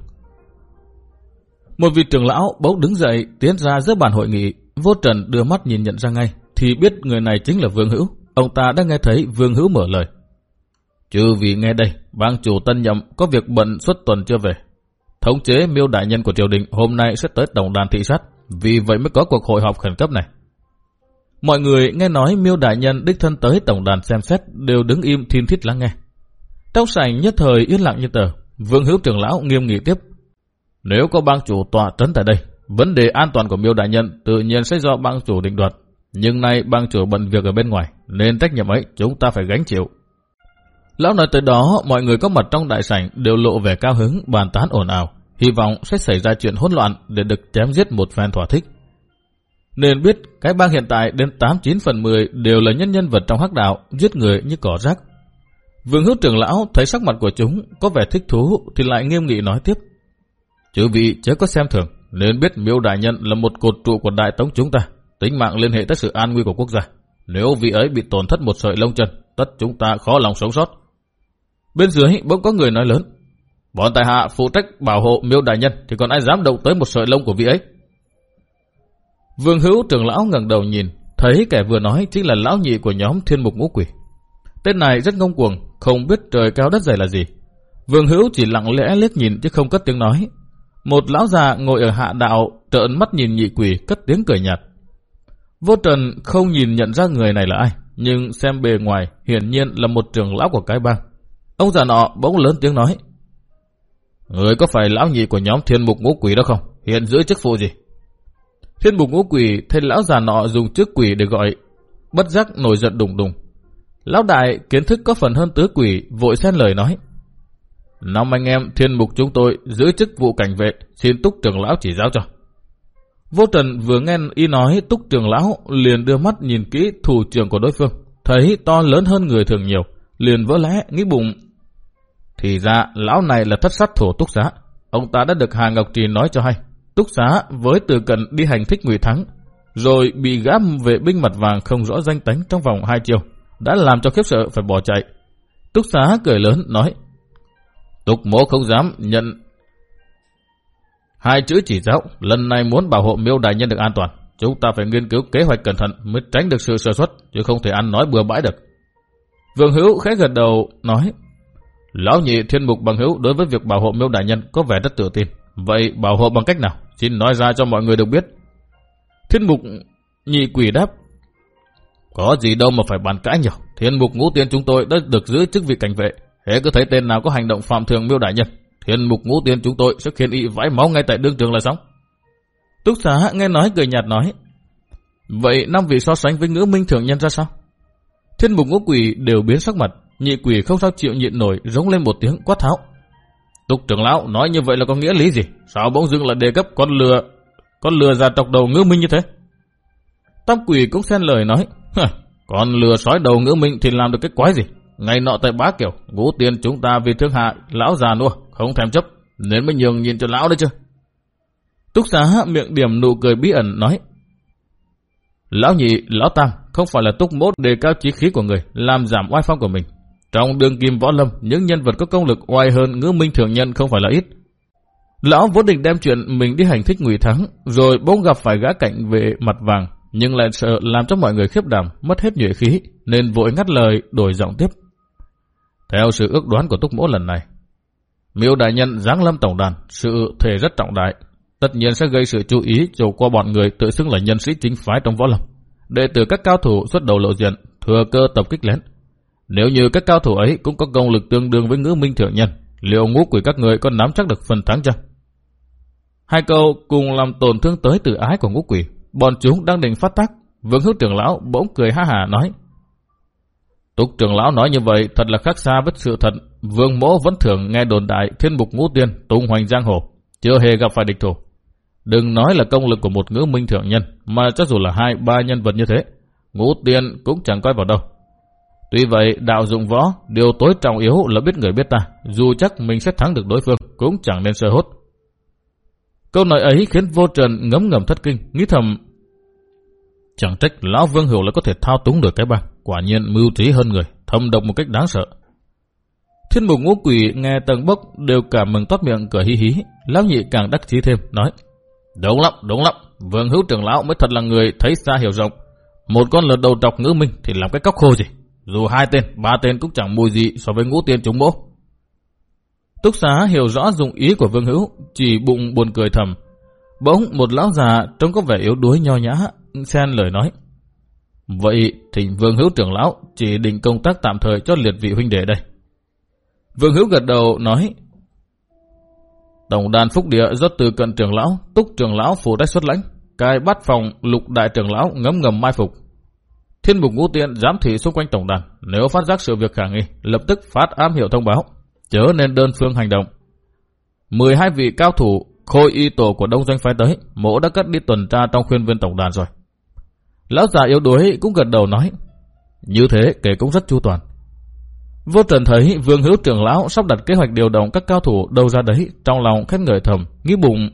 Một vị trưởng lão bỗng đứng dậy tiến ra giữa bàn hội nghị. Vô trần đưa mắt nhìn nhận ra ngay, thì biết người này chính là Vương Hữu. Ông ta đã nghe thấy Vương Hữu mở lời. Chứ vì nghe đây, bang chủ tân nhậm có việc bận suốt tuần chưa về. Thống chế miêu đại nhân của triều đình hôm nay sẽ tới tổng đàn thị sát, vì vậy mới có cuộc hội họp khẩn cấp này. Mọi người nghe nói miêu đại nhân đích thân tới tổng đàn xem xét đều đứng im thiên thiết lắng nghe. Trong sảnh nhất thời yên lặng như tờ, vương hữu trưởng lão nghiêm nghị tiếp. Nếu có bang chủ tọa trấn tại đây, vấn đề an toàn của miêu đại nhân tự nhiên sẽ do bang chủ định đoạt. Nhưng nay bang chủ bận việc ở bên ngoài, nên trách nhiệm ấy chúng ta phải gánh chịu. Lão nói tới đó, mọi người có mặt trong đại sảnh đều lộ vẻ cao hứng, bàn tán ồn ào, hy vọng sẽ xảy ra chuyện hỗn loạn để được chém giết một phen thỏa thích. Nên biết cái bang hiện tại đến 89 phần 10 đều là nhân nhân vật trong hắc đạo, giết người như cỏ rác. Vương hữu trưởng lão thấy sắc mặt của chúng có vẻ thích thú thì lại nghiêm nghị nói tiếp. Chư vị chớ có xem thường, nên biết miêu đại nhân là một cột trụ của đại tống chúng ta, tính mạng liên hệ tới sự an nguy của quốc gia. Nếu vị ấy bị tổn thất một sợi lông chân, tất chúng ta khó lòng sống sót. Bên dưới bỗng có người nói lớn. Bọn tài hạ phụ trách bảo hộ miêu đại nhân thì còn ai dám động tới một sợi lông của vị ấy. Vương hữu trưởng lão ngẩng đầu nhìn, thấy kẻ vừa nói chính là lão nhị của nhóm thiên mục ngũ quỷ. Tên này rất ngông cuồng, không biết trời cao đất dày là gì. Vương hữu chỉ lặng lẽ liếc nhìn chứ không cất tiếng nói. Một lão già ngồi ở hạ đạo trợn mắt nhìn nhị quỷ cất tiếng cười nhạt. Vô trần không nhìn nhận ra người này là ai, nhưng xem bề ngoài hiển nhiên là một trưởng lão của cái bang. Ông già nọ bỗng lớn tiếng nói. Người có phải lão nhị của nhóm thiên mục ngũ quỷ đó không? Hiện giữ chức vụ gì? Thiên mục ngũ quỷ thấy lão già nọ dùng chức quỷ để gọi, bất giác nổi giận đùng đùng. Lão đại kiến thức có phần hơn tứ quỷ, vội xen lời nói. Năm anh em thiên mục chúng tôi giữ chức vụ cảnh vệ, xin túc trưởng lão chỉ giáo cho. Vô trần vừa nghe y nói túc trưởng lão liền đưa mắt nhìn kỹ thủ trưởng của đối phương, thấy to lớn hơn người thường nhiều, liền vỡ lẽ nghĩ bụng. Thì ra lão này là thất sát thổ túc giá, ông ta đã được Hà Ngọc Trì nói cho hay. Túc xá với từ cận đi hành thích ngụy thắng, rồi bị gã vệ binh mặt vàng không rõ danh tánh trong vòng hai chiều, đã làm cho khiếp sợ phải bỏ chạy. Túc xá cười lớn nói, Tục mỗ không dám nhận hai chữ chỉ giáo, lần này muốn bảo hộ miêu đại nhân được an toàn. Chúng ta phải nghiên cứu kế hoạch cẩn thận mới tránh được sự sơ suất, chứ không thể ăn nói bừa bãi được. Vương Hữu khẽ gật đầu nói, Lão nhị thiên mục bằng hữu đối với việc bảo hộ miêu đại nhân có vẻ rất tự tin. Vậy bảo hộ bằng cách nào? Xin nói ra cho mọi người được biết. Thiên mục nhị quỷ đáp. Có gì đâu mà phải bàn cãi nhiều. Thiên mục ngũ tiên chúng tôi đã được giữ chức vị cảnh vệ. Hễ cứ thấy tên nào có hành động phạm thường miêu đại nhân. Thiên mục ngũ tiên chúng tôi sẽ khiến y vãi máu ngay tại đương trường là xong. Túc xá nghe nói cười nhạt nói. Vậy năm vị so sánh với ngữ minh thường nhân ra sao? Thiên mục ngũ quỷ đều biến sắc mặt. Nhị quỷ không sao chịu nhịn nổi rống lên một tiếng quát tháo. Túc trưởng lão nói như vậy là có nghĩa lý gì? Sao bỗng dưng lại đề cấp con lừa con lừa già tộc đầu ngữ minh như thế? Tam quỷ cũng xen lời nói, con lừa sói đầu ngữ minh thì làm được cái quái gì? Ngày nọ tại bá kiểu, ngũ tiền chúng ta vì thương hạ, lão già nua, không thèm chấp, nên mới nhường nhìn cho lão đấy chứ. Túc xá miệng điểm nụ cười bí ẩn nói, Lão nhị, lão tam, không phải là túc mốt đề cao chí khí của người, làm giảm oai phong của mình. Trong đường kim võ lâm, những nhân vật có công lực oai hơn ngữ minh thường nhân không phải là ít. Lão vốn định đem chuyện mình đi hành thích ngụy thắng, rồi bỗng gặp phải gã cạnh về mặt vàng, nhưng lại sợ làm cho mọi người khiếp đảm, mất hết nhuệ khí, nên vội ngắt lời, đổi giọng tiếp. Theo sự ước đoán của Túc Mỗ lần này, miêu đại nhân giáng lâm tổng đàn, sự thể rất trọng đại, tất nhiên sẽ gây sự chú ý cho qua bọn người tự xưng là nhân sĩ chính phái trong võ lâm. Đệ tử các cao thủ xuất đầu lộ diện, thừa cơ tập kích lén. Nếu như các cao thủ ấy cũng có công lực tương đương với ngữ minh thượng nhân, liệu ngũ quỷ các người có nắm chắc được phần thắng chăng? Hai câu cùng làm tổn thương tới tự ái của ngũ quỷ. Bọn chúng đang định phát tác. Vương hữu trưởng lão bỗng cười ha hà nói. Túc trưởng lão nói như vậy thật là khác xa với sự thật. Vương mỗ vẫn thường nghe đồn đại thiên mục ngũ tiên tung hoành giang hồ. Chưa hề gặp phải địch thủ. Đừng nói là công lực của một ngữ minh thượng nhân, mà cho dù là hai ba nhân vật như thế, ngũ tiên cũng chẳng coi vào đâu. Tuy vậy, đạo dụng võ, điều tối trọng yếu là biết người biết ta, dù chắc mình sẽ thắng được đối phương, cũng chẳng nên sơ hốt. Câu nói ấy khiến vô trần ngấm ngầm thất kinh, nghĩ thầm. Chẳng trách Lão Vương hiểu lại có thể thao túng được cái băng, quả nhiên mưu trí hơn người, thâm độc một cách đáng sợ. Thiên mục ngũ quỷ nghe tầng bốc đều cảm mừng toát miệng cười hí hí, Lão nhị càng đắc chí thêm, nói. Đúng lắm, đúng lắm. Vương hữu trưởng lão mới thật là người thấy xa hiểu rộng. Một con lợn đầu trọc ngữ minh thì làm cái cóc khô gì. Dù hai tên, ba tên cũng chẳng mùi gì so với ngũ tiên chúng bố. Túc xá hiểu rõ dụng ý của Vương Hữu, chỉ bụng buồn cười thầm. Bỗng một lão già trông có vẻ yếu đuối nho nhã, xen lời nói. Vậy thỉnh Vương Hữu trưởng lão chỉ định công tác tạm thời cho liệt vị huynh đệ đây. Vương Hữu gật đầu nói Tổng đàn phúc địa do từ cận trưởng lão, túc trưởng lão phủ đách xuất lãnh, cai bắt phòng lục đại trưởng lão ngấm ngầm mai phục. Thiên mục ngũ tiện giám thị xung quanh tổng đàn, nếu phát giác sự việc khả nghi, lập tức phát ám hiệu thông báo, chớ nên đơn phương hành động. 12 vị cao thủ khôi y tổ của đông doanh phái tới, mỗ đã cất đi tuần tra trong khuyên viên tổng đàn rồi. Lão già yếu đuối cũng gật đầu nói, như thế kể cũng rất chu toàn. Vô Trần thấy Vương Hữu trưởng lão sắp đặt kế hoạch điều động các cao thủ đâu ra đấy, trong lòng khét ngợi thầm, nghĩ bụng.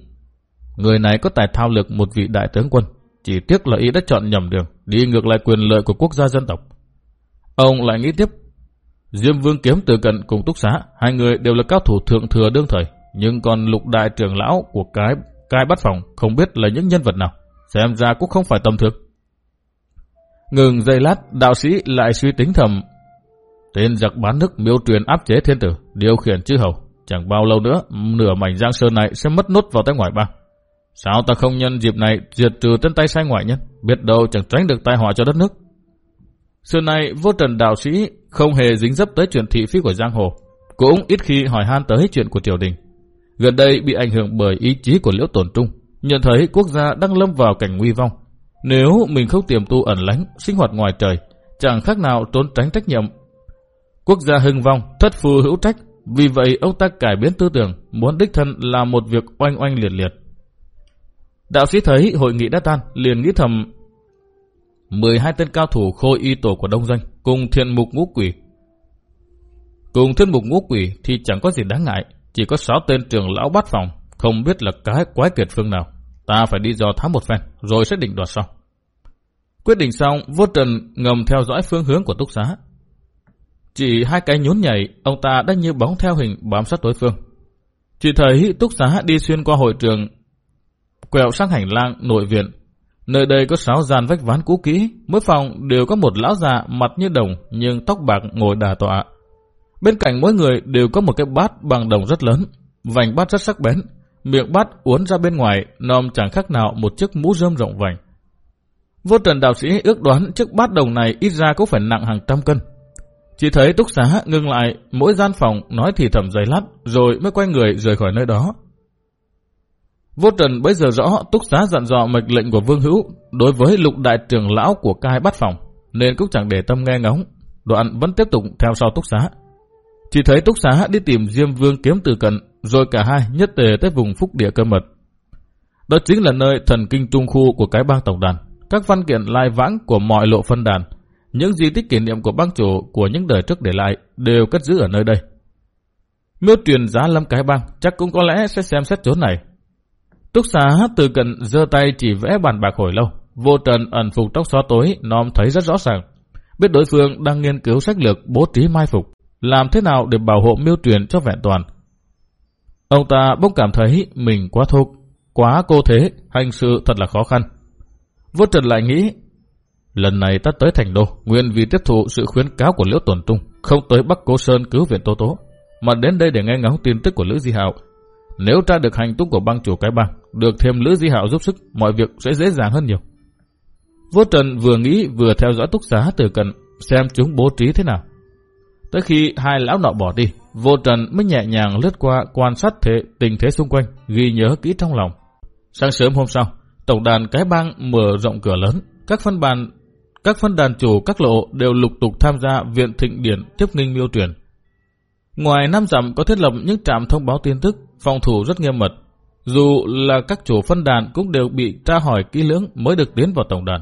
Người này có tài thao lược một vị đại tướng quân, chỉ tiếc là ý đã chọn nhầm đường, đi ngược lại quyền lợi của quốc gia dân tộc. Ông lại nghĩ tiếp, Diêm Vương Kiếm từ cận cùng Túc Xá, hai người đều là cao thủ thượng thừa đương thời, nhưng còn lục đại trưởng lão của cái cai bắt phòng không biết là những nhân vật nào, xem ra cũng không phải tầm thường. Ngừng giây lát, đạo sĩ lại suy tính thầm Tên giặc bán nước miêu truyền áp chế thiên tử, điều khiển chư hầu. Chẳng bao lâu nữa, nửa mảnh giang sơn này sẽ mất nốt vào tay ngoại bang. Sao ta không nhân dịp này diệt trừ tên tay sai ngoại nhân, biết đâu chẳng tránh được tai họa cho đất nước. Xưa nay, vô trần đạo sĩ không hề dính dấp tới chuyện thị phi của giang hồ, cũng ít khi hỏi han tới chuyện của triều đình. Gần đây bị ảnh hưởng bởi ý chí của liễu tổn trung, nhận thấy quốc gia đang lâm vào cảnh nguy vong. Nếu mình không tiềm tu ẩn lánh, sinh hoạt ngoài trời, chẳng khác nào trốn tránh trách nhiệm Quốc gia hưng vong, thất phu hữu trách, vì vậy ông ta cải biến tư tưởng, muốn đích thân làm một việc oanh oanh liệt liệt. Đạo sĩ thấy hội nghị đã tan, liền nghĩ thầm 12 tên cao thủ khôi y tổ của Đông Doanh cùng thiên mục ngũ quỷ. Cùng thiên mục ngũ quỷ thì chẳng có gì đáng ngại, chỉ có 6 tên trường lão bát phòng, không biết là cái quái kiệt phương nào. Ta phải đi dò thám một phen, rồi sẽ định đoạt sau. Quyết định xong, vô trần ngầm theo dõi phương hướng của túc xá, chỉ hai cái nhún nhảy, ông ta đã như bóng theo hình bám sát đối phương. Chỉ thấy túc xá đi xuyên qua hội trường, quẹo sang hành lang nội viện. Nơi đây có sáu gian vách ván cũ kỹ, mỗi phòng đều có một lão già mặt như đồng nhưng tóc bạc ngồi đà tọa. Bên cạnh mỗi người đều có một cái bát bằng đồng rất lớn, vành bát rất sắc bén, miệng bát uốn ra bên ngoài, nòm chẳng khác nào một chiếc mũ rơm rộng vành. Vô trần đạo sĩ ước đoán chiếc bát đồng này ít ra cũng phải nặng hàng trăm cân. Chỉ thấy túc xá ngưng lại mỗi gian phòng nói thì thầm giấy lát rồi mới quay người rời khỏi nơi đó. Vô Trần bây giờ rõ túc xá dặn dò mệnh lệnh của Vương Hữu đối với lục đại trưởng lão của cai bắt phòng nên cũng chẳng để tâm nghe ngóng. Đoạn vẫn tiếp tục theo sau túc xá. Chỉ thấy túc xá đi tìm Diêm Vương kiếm từ cận, rồi cả hai nhất tề tới vùng phúc địa cơ mật. Đó chính là nơi thần kinh trung khu của cái bang tổng đàn. Các văn kiện lai vãng của mọi lộ phân đàn, những di tích kỷ niệm của bang chủ của những đời trước để lại đều cất giữ ở nơi đây. Miêu truyền giá lâm cái bang, chắc cũng có lẽ sẽ xem xét chỗ này. Túc xá từ cận giơ tay chỉ vẽ bàn bạc hồi lâu. Vô trần ẩn phục tóc xóa tối, nom thấy rất rõ ràng. Biết đối phương đang nghiên cứu sách lược bố trí mai phục. Làm thế nào để bảo hộ miêu truyền cho vẹn toàn. Ông ta bỗng cảm thấy mình quá thục, quá cô thế, hành sự thật là khó khăn. Vô trần lại nghĩ Lần này ta tới thành đô, nguyên vì tiếp thụ sự khuyến cáo của Liễu Tuần Trung, không tới Bắc Cố Sơn cứu viện Tô Tố, mà đến đây để nghe ngóng tin tức của Lữ Di Hạo. Nếu tra được hành tung của băng chủ cái bang, được thêm Lữ Di Hạo giúp sức, mọi việc sẽ dễ dàng hơn nhiều. Vô Trần vừa nghĩ vừa theo dõi túc xá từ cận, xem chúng bố trí thế nào. Tới khi hai lão nọ bỏ đi, Vô Trần mới nhẹ nhàng lướt qua quan sát thế tình thế xung quanh, ghi nhớ kỹ trong lòng. Sáng sớm hôm sau, tổng đàn cái bang mở rộng cửa lớn, các phân bàn các phân đàn chủ các lộ đều lục tục tham gia viện thịnh điển tiếp nghinh miêu truyền. Ngoài năm dặm có thiết lập những trạm thông báo tin tức, phòng thủ rất nghiêm mật. Dù là các chủ phân đàn cũng đều bị tra hỏi kỹ lưỡng mới được tiến vào tổng đàn.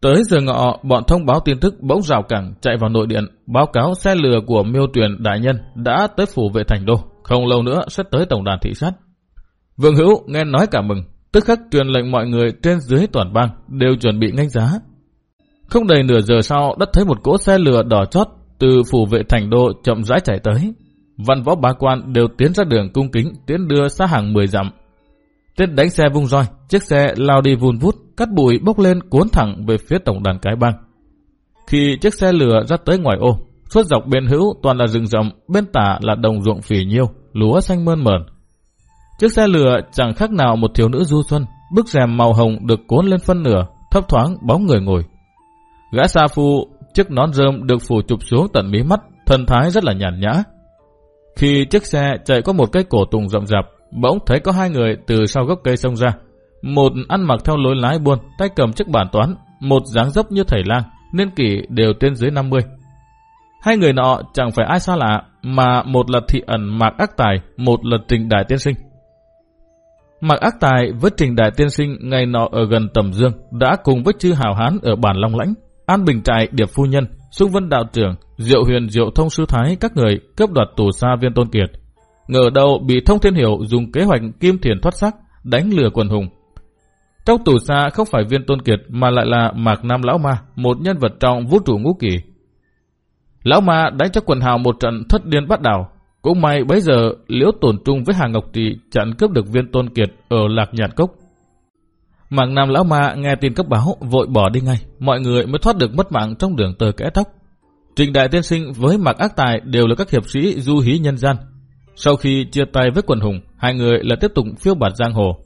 Tới giờ ngọ, bọn thông báo tin tức bỗng rào cẳng chạy vào nội điện, báo cáo xe lừa của miêu tuyển đại nhân đã tới phủ vệ thành đô, không lâu nữa sẽ tới tổng đàn thị sát. Vương Hữu nghe nói cả mừng, tức khắc truyền lệnh mọi người trên dưới toàn bang đều chuẩn bị nhanh giá, không đầy nửa giờ sau đã thấy một cỗ xe lừa đỏ chót từ phủ vệ thành đô chậm rãi chạy tới. Văn võ bá quan đều tiến ra đường cung kính tiến đưa xa hàng 10 dặm. Tên đánh xe vung roi, chiếc xe lao đi vun vút, cắt bụi bốc lên cuốn thẳng về phía tổng đàn cái bang. Khi chiếc xe lửa ra tới ngoài ô, suốt dọc bên hữu toàn là rừng rậm, bên tả là đồng ruộng phì nhiêu, lúa xanh mơn mởn. Chiếc xe lửa chẳng khác nào một thiếu nữ du xuân, bức rèm màu hồng được cuốn lên phân nửa, thấp thoáng bóng người ngồi. Gã sa phu, chiếc nón rơm được phủ chụp xuống tận mí mắt, thần thái rất là nhàn nhã. Khi chiếc xe chạy qua một cái cổ tùng rậm rạp, bỗng thấy có hai người từ sau gốc cây xông ra. Một ăn mặc theo lối lái buôn, tay cầm chiếc bản toán, một dáng dấp như thầy lang, niên kỷ đều trên dưới 50. Hai người nọ chẳng phải ai xa lạ, mà một là thị ẩn Mạc Ác Tài, một là Trình Đại Tiên Sinh. Mạc Ác Tài với Trình Đại Tiên Sinh ngày nọ ở gần Tầm Dương đã cùng với chư hào hán ở bản Long Lãnh, An Bình Trại Điệp Phu Nhân, Xúc Vân Đạo Trưởng, Diệu Huyền Diệu Thông Sư Thái các người cướp đoạt tù xa viên tôn kiệt. Ngờ đâu bị Thông Thiên Hiểu dùng kế hoạch kim thiền thoát sắc, đánh lừa quần hùng. Trong tù xa không phải viên tôn kiệt mà lại là Mạc Nam Lão Ma, một nhân vật trong vũ trụ ngũ kỳ. Lão Ma đánh cho quần hào một trận thất điên bắt đảo. Cũng may bấy giờ liễu tổn trung với Hà Ngọc trị chặn cướp được viên tôn kiệt ở Lạc Nhạn Cốc. Mạc Nam Lão Ma nghe tin cấp báo vội bỏ đi ngay, mọi người mới thoát được mất mạng trong đường tờ kẽ tóc. Trình Đại Tiên Sinh với Mạc Ác Tài đều là các hiệp sĩ du hí nhân gian. Sau khi chia tay với quần hùng, hai người lại tiếp tục phiêu bạt giang hồ.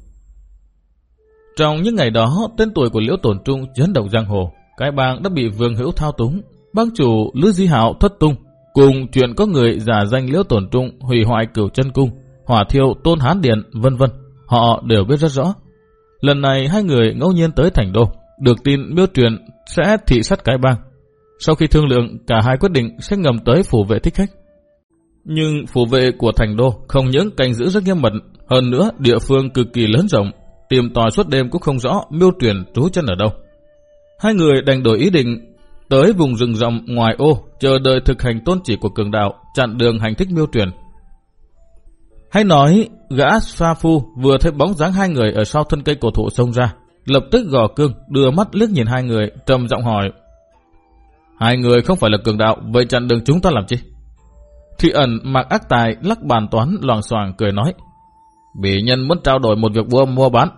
Trong những ngày đó, tên tuổi của Liễu Tổn Trung chấn động giang hồ. Cái bang đã bị Vương Hữu thao túng. Bang chủ Lữ Di Hạo thất tung. Cùng chuyện có người giả danh Liễu Tổn Trung hủy hoại cửu chân cung, hỏa thiêu tôn hán điện, vân vân. Họ đều biết rất rõ. Lần này hai người ngẫu nhiên tới thành đô, được tin miêu truyền sẽ thị sát cái bang. Sau khi thương lượng, cả hai quyết định sẽ ngầm tới phủ vệ thích khách. Nhưng phủ vệ của thành đô không những canh giữ rất nghiêm mật, hơn nữa địa phương cực kỳ lớn rộng, tìm tòi suốt đêm cũng không rõ miêu tuyển trú chân ở đâu. Hai người đành đổi ý định tới vùng rừng rậm ngoài ô chờ đợi thực hành tôn chỉ của cường đạo chặn đường hành thích miêu tuyển. Hay nói gã Sa Phu vừa thấy bóng dáng hai người ở sau thân cây cổ thụ xông ra, lập tức gò cương đưa mắt liếc nhìn hai người trầm giọng hỏi Hai người không phải là cường đạo, vậy chặn đường chúng ta làm chi? Thị ẩn mặc ác tài lắc bàn toán loàng xoàng cười nói Bị nhân muốn trao đổi một việc vua mua bán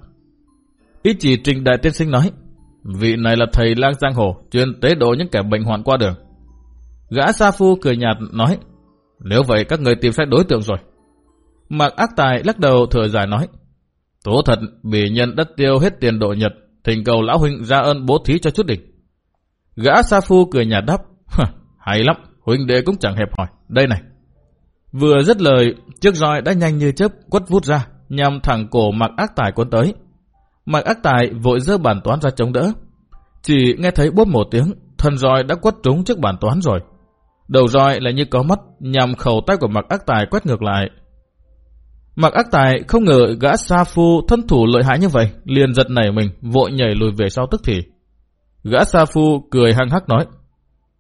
Ý chỉ trình đại tiên sinh nói, vị này là thầy lang giang hồ, chuyên tế độ những kẻ bệnh hoạn qua đường. Gã Sa Phu cười nhạt nói, nếu vậy các người tìm sai đối tượng rồi. Mạc ác tài lắc đầu thừa dài nói, tố thật bị nhân đất tiêu hết tiền độ nhật, thỉnh cầu lão huynh ra ơn bố thí cho chút đỉnh. Gã Sa Phu cười nhạt đáp, hay lắm, huynh đệ cũng chẳng hẹp hỏi, đây này. Vừa dứt lời, chiếc roi đã nhanh như chớp quất vút ra, nhằm thẳng cổ mặc ác tài cuốn tới. mặc ác tài vội dơ bản toán ra chống đỡ. Chỉ nghe thấy bốp một tiếng, thần roi đã quất trúng trước bản toán rồi. Đầu roi lại như có mắt, nhằm khẩu tay của mặc ác tài quét ngược lại. mặc ác tài không ngờ gã Sa Phu thân thủ lợi hại như vậy, liền giật nảy mình, vội nhảy lùi về sau tức thì. Gã Sa Phu cười hăng hắc nói,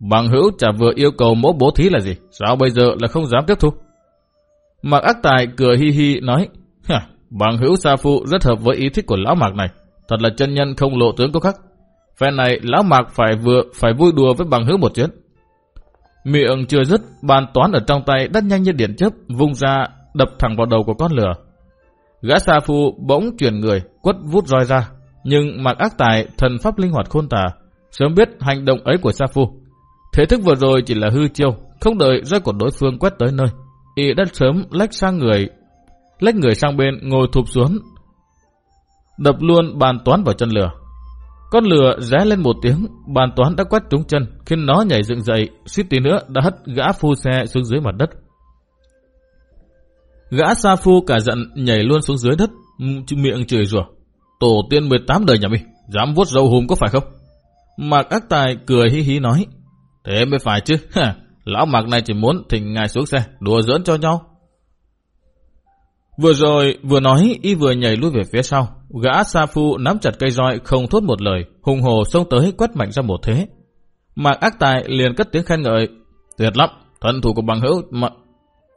Bằng hữu chả vừa yêu cầu mẫu bố thí là gì, sao bây giờ là không dám tiếp thu? Mạc ác tài cười hi hi nói, Bằng hữu Sa Phu rất hợp với ý thích của lão mạc này. Thật là chân nhân không lộ tướng có khắc. Phen này lão mạc phải vừa phải vui đùa với bằng hữu một chuyến. Miệng chưa dứt, bàn toán ở trong tay đắt nhanh như điện chớp, vung ra đập thẳng vào đầu của con lửa. Gã Sa Phu bỗng chuyển người, quất vút roi ra. Nhưng mạc ác tài, thần pháp linh hoạt khôn tả, sớm biết hành động ấy của Sa Phu. Thế thức vừa rồi chỉ là hư chiêu, không đợi roi của đối phương quét tới nơi. Y đã sớm lách sang người lách người sang bên ngồi thụp xuống, đập luôn bàn toán vào chân lửa. Con lửa ré lên một tiếng, bàn toán đã quét trúng chân, khiến nó nhảy dựng dậy, suýt tí nữa đã hất gã phu xe xuống dưới mặt đất. Gã sa phu cả giận nhảy luôn xuống dưới đất, miệng chửi rủa. Tổ tiên 18 đời nhà mình, dám vuốt dâu hùm có phải không? Mạc ác tài cười hí hí nói, thế mới phải chứ, lão mặc này chỉ muốn thỉnh ngài xuống xe, đùa giỡn cho nhau. Vừa rồi, vừa nói, y vừa nhảy lui về phía sau. Gã Sa Phu nắm chặt cây roi không thốt một lời, hùng hồ xông tới quét mạnh ra một thế. Mạc ác tài liền cất tiếng khen ngợi. Tuyệt lắm, thân thủ của bằng hữu mà,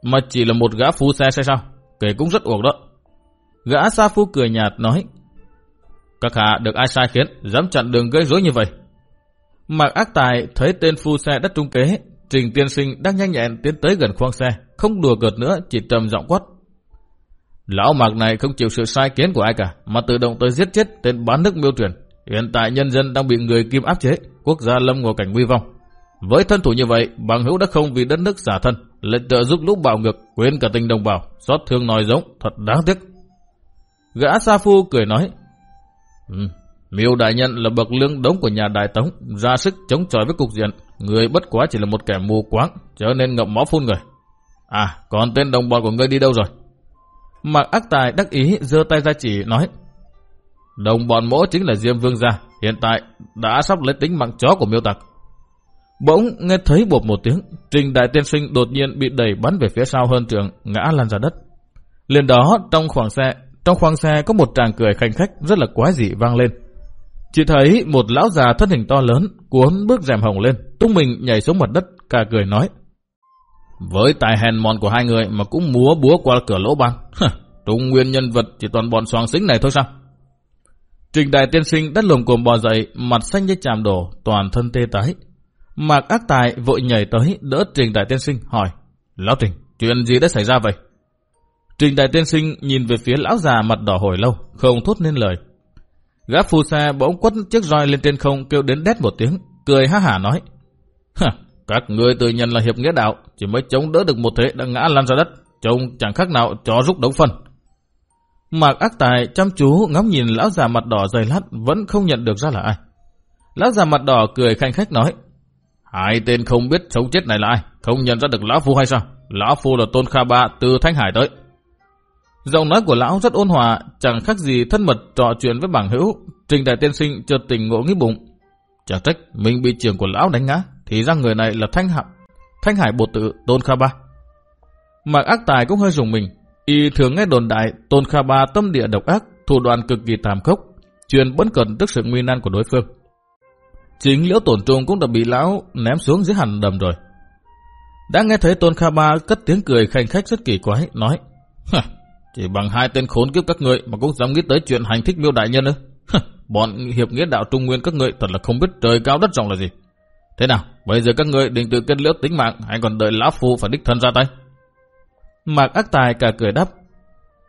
mà chỉ là một gã phu xe xe sao? Kể cũng rất uổng đó. Gã Sa Phu cười nhạt nói. Các hạ được ai sai khiến, dám chặn đường gây rối như vậy. Mạc ác tài thấy tên phu xe đất trung kế, Trình tiên sinh đang nhanh nhẹn tiến tới gần khoang xe, không đùa cợt nữa, chỉ trầm giọng quát. Lão mạc này không chịu sự sai kiến của ai cả, mà tự động tới giết chết tên bán nước miêu truyền. Hiện tại nhân dân đang bị người kim áp chế, quốc gia lâm ngồi cảnh nguy vong. Với thân thủ như vậy, bằng hữu đã không vì đất nước xả thân, lại trợ giúp lúc bạo ngược, quên cả tình đồng bào, xót thương nói giống, thật đáng tiếc. Gã Sa Phu cười nói, ừ, Miêu đại nhân là bậc lương đống của nhà đại tống, ra sức chống chọi với cục diện. Người bất quá chỉ là một kẻ mù quáng, trở nên ngậm máu phun người. À, còn tên đồng bọn của ngươi đi đâu rồi? Mạc ác tài đắc ý giơ tay ra chỉ nói. Đồng bọn mỗ chính là Diêm Vương gia, hiện tại đã sắp lấy tính mạng chó của miêu tặc. Bỗng nghe thấy bột một tiếng, Trình Đại Tiên Sinh đột nhiên bị đẩy bắn về phía sau hơn trường, ngã lăn ra đất. Liền đó, trong khoảng xe, trong khoang xe có một tràng cười khanh khách rất là quái dị vang lên. Chỉ thấy một lão già thân hình to lớn, cuốn bước rèm hồng lên, tung mình nhảy xuống mặt đất, cả cười nói. Với tài hèn mòn của hai người mà cũng múa búa qua cửa lỗ ban. Trung nguyên nhân vật chỉ toàn bọn soàng xính này thôi sao? Trình đại tiên sinh đất lồm cồm bò dậy, mặt xanh như chàm đổ, toàn thân tê tái. Mạc ác tài vội nhảy tới, đỡ trình đại tiên sinh, hỏi. Lão Trình, chuyện gì đã xảy ra vậy? Trình đại tiên sinh nhìn về phía lão già mặt đỏ hồi lâu, không thốt nên lời. Gã phù sa bỗng quất chiếc roi lên trên không kêu đến đét một tiếng, cười ha hả nói. Các người tự nhận là hiệp nghĩa đạo, chỉ mới chống đỡ được một thế đã ngã lăn ra đất, trông chẳng khác nào chó rút đống phân. Mạc ác tài chăm chú ngắm nhìn lão già mặt đỏ dày lát vẫn không nhận được ra là ai. Lão già mặt đỏ cười khanh khách nói, Hai tên không biết sống chết này là ai, không nhận ra được lão phu hay sao? Lão phu là Tôn Kha Ba từ Thanh Hải tới. Giọng nói của lão rất ôn hòa, chẳng khác gì thân mật trò chuyện với bảng hữu. Trình đại tiên sinh chợt tỉnh ngộ nghĩ bụng. Chẳng trách mình bị trưởng của lão đánh ngã, thì ra người này là Thanh Hải, Thanh Hải bột tự Tôn Kha Ba. Mạc ác tài cũng hơi rùng mình, y thường nghe đồn đại Tôn Kha Ba tâm địa độc ác, thủ đoạn cực kỳ tàn khốc, truyền bấn cần tức sự nguy nan của đối phương. Chính liễu tổn trung cũng đã bị lão ném xuống dưới hẳn đầm rồi. Đã nghe thấy Tôn Kha Ba cất tiếng cười khanh khách rất kỳ quái, nói chỉ bằng hai tên khốn kiếp các người mà cũng dám nghĩ tới chuyện hành thích miêu đại nhân ư. Bọn hiệp nghĩa đạo trung nguyên các người thật là không biết trời cao đất rộng là gì. Thế nào, bây giờ các người định tự kết liễu tính mạng hay còn đợi lão phu phải đích thân ra tay? Mạc ác tài cả cười đáp.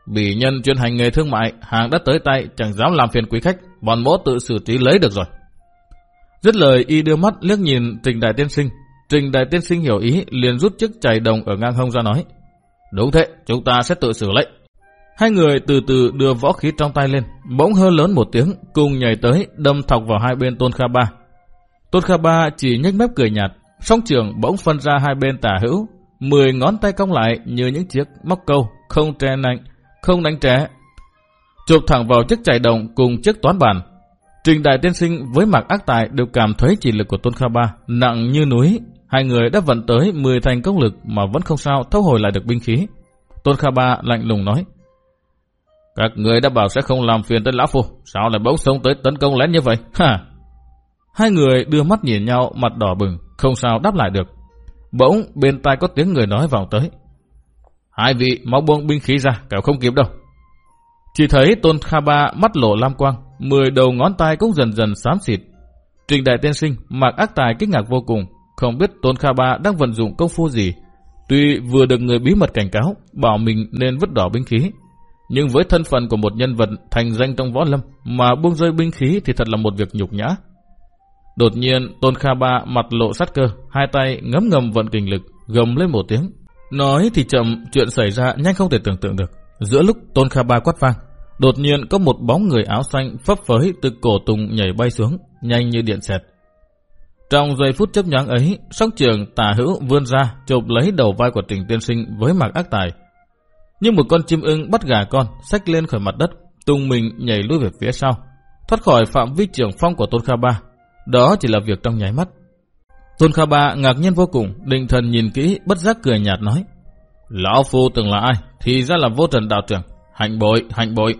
Bị nhân chuyên hành nghề thương mại, hàng đã tới tay, chẳng dám làm phiền quý khách, bọn mỗ tự xử trí lấy được rồi. Dứt lời y đưa mắt liếc nhìn Trình Đại Tiên Sinh. Trình Đại Tiên Sinh hiểu ý, liền rút chiếc chày đồng ở ngang hông ra nói. Đúng thế, chúng ta sẽ tự xử lấy. Hai người từ từ đưa võ khí trong tay lên, bỗng hơ lớn một tiếng, cùng nhảy tới, đâm thọc vào hai bên Tôn Kha Ba. Tôn Kha Ba chỉ nhếch mép cười nhạt, song trường bỗng phân ra hai bên tả hữu, mười ngón tay cong lại như những chiếc móc câu, không tre nạnh, không đánh trẻ. Chụp thẳng vào chiếc chày đồng cùng chiếc toán bàn. Trình Đại Tiên Sinh với mặt ác tài đều cảm thấy chỉ lực của Tôn Kha Ba nặng như núi. Hai người đã vận tới 10 thành công lực mà vẫn không sao thâu hồi lại được binh khí. Tôn Kha Ba lạnh lùng nói. Các người đã bảo sẽ không làm phiền tới Lão Phu, sao lại bỗng sông tới tấn công lén như vậy? Ha! Hai người đưa mắt nhìn nhau, mặt đỏ bừng, không sao đáp lại được. Bỗng bên tai có tiếng người nói vọng tới. Hai vị mau buông binh khí ra, kẻo không kịp đâu. Chỉ thấy Tôn Kha Ba mắt lộ lam quang, mười đầu ngón tay cũng dần dần xám xịt. Trình đại tiên sinh, mặc ác tài kinh ngạc vô cùng, không biết Tôn Kha Ba đang vận dụng công phu gì. Tuy vừa được người bí mật cảnh cáo, bảo mình nên vứt đỏ binh khí, nhưng với thân phận của một nhân vật thành danh trong võ lâm mà buông rơi binh khí thì thật là một việc nhục nhã. Đột nhiên Tôn Kha Ba mặt lộ sát cơ, hai tay ngấm ngầm vận kình lực, gầm lên một tiếng. Nói thì chậm, chuyện xảy ra nhanh không thể tưởng tượng được. Giữa lúc Tôn Kha Ba quát vang, đột nhiên có một bóng người áo xanh phấp phới từ cổ tùng nhảy bay xuống, nhanh như điện xẹt. Trong giây phút chấp nhoáng ấy, sóc trường tà hữu vươn ra chụp lấy đầu vai của Trình Tiên Sinh với mặt ác tài. Như một con chim ưng bắt gà con, xách lên khỏi mặt đất, tung mình nhảy lui về phía sau, thoát khỏi phạm vi trường phong của Tôn Kha Ba. Đó chỉ là việc trong nháy mắt. Tôn Kha Ba ngạc nhiên vô cùng, định thần nhìn kỹ, bất giác cười nhạt nói. Lão Phu từng là ai? Thì ra là vô trần đạo trưởng. Hạnh bội, hạnh bội.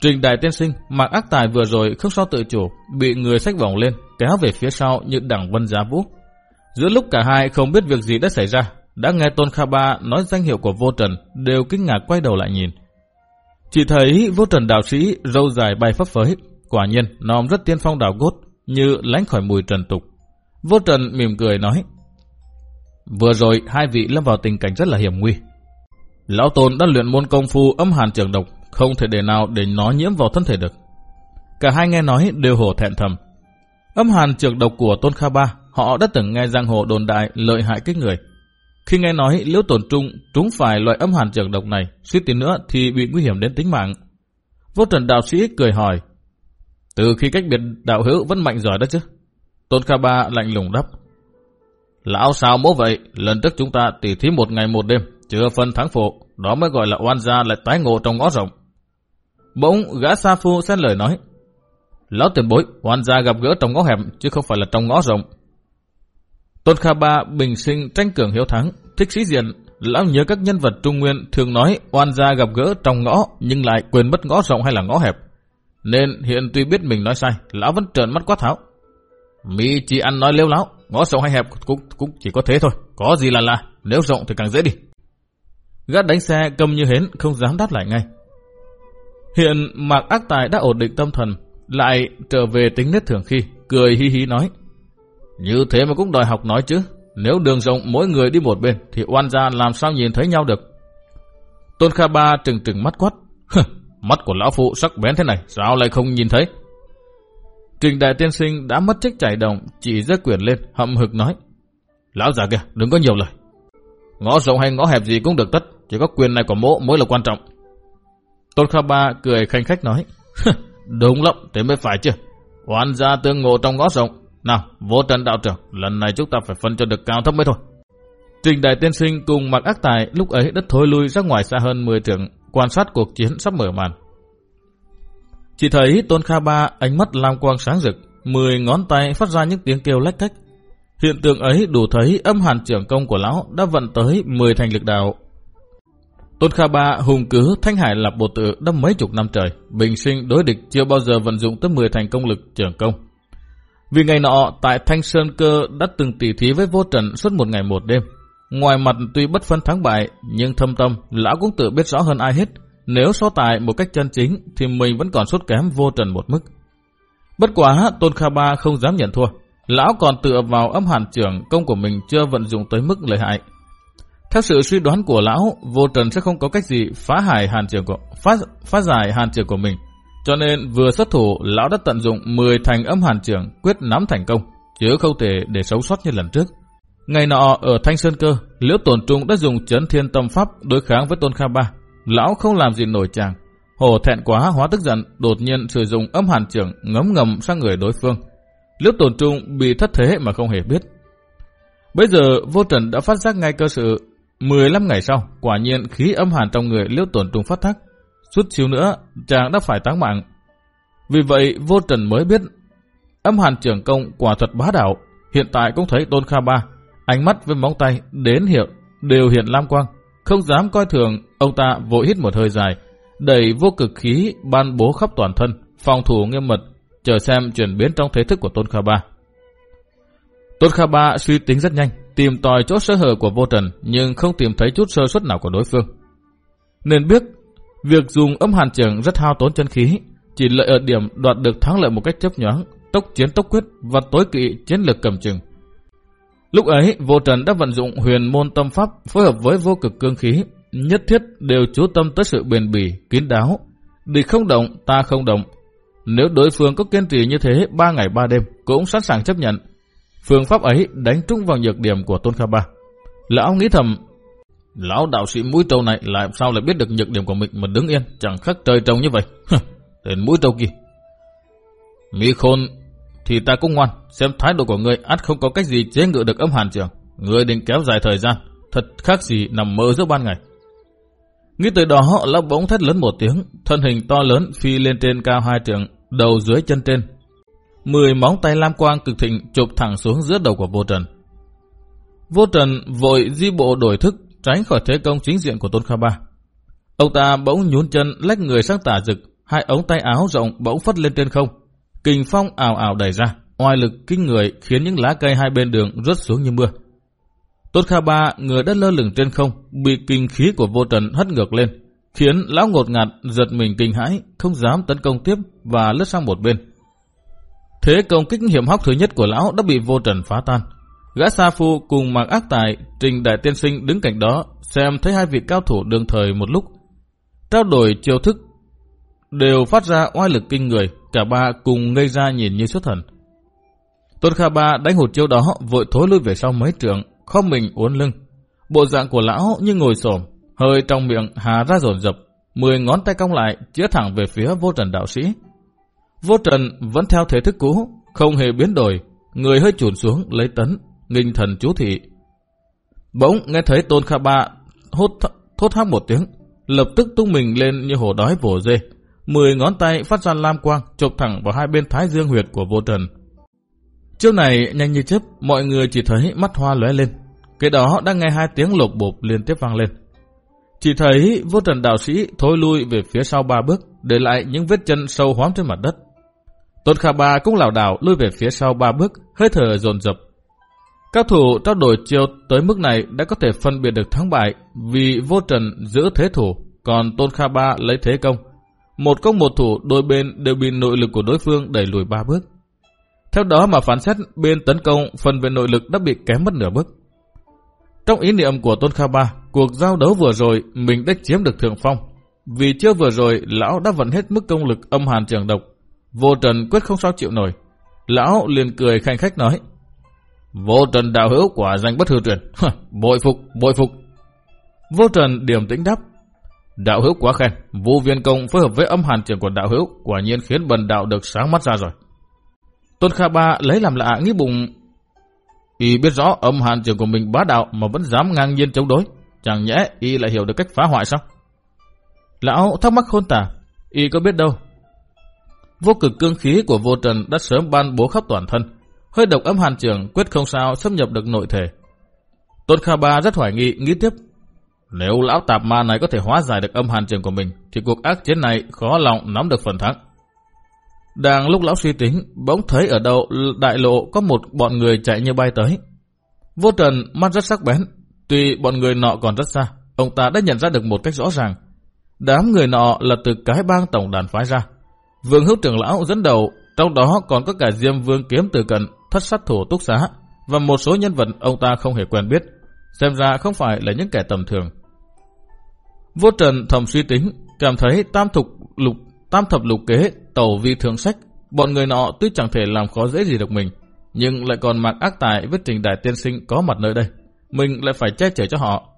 Trình đại tiên sinh, mặc ác tài vừa rồi không sao tự chủ, bị người sách vòng lên, kéo về phía sau như đẳng vân giá vũ. Giữa lúc cả hai không biết việc gì đã xảy ra, đã nghe Tôn Kha Ba nói danh hiệu của vô trần, đều kinh ngạc quay đầu lại nhìn. Chỉ thấy vô trần đạo sĩ râu dài bay phấp phới, quả nhiên nòm rất tiên phong đạo gốt, như lánh khỏi mùi trần tục. Vô trần mỉm cười nói, vừa rồi hai vị lâm vào tình cảnh rất là hiểm nguy. Lão Tôn đã luyện môn công phu âm hàn trường độc, không thể để nào để nó nhiễm vào thân thể được. Cả hai nghe nói đều hổ thẹn thầm. Âm hàn trường độc của Tôn Kha Ba, họ đã từng nghe giang hồ đồn đại lợi hại kích người. Khi nghe nói liễu tổn trung trúng phải loại âm hàn trường độc này, suýt tí nữa thì bị nguy hiểm đến tính mạng. Vô trần đạo sĩ cười hỏi, từ khi cách biệt đạo hữu vẫn mạnh giỏi đó chứ. Tôn Kha Ba lạnh lùng đáp. Lão sao mỗ vậy, lần trước chúng ta tỉ thí một ngày một đêm, chưa phân thắng phụ, đó mới gọi là oan gia lại tái ngộ trong ngõ rộng. Bỗng gã Sa Phu xen lời nói. Lão tiền bối, oan gia gặp gỡ trong ngõ hẹp, chứ không phải là trong ngõ rộng. Tôn Kha Ba bình sinh tranh cường hiếu thắng, thích sĩ diện, lão nhớ các nhân vật Trung Nguyên thường nói oan gia gặp gỡ trong ngõ nhưng lại quên mất ngõ rộng hay là ngõ hẹp. Nên hiện tuy biết mình nói sai, lão vẫn trợn mắt quát tháo. Mi chỉ ăn nói lêu láo, ngõ rộng hay hẹp cũng cũng chỉ có thế thôi, có gì là là, nếu rộng thì càng dễ đi. Gã đánh xe cầm như hến, không dám đáp lại ngay. Hiện Mạc Ác Tài đã ổn định tâm thần, lại trở về tính nết thường khi, cười hi hi nói. Như thế mà cũng đòi học nói chứ, nếu đường rộng mỗi người đi một bên thì oan gia làm sao nhìn thấy nhau được. Tôn Kha Ba trừng trừng mắt quát. mắt của lão phụ sắc bén thế này, sao lại không nhìn thấy? Trình đại tiên sinh đã mất trách chảy đồng, chỉ rất quyền lên, hậm hực nói. Lão già kìa, đừng có nhiều lời. Ngõ rộng hay ngõ hẹp gì cũng được tất, chỉ có quyền này của mỗ mới là quan trọng. Tôn Kha Ba cười khanh khách nói. Đúng lắm, thế mới phải chứ. Oan gia tương ngộ trong ngõ rộng. Nào, vô trần đạo trưởng, lần này chúng ta phải phân cho được cao thấp mới thôi. Trình đại tiên sinh cùng mặc ác tài lúc ấy đất thối lui ra ngoài xa hơn 10 trường, quan sát cuộc chiến sắp mở màn. Chỉ thấy Tôn Kha Ba ánh mắt lam quang sáng rực, 10 ngón tay phát ra những tiếng kêu lách cách. Hiện tượng ấy đủ thấy âm hàn trưởng công của lão đã vận tới 10 thành lực đạo. Tôn Kha Ba hùng cứ thanh hải lập bộ tự đâm mấy chục năm trời, bình sinh đối địch chưa bao giờ vận dụng tới 10 thành công lực trưởng công. Vì ngày nọ, tại Thanh Sơn Cơ đã từng tỉ thí với vô trần suốt một ngày một đêm. Ngoài mặt tuy bất phân thắng bại, nhưng thâm tâm, lão cũng tự biết rõ hơn ai hết. Nếu so tài một cách chân chính, thì mình vẫn còn sút kém vô trần một mức. Bất quá, Tôn Kha Ba không dám nhận thua. Lão còn tựa vào âm hàn trưởng công của mình chưa vận dụng tới mức lợi hại. Theo sự suy đoán của lão, vô trần sẽ không có cách gì phá hại hàn trưởng của phá, phá giải hàn trưởng của mình. Cho nên vừa xuất thủ, lão đã tận dụng 10 thành âm hàn trưởng quyết nắm thành công, chứ không thể để sống sót như lần trước. Ngày nọ ở Thanh Sơn Cơ, Liễu Tổn Trung đã dùng chấn thiên tâm pháp đối kháng với Tôn Kha Ba. Lão không làm gì nổi chàng. Hồ thẹn quá hóa tức giận, đột nhiên sử dụng âm hàn trưởng ngấm ngầm sang người đối phương. Liễu Tổn Trung bị thất thế mà không hề biết. Bây giờ vô trần đã phát giác ngay cơ sự 15 ngày sau, quả nhiên khí âm hàn trong người Liễu Tổn Trung phát thắc. Suốt chiều nữa, chàng đã phải táng mạng. Vì vậy, vô trần mới biết âm hàn trưởng công quả thuật bá đạo. Hiện tại cũng thấy Tôn Kha Ba, ánh mắt với móng tay đến hiệu đều hiện lam quang. Không dám coi thường, ông ta vội hít một hơi dài, đẩy vô cực khí ban bố khắp toàn thân, phòng thủ nghiêm mật, chờ xem chuyển biến trong thế thức của Tôn Kha Ba. Tôn Kha Ba suy tính rất nhanh, tìm tòi chỗ sơ hở của vô trần, nhưng không tìm thấy chút sơ suất nào của đối phương. Nên biết Việc dùng âm hàn trưởng rất hao tốn chân khí, chỉ lợi ở điểm đoạt được thắng lợi một cách chấp nhoáng, tốc chiến tốc quyết và tối kỵ chiến lược cầm chừng. Lúc ấy, vô trần đã vận dụng huyền môn tâm pháp phối hợp với vô cực cương khí, nhất thiết đều chú tâm tới sự bền bỉ, kín đáo. Địch không động, ta không động. Nếu đối phương có kiên trì như thế ba ngày ba đêm, cũng sẵn sàng chấp nhận. Phương pháp ấy đánh trúng vào nhược điểm của Tôn Kha Ba. Lão nghĩ thầm, Lão đạo sĩ mũi trâu này làm sao lại biết được nhược điểm của mình mà đứng yên, chẳng khác trời trông như vậy. Đến mũi trâu kia. Mỹ khôn thì ta cũng ngoan, xem thái độ của người ắt không có cách gì chế ngự được âm hàn trường. Người định kéo dài thời gian, thật khác gì nằm mơ giữa ban ngày. Nghĩ tới đó, lão bỗng thét lớn một tiếng, thân hình to lớn phi lên trên cao hai trường, đầu dưới chân trên. Mười móng tay lam quang cực thịnh chụp thẳng xuống giữa đầu của vô trần. Vô trần vội di bộ đổi thức, tránh khỏi thế công chính diện của Tôn Kha Ba. Ông ta bỗng nhún chân lách người sang tả rực, hai ống tay áo rộng bỗng phất lên trên không. Kình phong ảo ảo đẩy ra, oai lực kinh người khiến những lá cây hai bên đường rớt xuống như mưa. Tôn Kha Ba, người đã lơ lửng trên không, bị kinh khí của vô trần hất ngược lên, khiến lão ngột ngạt giật mình kinh hãi, không dám tấn công tiếp và lướt sang một bên. Thế công kích hiểm hóc thứ nhất của lão đã bị vô trần phá tan. Gã Sa Phu cùng Mạc Ác Tài, Trình Đại Tiên Sinh đứng cạnh đó, xem thấy hai vị cao thủ đương thời một lúc. Trao đổi chiêu thức, đều phát ra oai lực kinh người, cả ba cùng ngây ra nhìn như xuất thần. Tôn Kha Ba đánh hụt chiêu đó, vội thối lui về sau mấy trượng, khom mình uốn lưng. Bộ dạng của lão như ngồi xổm, hơi trong miệng hà ra rồn rập, mười ngón tay cong lại, chĩa thẳng về phía vô trần đạo sĩ. Vô trần vẫn theo thể thức cũ, không hề biến đổi, người hơi chuồn xuống lấy tấn, nghinh thần chú thị. Bỗng nghe thấy Tôn Kha Ba hốt th thốt thác một tiếng, lập tức tung mình lên như hổ đói vồ dê. Mười ngón tay phát ra lam quang, chụp thẳng vào hai bên thái dương huyệt của vô trần. Chiêu này nhanh như chớp, mọi người chỉ thấy mắt hoa lóe lên. Cái đó đang nghe hai tiếng lột bộp liên tiếp vang lên. Chỉ thấy vô trần đạo sĩ thối lui về phía sau ba bước, để lại những vết chân sâu hoắm trên mặt đất. Tôn kha Ba cũng lảo đảo lui về phía sau ba bước, hơi thở dồn dập. Các thủ trao đổi chiêu tới mức này đã có thể phân biệt được thắng bại vì vô trần giữ thế thủ, còn Tôn Kha Ba lấy thế công. Một công một thủ đôi bên đều bị nội lực của đối phương đẩy lùi ba bước. Theo đó mà phán xét bên tấn công phần về nội lực đã bị kém mất nửa bước. Trong ý niệm của Tôn Kha Ba, cuộc giao đấu vừa rồi mình đã chiếm được thượng phong. Vì chưa vừa rồi lão đã vận hết mức công lực âm hàn trường độc. Vô Trần quyết không sao chịu nổi. Lão liền cười khanh khách nói. Vô Trần đạo hữu quả danh bất hư truyền. bội phục, bội phục. Vô Trần điểm tĩnh đáp. Đạo hữu quá khen. Vu viên công phối hợp với âm hàn trường của đạo hữu quả nhiên khiến bần đạo được sáng mắt ra rồi. Tôn Kha Ba lấy làm lạ nghĩ bụng Y biết rõ âm hàn trường của mình bá đạo mà vẫn dám ngang nhiên chống đối. Chẳng nhẽ Y lại hiểu được cách phá hoại sao? Lão thắc mắc khôn tả. Y có biết đâu. Vô cực cương khí của vô trần đã sớm ban bố khắp toàn thân. Hơi độc âm hàn trường quyết không sao xâm nhập được nội thể. Tôn Kha Ba rất hoài nghi, nghĩ tiếp. Nếu lão tạp ma này có thể hóa giải được âm hàn trường của mình, thì cuộc ác chiến này khó lòng nắm được phần thắng. Đang lúc lão suy tính, bỗng thấy ở đâu đại lộ có một bọn người chạy như bay tới. Vô trần mắt rất sắc bén, tuy bọn người nọ còn rất xa, ông ta đã nhận ra được một cách rõ ràng. Đám người nọ là từ cái bang tổng đàn phái ra. Vương hữu trưởng lão dẫn đầu, trong đó còn có cả Diêm Vương kiếm từ cận, thất sát thủ túc xá, và một số nhân vật ông ta không hề quen biết, xem ra không phải là những kẻ tầm thường. Vô trần thầm suy tính, cảm thấy tam thục lục tam thập lục kế tàu vi thường sách, bọn người nọ tuy chẳng thể làm khó dễ gì được mình, nhưng lại còn mặc ác tài với trình đại tiên sinh có mặt nơi đây. Mình lại phải che chở cho họ.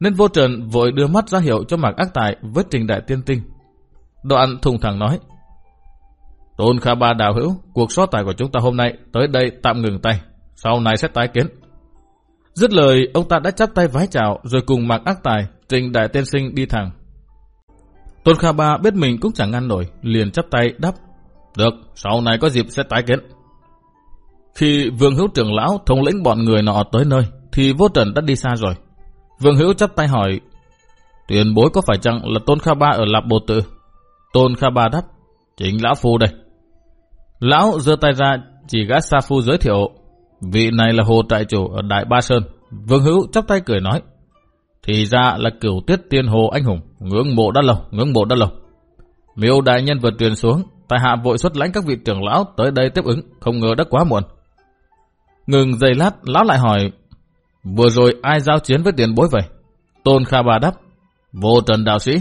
Nên vô trần vội đưa mắt ra hiệu cho mạc ác tài với trình đại tiên tinh. Đoạn thùng thẳng nói. Tôn Kha Ba đạo hữu, cuộc so tài của chúng ta hôm nay tới đây tạm ngừng tay, sau này sẽ tái kiến. Dứt lời, ông ta đã chắp tay vái chào rồi cùng mặc ác tài, trình đại tiên sinh đi thẳng Tôn Kha Ba biết mình cũng chẳng ngăn nổi, liền chắp tay đáp. Được, sau này có dịp sẽ tái kiến. Khi Vương Hữu trưởng lão thống lĩnh bọn người nọ tới nơi, thì vô trần đã đi xa rồi. Vương Hữu chắp tay hỏi, tiền bối có phải chăng là Tôn Kha Ba ở Lạp Bồ Tự? Tôn Kha Ba đáp, chính lão phu đây. Lão giơ tay ra, chỉ gã Sa Phu giới thiệu, vị này là hồ trại chủ ở Đại Ba Sơn. Vương Hữu chắp tay cười nói, thì ra là cửu tiết tiên hồ anh hùng, ngưỡng mộ đã lâu, ngưỡng mộ đã lâu. Miêu đại nhân vừa truyền xuống, tại hạ vội xuất lãnh các vị trưởng lão tới đây tiếp ứng, không ngờ đã quá muộn. Ngừng giây lát, lão lại hỏi, vừa rồi ai giao chiến với tiền bối vậy? Tôn Kha Bà đáp, vô trần đạo sĩ.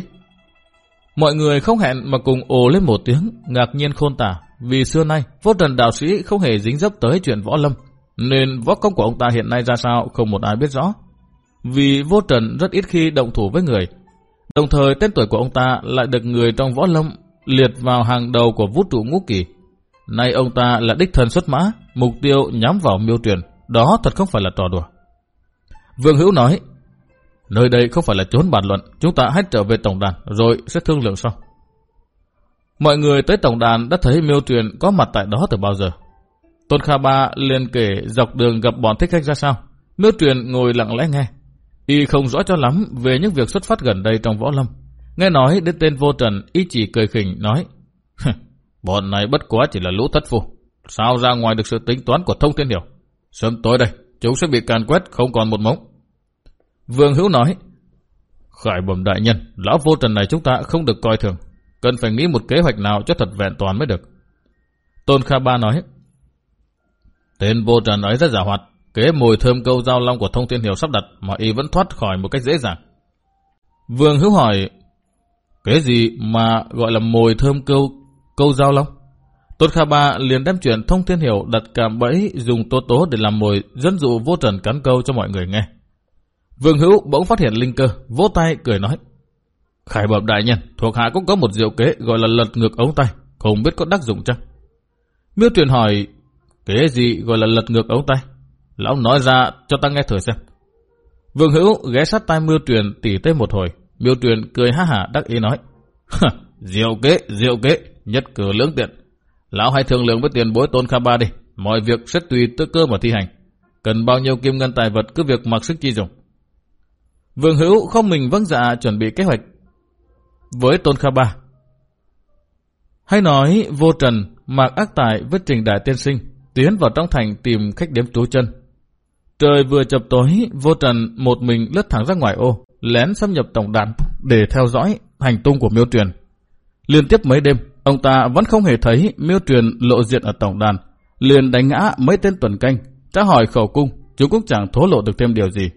Mọi người không hẹn mà cùng ồ lên một tiếng, ngạc nhiên khôn tả, vì xưa nay vô trần đạo sĩ không hề dính dấp tới chuyện võ lâm, nên võ công của ông ta hiện nay ra sao không một ai biết rõ. Vì vô trần rất ít khi động thủ với người. Đồng thời tên tuổi của ông ta lại được người trong võ lâm liệt vào hàng đầu của vũ trụ ngũ kỳ. Nay ông ta là đích thần xuất mã, mục tiêu nhắm vào miêu truyền. Đó thật không phải là trò đùa. Vương Hữu nói, nơi đây không phải là chốn bàn luận, chúng ta hãy trở về tổng đàn rồi sẽ thương lượng sau. Mọi người tới tổng đàn đã thấy miêu truyền có mặt tại đó từ bao giờ. Tôn Kha Ba liền kể dọc đường gặp bọn thích khách ra sao. Miêu truyền ngồi lặng lẽ nghe, Y không rõ cho lắm về những việc xuất phát gần đây trong võ lâm. Nghe nói đến tên vô trần, y chỉ cười khỉnh nói, bọn này bất quá chỉ là lũ thất phu. Sao ra ngoài được sự tính toán của thông thiên hiểu? Sớm tối đây, chúng sẽ bị càn quét không còn một mống. Vương Hữu nói, Khải bẩm đại nhân, lão vô trần này chúng ta không được coi thường. Cần phải nghĩ một kế hoạch nào cho thật vẹn toàn mới được. Tôn Kha Ba nói, Tên vô trần ấy rất giả hoạt, kế mùi thơm câu giao long của thông thiên hiểu sắp đặt mà y vẫn thoát khỏi một cách dễ dàng. Vương Hữu hỏi, cái gì mà gọi là mồi thơm câu câu giao long? tôn Kha Ba liền đem chuyện thông thiên hiểu đặt cạm bẫy dùng tố tố để làm mồi dẫn dụ vô trần cắn câu cho mọi người nghe. Vương Hữu bỗng phát hiện linh cơ, vỗ tay cười nói. Khải bẩm đại nhân, thuộc hạ cũng có một diệu kế gọi là lật ngược ống tay, không biết có tác dụng chăng? Miêu truyền hỏi, kế gì gọi là lật ngược ống tay? Lão nói ra cho ta nghe thử xem. Vương Hữu ghé sát tai Miêu truyền tỉ tê một hồi, Miêu truyền cười ha hả đắc ý nói. diệu kế, diệu kế, nhất cử lưỡng tiện. Lão hãy thương lượng với tiền bối tôn kha ba đi, mọi việc sẽ tùy tư cơ mà thi hành. Cần bao nhiêu kim ngân tài vật cứ việc mặc sức chi dùng. Vương Hữu không mình vâng dạ chuẩn bị kế hoạch với Tôn Kha Ba. Hay nói vô trần, mạc ác tài với trình đại tiên sinh, tiến vào trong thành tìm khách điếm trú chân. Trời vừa chập tối, vô trần một mình lướt thẳng ra ngoài ô, lén xâm nhập tổng đàn để theo dõi hành tung của miêu truyền. Liên tiếp mấy đêm, ông ta vẫn không hề thấy miêu truyền lộ diện ở tổng đàn, liền đánh ngã mấy tên tuần canh, tra hỏi khẩu cung, chúng cũng chẳng thố lộ được thêm điều gì.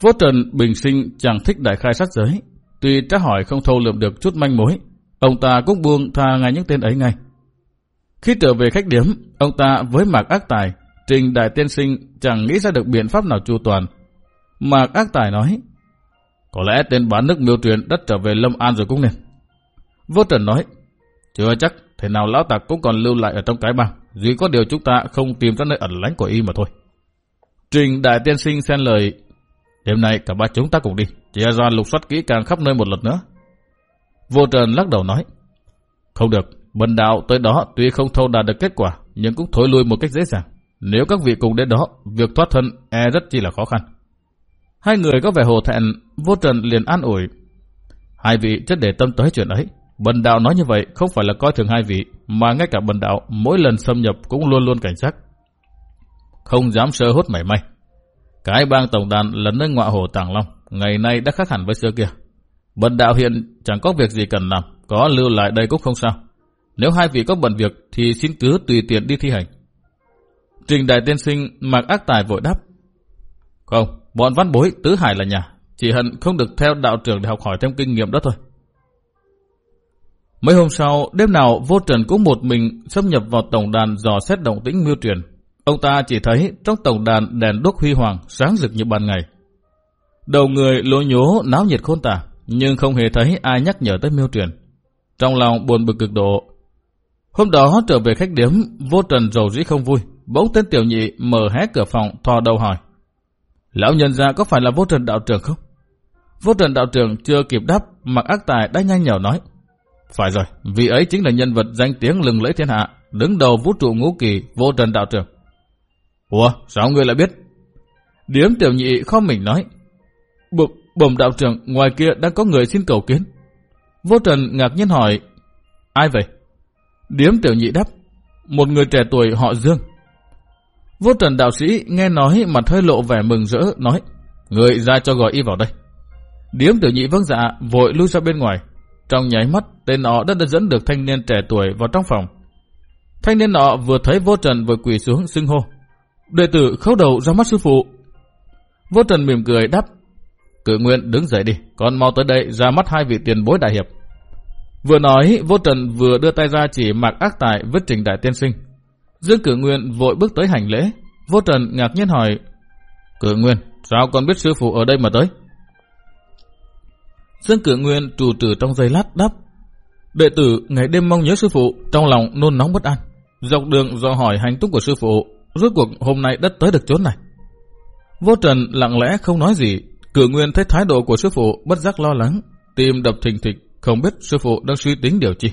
Vô trần bình sinh chẳng thích đại khai sát giới, tuy tra hỏi không thâu lượm được chút manh mối, ông ta cũng buông tha ngay những tên ấy ngay. Khi trở về khách điếm, ông ta với mạc ác tài, trình đại tiên sinh chẳng nghĩ ra được biện pháp nào chu toàn. Mạc ác tài nói, có lẽ tên bán nước miêu truyền đất trở về Lâm An rồi cũng nên. Vô trần nói, chưa chắc, thế nào lão tạc cũng còn lưu lại ở trong cái băng, duy có điều chúng ta không tìm ra nơi ẩn lánh của y mà thôi. Trình đại tiên sinh xen lời, đêm nay cả ba chúng ta cùng đi, chia ra lục soát kỹ càng khắp nơi một lần nữa. Vô trần lắc đầu nói, không được, bần đạo tới đó tuy không thâu đạt được kết quả, nhưng cũng thối lui một cách dễ dàng. Nếu các vị cùng đến đó, việc thoát thân e rất chi là khó khăn. Hai người có vẻ hồ thẹn, vô trần liền an ủi. Hai vị chất để tâm tới chuyện ấy. Bần đạo nói như vậy không phải là coi thường hai vị, mà ngay cả bần đạo mỗi lần xâm nhập cũng luôn luôn cảnh giác. Không dám sơ hốt mảy may. Cái bang tổng đàn là nơi ngọa hồ Tàng Long, ngày nay đã khác hẳn với xưa kia. Bần đạo hiện chẳng có việc gì cần làm, có lưu lại đây cũng không sao. Nếu hai vị có bận việc thì xin cứ tùy tiện đi thi hành. Trình đại tiên sinh mặc ác tài vội đáp. Không, bọn văn bối tứ hải là nhà, chỉ hận không được theo đạo trưởng để học hỏi thêm kinh nghiệm đó thôi. Mấy hôm sau, đêm nào vô trần cũng một mình xâm nhập vào tổng đàn dò xét động tĩnh miêu truyền. Ông ta chỉ thấy trong tổng đàn đèn đuốc huy hoàng, sáng rực như ban ngày. Đầu người lố nhố, náo nhiệt khôn tả, nhưng không hề thấy ai nhắc nhở tới miêu truyền. Trong lòng buồn bực cực độ. Hôm đó trở về khách điếm, vô trần rầu rĩ không vui, bỗng tên tiểu nhị mở hé cửa phòng, thò đầu hỏi. Lão nhân ra có phải là vô trần đạo trưởng không? Vô trần đạo trưởng chưa kịp đáp, mặc ác tài đã nhanh nhỏ nói. Phải rồi, vị ấy chính là nhân vật danh tiếng lừng lẫy thiên hạ, đứng đầu vũ trụ ngũ kỳ, vô trần đạo trưởng. Ủa, sao ngươi lại biết? Điếm tiểu nhị khó mình nói. B bẩm đạo trưởng, ngoài kia đang có người xin cầu kiến. Vô trần ngạc nhiên hỏi, ai vậy? Điếm tiểu nhị đáp, một người trẻ tuổi họ Dương. Vô trần đạo sĩ nghe nói mặt hơi lộ vẻ mừng rỡ, nói, người ra cho gọi y vào đây. Điếm tiểu nhị vâng dạ, vội lui ra bên ngoài. Trong nháy mắt, tên nó đã, đã dẫn được thanh niên trẻ tuổi vào trong phòng. Thanh niên nọ vừa thấy vô trần vừa quỳ xuống xưng hô. Đệ tử khấu đầu ra mắt sư phụ. Vô trần mỉm cười đáp. Cử nguyện đứng dậy đi, con mau tới đây ra mắt hai vị tiền bối đại hiệp. Vừa nói, vô trần vừa đưa tay ra chỉ mặc ác tài với trình đại tiên sinh. Dương cử nguyện vội bước tới hành lễ. Vô trần ngạc nhiên hỏi. Cử nguyện, sao con biết sư phụ ở đây mà tới? Dương cử nguyên trù trừ trong giây lát đáp. Đệ tử ngày đêm mong nhớ sư phụ, trong lòng nôn nóng bất an. Dọc đường do hỏi hành tung của sư phụ, rốt cuộc hôm nay đất tới được chốn này. Vô trần lặng lẽ không nói gì, cử nguyên thấy thái độ của sư phụ bất giác lo lắng, tim đập thình thịch, không biết sư phụ đang suy tính điều chi.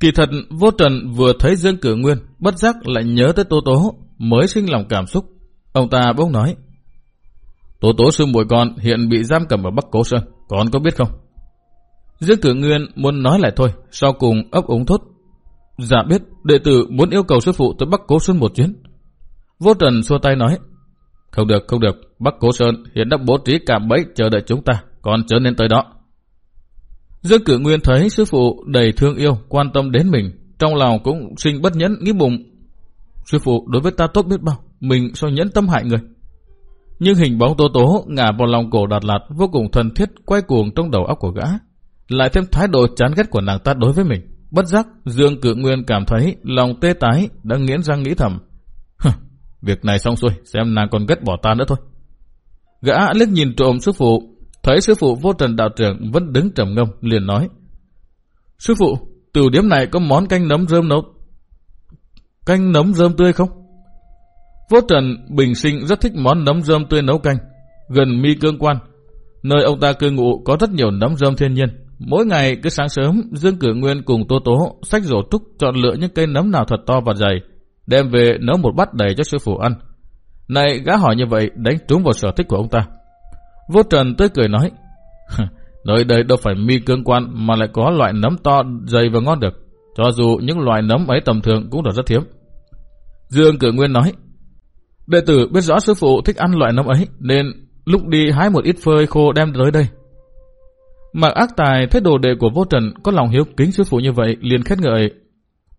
Kỳ thật, vô trần vừa thấy Dương Cử Nguyên, bất giác lại nhớ tới Tô Tố, mới sinh lòng cảm xúc. Ông ta bỗng nói, Tố Tố sư muội con hiện bị giam cầm ở Bắc Cố Sơn, con có biết không? Dương Cử Nguyên muốn nói lại thôi, sau cùng ấp úng thốt. Dạ biết, đệ tử muốn yêu cầu sư phụ tới Bắc Cố Sơn một chuyến. Vô Trần xua tay nói, không được, không được, Bắc Cố Sơn hiện đã bố trí cả bẫy chờ đợi chúng ta, còn chớ nên tới đó. Dương Cử Nguyên thấy sư phụ đầy thương yêu, quan tâm đến mình, trong lòng cũng sinh bất nhẫn nghĩ bụng. Sư phụ đối với ta tốt biết bao, mình sao nhẫn tâm hại người. Nhưng hình bóng Tố Tố ngả vào lòng cổ Đạt Lạt vô cùng thân thiết quay cuồng trong đầu óc của gã. Lại thêm thái độ chán ghét của nàng ta đối với mình. Bất giác, Dương Cự Nguyên cảm thấy lòng tê tái đã nghiến răng nghĩ thầm. Việc này xong xuôi, xem nàng còn ghét bỏ ta nữa thôi. Gã liếc nhìn trộm sư phụ, thấy sư phụ vô trần đạo trưởng vẫn đứng trầm ngâm, liền nói. Sư phụ, từ điểm này có món canh nấm rơm nấu. Canh nấm rơm tươi không? Vô trần bình sinh rất thích món nấm rơm tươi nấu canh, gần mi cương quan. Nơi ông ta cư ngụ có rất nhiều nấm rơm thiên nhiên. Mỗi ngày cứ sáng sớm, Dương Cử Nguyên cùng Tô Tố sách rổ trúc chọn lựa những cây nấm nào thật to và dày, đem về nấu một bát đầy cho sư phụ ăn. Này gã hỏi như vậy đánh trúng vào sở thích của ông ta. Vô Trần tới cười nói, nơi đây đâu phải mi cương quan mà lại có loại nấm to, dày và ngon được. Cho dù những loại nấm ấy tầm thường cũng là rất hiếm. Dương Cử Nguyên nói, đệ tử biết rõ sư phụ thích ăn loại nấm ấy nên lúc đi hái một ít phơi khô đem tới đây. Mạc ác tài thấy đồ đệ của vô trần có lòng hiếu kính sư phụ như vậy liền khét ngợi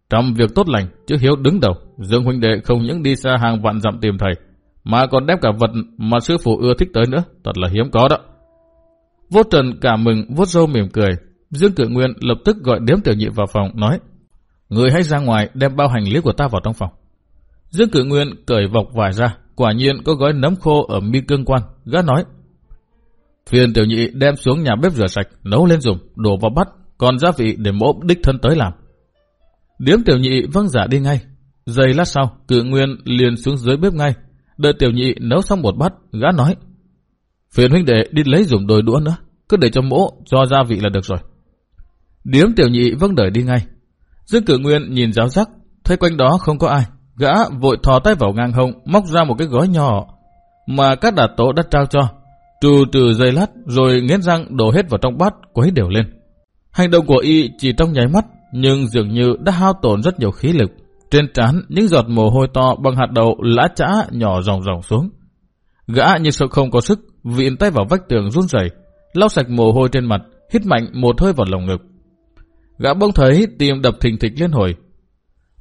trong việc tốt lành, chữ hiếu đứng đầu, Dương huynh đệ không những đi xa hàng vạn dặm tìm thầy, mà còn đem cả vật mà sư phụ ưa thích tới nữa, thật là hiếm có đó. Vô trần cảm mừng, vuốt râu mỉm cười. Dương cử Nguyên lập tức gọi điếm tiểu nhị vào phòng, nói, Người hãy ra ngoài đem bao hành lý của ta vào trong phòng. Dương cử Nguyên cởi vọc vải ra, quả nhiên có gói nấm khô ở mi cương quan, gã nói, Phiền tiểu nhị đem xuống nhà bếp rửa sạch, nấu lên dùng, đổ vào bát, còn gia vị để mỗ đích thân tới làm. Điếm tiểu nhị vâng giả đi ngay. Giây lát sau, cự nguyên liền xuống dưới bếp ngay. Đợi tiểu nhị nấu xong một bát, gã nói. Phiền huynh đệ đi lấy dùng đôi đũa nữa. Cứ để cho mỗ cho gia vị là được rồi. Điếm tiểu nhị vâng đợi đi ngay. Dương cử nguyên nhìn giáo giác, thấy quanh đó không có ai. Gã vội thò tay vào ngang hông, móc ra một cái gói nhỏ mà các đà tổ đã trao cho. Trừ trừ dây lát rồi nghiến răng đổ hết vào trong bát quấy đều lên. Hành động của y chỉ trong nháy mắt nhưng dường như đã hao tổn rất nhiều khí lực. Trên trán những giọt mồ hôi to bằng hạt đậu lã chã nhỏ ròng ròng xuống. Gã như sợ không có sức, viện tay vào vách tường run rẩy, lau sạch mồ hôi trên mặt, hít mạnh một hơi vào lồng ngực. Gã bỗng thấy tim đập thình thịch liên hồi.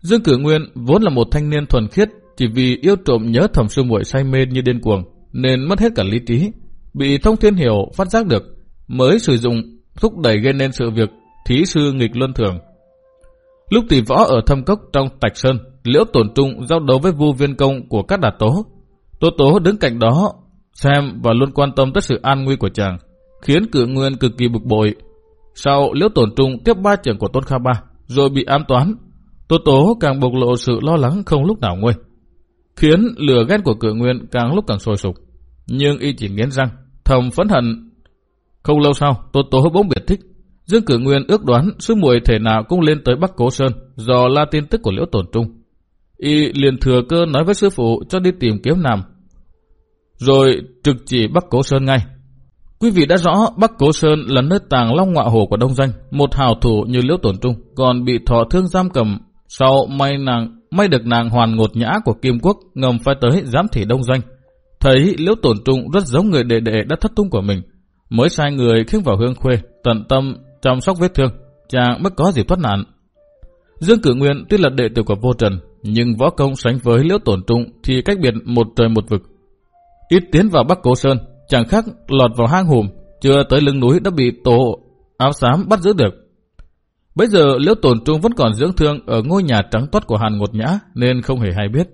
Dương Cử Nguyên vốn là một thanh niên thuần khiết, chỉ vì yêu trộm nhớ thầm sư muội say mê như điên cuồng, nên mất hết cả lý trí. Bị thông thiên hiểu phát giác được, mới sử dụng thúc đẩy gây nên sự việc thí sư nghịch luân thường. Lúc tỷ võ ở thâm cốc trong Tạch Sơn, Liễu Tổn Trung giao đấu với vu viên công của các đạt tố. Tố tố đứng cạnh đó, xem và luôn quan tâm tới sự an nguy của chàng, khiến cử nguyên cực kỳ bực bội. Sau Liễu Tổn Trung tiếp ba trưởng của Tôn Kha Ba, rồi bị ám toán. Tố tố càng bộc lộ sự lo lắng không lúc nào nguôi, khiến lửa ghen của cử nguyên càng lúc càng sôi sục. Nhưng y chỉ nghiến răng, thầm phấn hận. Không lâu sau, Tô tố bỗng biệt thích, Dương Cử Nguyên ước đoán sư muội thể nào cũng lên tới Bắc Cố Sơn do la tin tức của Liễu Tổn Trung. Y liền thừa cơ nói với sư phụ cho đi tìm kiếm Nam. Rồi trực chỉ Bắc Cố Sơn ngay. Quý vị đã rõ Bắc Cố Sơn là nơi tàng long ngọa hồ của Đông Danh, một hào thủ như Liễu Tổn Trung, còn bị thọ thương giam cầm. Sau may nàng may được nàng hoàn ngột nhã của Kim Quốc ngầm phải tới giám thị Đông Danh. Thấy Liễu Tổn Trung rất giống người đệ đệ đã thất tung của mình, mới sai người khiêng vào hương khuê, tận tâm chăm sóc vết thương, chàng mới có dịp thoát nạn. Dương Cử Nguyên tuy là đệ tử của vô trần, nhưng võ công sánh với liễu tổn trung thì cách biệt một trời một vực. Ít tiến vào Bắc Cố Sơn, chàng khác lọt vào hang hùm, chưa tới lưng núi đã bị tổ áo xám bắt giữ được. Bây giờ liễu tổn trung vẫn còn dưỡng thương ở ngôi nhà trắng toát của Hàn Ngột Nhã nên không hề hay biết.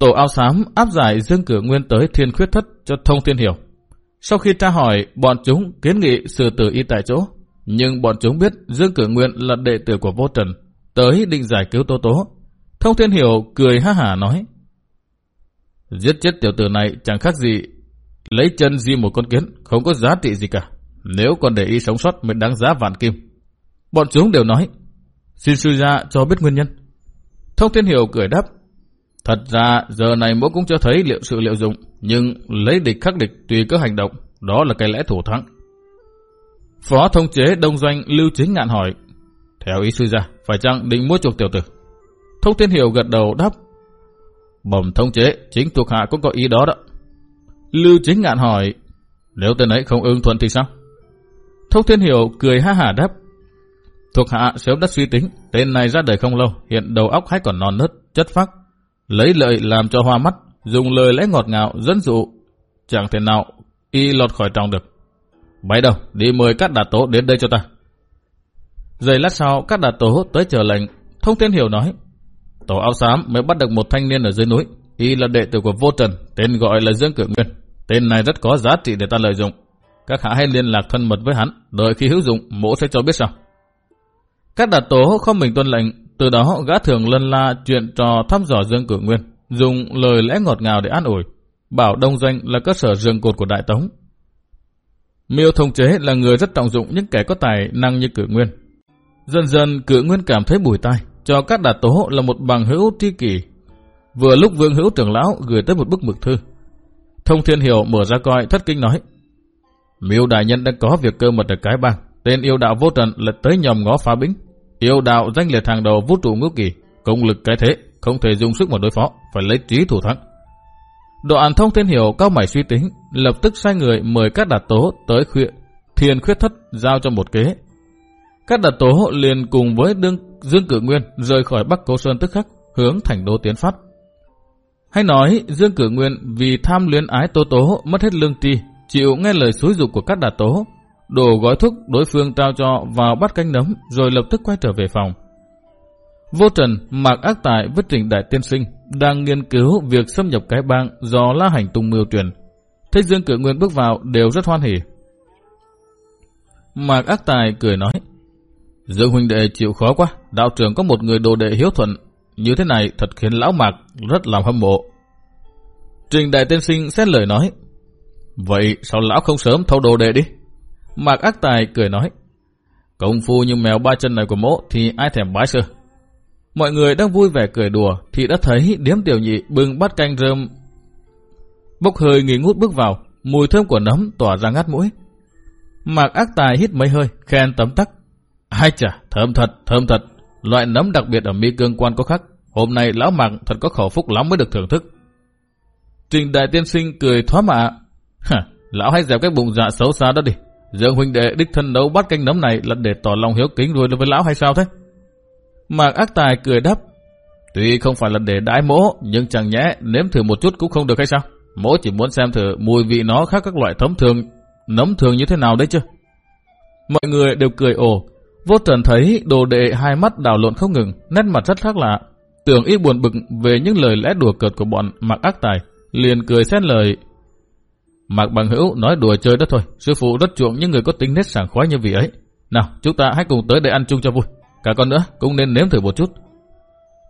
Tổ áo xám áp giải Dương Cử Nguyên tới thiên khuyết thất cho thông thiên hiểu. Sau khi tra hỏi, bọn chúng kiến nghị xử tử y tại chỗ. Nhưng bọn chúng biết Dương Cử Nguyên là đệ tử của vô trần, tới định giải cứu Tô Tố. Thông Thiên Hiểu cười ha hả nói, Giết chết tiểu tử này chẳng khác gì lấy chân di một con kiến, không có giá trị gì cả. Nếu còn để y sống sót mới đáng giá vạn kim. Bọn chúng đều nói, xin sư ra cho biết nguyên nhân. Thông Thiên Hiểu cười đáp, Thật ra giờ này mỗi cũng cho thấy liệu sự liệu dụng, nhưng lấy địch khắc địch tùy cơ hành động, đó là cái lẽ thủ thắng. Phó thông chế đông doanh Lưu Chính Ngạn hỏi, theo ý sư gia, phải chăng định mua chuộc tiểu tử? Thông Thiên Hiểu gật đầu đáp, bẩm thông chế, chính thuộc hạ cũng có ý đó đó. Lưu Chính Ngạn hỏi, nếu tên ấy không ưng thuận thì sao? Thông Thiên Hiểu cười ha hả đáp, thuộc hạ sớm đã suy tính, tên này ra đời không lâu, hiện đầu óc hay còn non nớt, chất phác, lấy lợi làm cho hoa mắt, dùng lời lẽ ngọt ngào dẫn dụ, chẳng thể nào y lọt khỏi trọng được. Bấy đâu, đi mời các đạt tố đến đây cho ta. Giây lát sau, các đạt tố tới chờ lệnh. Thông thiên hiểu nói, tổ áo xám mới bắt được một thanh niên ở dưới núi. Y là đệ tử của vô trần, tên gọi là Dương Cử Nguyên. Tên này rất có giá trị để ta lợi dụng. Các hạ hãy liên lạc thân mật với hắn, đợi khi hữu dụng, mỗ sẽ cho biết sao. Các đạt tố không mình tuân lệnh, từ đó gã thường lân la chuyện trò thăm dò Dương Cử Nguyên, dùng lời lẽ ngọt ngào để an ủi, bảo đông doanh là cơ sở rừng cột của Đại Tống. Miêu Thông Chế là người rất trọng dụng những kẻ có tài năng như Cử Nguyên. Dần dần Cử Nguyên cảm thấy bùi tai, cho các đạt tố là một bằng hữu tri kỷ. Vừa lúc Vương Hữu trưởng lão gửi tới một bức mực thư. Thông Thiên Hiểu mở ra coi thất kinh nói, Miêu đại nhân đang có việc cơ mật ở cái bang, tên yêu đạo vô trần là tới nhòm ngó phá bính. Yêu đạo danh liệt hàng đầu vũ trụ ngũ kỳ, công lực cái thế, không thể dùng sức mà đối phó, phải lấy trí thủ thắng. Đoạn thông thiên hiểu cao mày suy tính, lập tức sai người mời các đạt tố tới khuya, thiền khuyết thất giao cho một kế. Các đạt tố liền cùng với đương Dương Cử Nguyên rời khỏi Bắc Cố Sơn tức khắc, hướng thành đô tiến phát. Hay nói Dương Cử Nguyên vì tham luyến ái tố tố mất hết lương tri, chịu nghe lời xúi dục của các đạt tố, đổ gói thuốc đối phương trao cho vào bắt canh nấm rồi lập tức quay trở về phòng. Vô Trần, Mạc Ác Tài vứt trình đại tiên sinh đang nghiên cứu việc xâm nhập cái bang do La Hành Tùng mưu truyền. Thấy Dương Cử Nguyên bước vào đều rất hoan hỉ. Mạc Ác Tài cười nói, Dương huynh đệ chịu khó quá, đạo trưởng có một người đồ đệ hiếu thuận, như thế này thật khiến lão Mạc rất làm hâm mộ. Trình đại tiên sinh xét lời nói, vậy sao lão không sớm thâu đồ đệ đi? Mạc Ác Tài cười nói, công phu như mèo ba chân này của mỗ thì ai thèm bái sơ. Mọi người đang vui vẻ cười đùa thì đã thấy điếm tiểu nhị bưng bát canh rơm bốc hơi nghỉ ngút bước vào, mùi thơm của nấm tỏa ra ngắt mũi. Mạc ác tài hít mấy hơi, khen tấm tắc. Ai chà, thơm thật, thơm thật. Loại nấm đặc biệt ở mi cương quan có khắc. Hôm nay lão mạc thật có khẩu phúc lắm mới được thưởng thức. Trình đại tiên sinh cười thoá mạ. Hả, lão hãy dẹp cái bụng dạ xấu xa đó đi. Dương huynh đệ đích thân nấu bát canh nấm này là để tỏ lòng hiếu kính rồi đối với lão hay sao thế? Mạc ác tài cười đáp. Tuy không phải là để đãi mỗ, nhưng chẳng nhẽ nếm thử một chút cũng không được hay sao? Mỗ chỉ muốn xem thử mùi vị nó khác các loại thấm thường, nấm thường như thế nào đấy chứ? Mọi người đều cười ồ. Vô trần thấy đồ đệ hai mắt đảo lộn không ngừng, nét mặt rất khác lạ. Tưởng y buồn bực về những lời lẽ đùa cợt của bọn Mạc ác tài, liền cười xét lời. Mạc bằng hữu nói đùa chơi đó thôi, sư phụ rất chuộng những người có tính nết sảng khoái như vị ấy. Nào, chúng ta hãy cùng tới đây ăn chung cho vui. Cả con nữa cũng nên nếm thử một chút.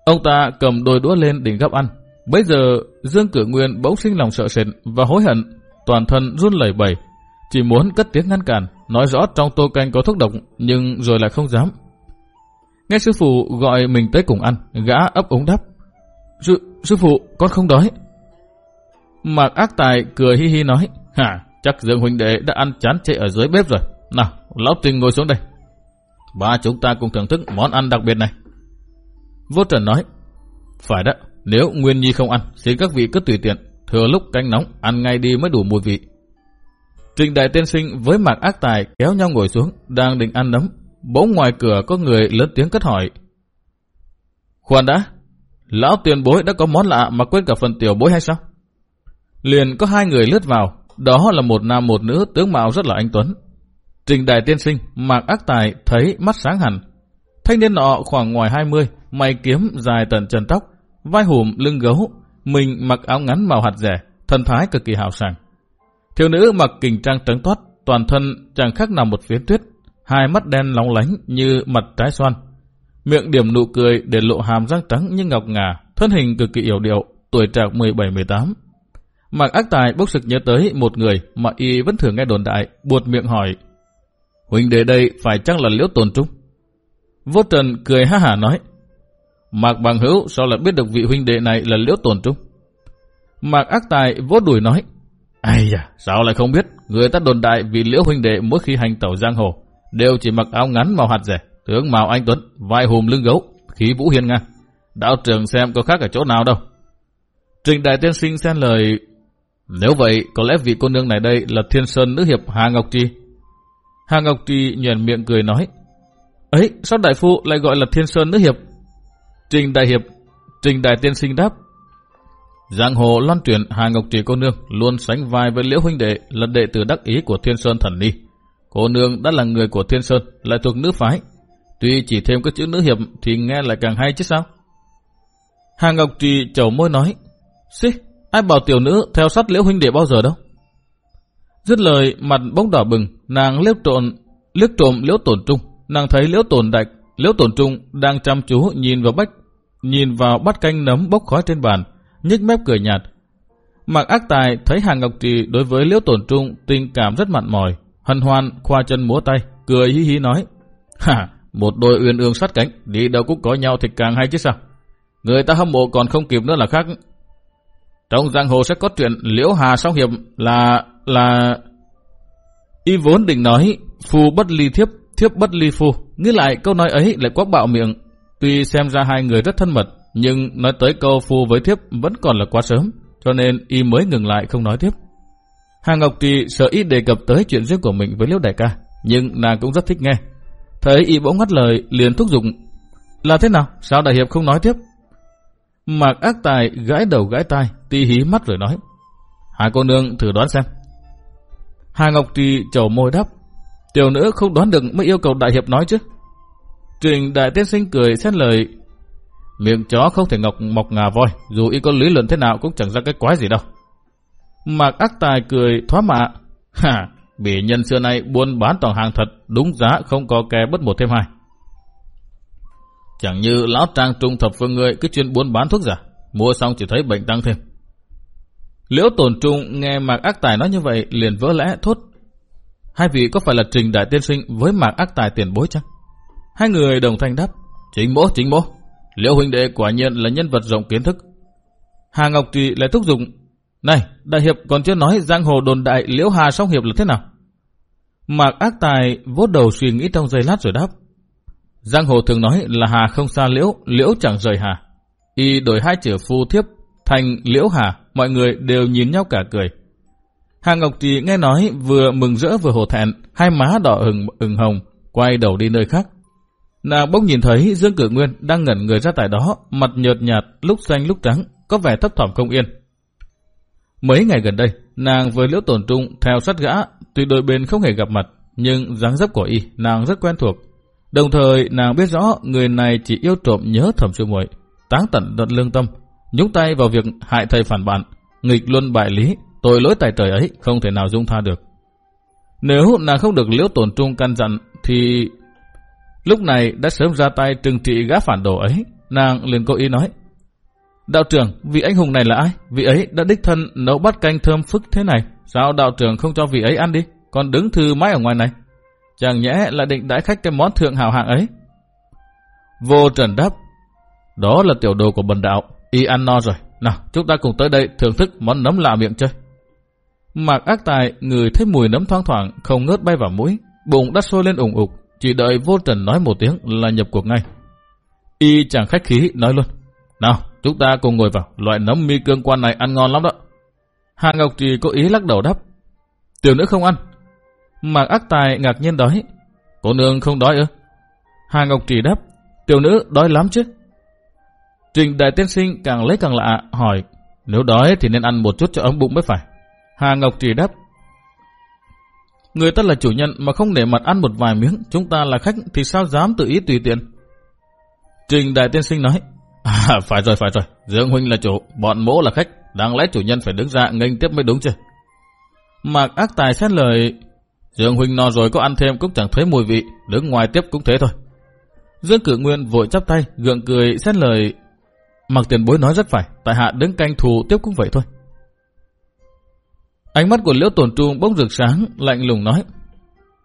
Ông ta cầm đôi đũa lên định gấp ăn. Bây giờ Dương Cử Nguyên bỗng sinh lòng sợ sệt và hối hận, toàn thân run lẩy bẩy, chỉ muốn cất tiếng ngăn cản, nói rõ trong tô canh có thuốc độc nhưng rồi lại không dám. Nghe sư phụ gọi mình tới cùng ăn, gã ấp ống đáp. Sư, sư phụ, con không đói. Mạc ác tài cười hi hi nói, hả, chắc Dương huynh đệ đã ăn chán chê ở dưới bếp rồi. Nào, lão trình ngồi xuống đây. Ba chúng ta cùng thưởng thức món ăn đặc biệt này. Vô Trần nói, phải đó, nếu Nguyên Nhi không ăn, xin các vị cứ tùy tiện, thừa lúc canh nóng, ăn ngay đi mới đủ mùi vị. Trình đại tiên sinh với mạc ác tài kéo nhau ngồi xuống, đang định ăn nấm. Bỗng ngoài cửa có người lớn tiếng cất hỏi. Khoan đã, lão tiền bối đã có món lạ mà quên cả phần tiểu bối hay sao? Liền có hai người lướt vào, đó là một nam một nữ tướng mạo rất là anh Tuấn, Trình đại tiên sinh, mạc ác tài thấy mắt sáng hẳn. Thanh niên nọ khoảng ngoài 20, mày kiếm dài tận trần tóc, vai hùm lưng gấu, mình mặc áo ngắn màu hạt rẻ, thân thái cực kỳ hào sảng. Thiếu nữ mặc kình trang trắng toát, toàn thân chẳng khác nào một phiến tuyết, hai mắt đen lóng lánh như mặt trái xoan. Miệng điểm nụ cười để lộ hàm răng trắng như ngọc ngà, thân hình cực kỳ yểu điệu, tuổi trạc 17-18. Mạc ác tài bốc sực nhớ tới một người mà y vẫn thường nghe đồn đại, buột miệng hỏi. Huynh đệ đây phải chắc là liễu tồn trung. Vô trần cười ha hả nói. Mạc bằng hữu sao lại biết được vị huynh đệ này là liễu tồn trung? Mạc ác tài vô đuổi nói. Ai da, sao lại không biết? Người ta đồn đại vì liễu huynh đệ mỗi khi hành tẩu giang hồ đều chỉ mặc áo ngắn màu hạt rẻ, tướng màu anh Tuấn, vai hùm lưng gấu, khí vũ hiên ngang. Đạo trưởng xem có khác ở chỗ nào đâu. Trình đại tiên sinh xen lời nếu vậy, có lẽ vị cô nương này đây là thiên sơn nữ hiệp Hà Ngọc Trì. Hà Ngọc Trì nhuền miệng cười nói. Ấy, sao đại phu lại gọi là thiên sơn nữ hiệp? Trình đại hiệp, trình đại tiên sinh đáp. Giang hồ loan truyền Hà Ngọc Trì cô nương luôn sánh vai với Liễu huynh đệ là đệ tử đắc ý của Thiên Sơn Thần Ni. Cô nương đã là người của Thiên Sơn, lại thuộc nữ phái. Tuy chỉ thêm cái chữ nữ hiệp thì nghe lại càng hay chứ sao? Hà Ngọc Trì chầu môi nói, Xí, ai bảo tiểu nữ theo sát Liễu huynh đệ bao giờ đâu? Dứt lời, mặt bỗng đỏ bừng, nàng liếc trộn, liếc trộm Liễu Tổn Trung. Nàng thấy Liễu Tổn Đạch, Liễu Tổn Trung đang chăm chú nhìn vào bách, nhìn vào bát canh nấm bốc khói trên bàn, nhếch mép cười nhạt. Mạc Ác Tài thấy Hàng Ngọc Trì đối với Liễu Tổn Trung tình cảm rất mặn mòi, hân hoan khoa chân múa tay, cười hí hí nói: "Ha, một đôi uyên ương sát cánh, đi đâu cũng có nhau thì càng hay chứ sao? Người ta hâm mộ còn không kịp nữa là khác. Trong giang hồ sẽ có chuyện Liễu Hà song hiệp là là y vốn định nói phu bất ly thiếp, thiếp bất ly phu, nghĩ lại câu nói ấy lại quá bạo miệng. Tuy xem ra hai người rất thân mật, nhưng nói tới câu phu với thiếp vẫn còn là quá sớm, cho nên y mới ngừng lại không nói tiếp. Hà Ngọc Trì sợ y đề cập tới chuyện riêng của mình với Liễu Đại ca, nhưng nàng cũng rất thích nghe. Thấy y bỗng ngắt lời, liền thúc giục. Là thế nào? Sao Đại Hiệp không nói tiếp? Mạc ác tài gãi đầu gãi tai, ti hí mắt rồi nói. Hai cô nương thử đoán xem. Hà Ngọc Trì chầu môi đáp. Tiểu nữ không đoán được mới yêu cầu Đại Hiệp nói chứ. Trình Đại Tiên Sinh cười xét lời Miệng chó không thể ngọc mọc ngà voi, dù y có lý luận thế nào cũng chẳng ra cái quái gì đâu. Mạc ác tài cười thoá mạ. Hà, bị nhân xưa nay buôn bán toàn hàng thật, đúng giá không có kẻ bất một thêm hai. Chẳng như lão trang trung thập phương người cứ chuyên buôn bán thuốc giả, mua xong chỉ thấy bệnh tăng thêm. Liễu tổn trung nghe Mạc ác tài nói như vậy liền vỡ lẽ thốt. Hai vị có phải là trình đại tiên sinh với Mạc ác tài tiền bối chăng? Hai người đồng thanh đáp. Chính bố, chính bố. Liễu huynh đệ quả nhiên là nhân vật rộng kiến thức. Hà Ngọc Trì lại thúc giục. Này, đại hiệp còn chưa nói giang hồ đồn đại Liễu Hà song hiệp là thế nào? Mạc ác tài vốt đầu suy nghĩ trong giây lát rồi đáp. Giang hồ thường nói là Hà không xa Liễu, Liễu chẳng rời Hà. Y đổi hai chữ phu thiếp thành Liễu Hà, mọi người đều nhìn nhau cả cười. Hà Ngọc Trì nghe nói vừa mừng rỡ vừa hổ thẹn, hai má đỏ ửng ửng hồng, quay đầu đi nơi khác. Nàng bỗng nhìn thấy Dương Cử Nguyên đang ngẩn người ra tại đó, mặt nhợt nhạt, lúc xanh lúc trắng, có vẻ thấp thỏm không yên. Mấy ngày gần đây, nàng với Liễu Tổn Trung theo sát gã, tuy đôi bên không hề gặp mặt, nhưng dáng dấp của y nàng rất quen thuộc. Đồng thời nàng biết rõ người này chỉ yêu trộm nhớ thẩm sư muội, táng tận tận lương tâm, nhúng tay vào việc hại thầy phản bạn, nghịch luân bại lý, tội lỗi tài trời ấy không thể nào dung tha được. Nếu nàng không được Liễu Tổn Trung căn dặn thì Lúc này đã sớm ra tay trừng trị gã phản đồ ấy, nàng liền cố ý nói. Đạo trưởng, vị anh hùng này là ai? Vị ấy đã đích thân nấu bát canh thơm phức thế này. Sao đạo trưởng không cho vị ấy ăn đi? Còn đứng thư mãi ở ngoài này. Chẳng nhẽ là định đãi khách cái món thượng hào hạng ấy. Vô trần đáp. Đó là tiểu đồ của bần đạo. Y ăn no rồi. Nào, chúng ta cùng tới đây thưởng thức món nấm lạ miệng chơi. Mạc ác tài, người thấy mùi nấm thoang thoảng, không ngớt bay vào mũi. Bụng đắt sôi lên ủng ục, chỉ đợi vô trần nói một tiếng là nhập cuộc ngay. Y chẳng khách khí nói luôn. Nào, chúng ta cùng ngồi vào. Loại nấm mi cương quan này ăn ngon lắm đó. Hà Ngọc Trì có ý lắc đầu đáp. Tiểu nữ không ăn. Mạc ác tài ngạc nhiên đói. Cô nương không đói ư? Hà Ngọc Trì đáp. Tiểu nữ đói lắm chứ. Trình đại tiên sinh càng lấy càng lạ hỏi. Nếu đói thì nên ăn một chút cho ấm bụng mới phải. Hà Ngọc Trì đáp. Người ta là chủ nhân mà không để mặt ăn một vài miếng, chúng ta là khách thì sao dám tự ý tùy tiện. Trình Đại Tiên Sinh nói, À, phải rồi, phải rồi, Dương Huynh là chủ, bọn mỗ là khách, đáng lẽ chủ nhân phải đứng ra nghênh tiếp mới đúng chứ. Mạc ác tài xét lời, Dương Huynh no rồi có ăn thêm cũng chẳng thấy mùi vị, đứng ngoài tiếp cũng thế thôi. Dương Cử Nguyên vội chắp tay, gượng cười xét lời, mặc tiền bối nói rất phải, tại hạ đứng canh thù tiếp cũng vậy thôi. Ánh mắt của Liễu Tổn Trung bỗng rực sáng, lạnh lùng nói.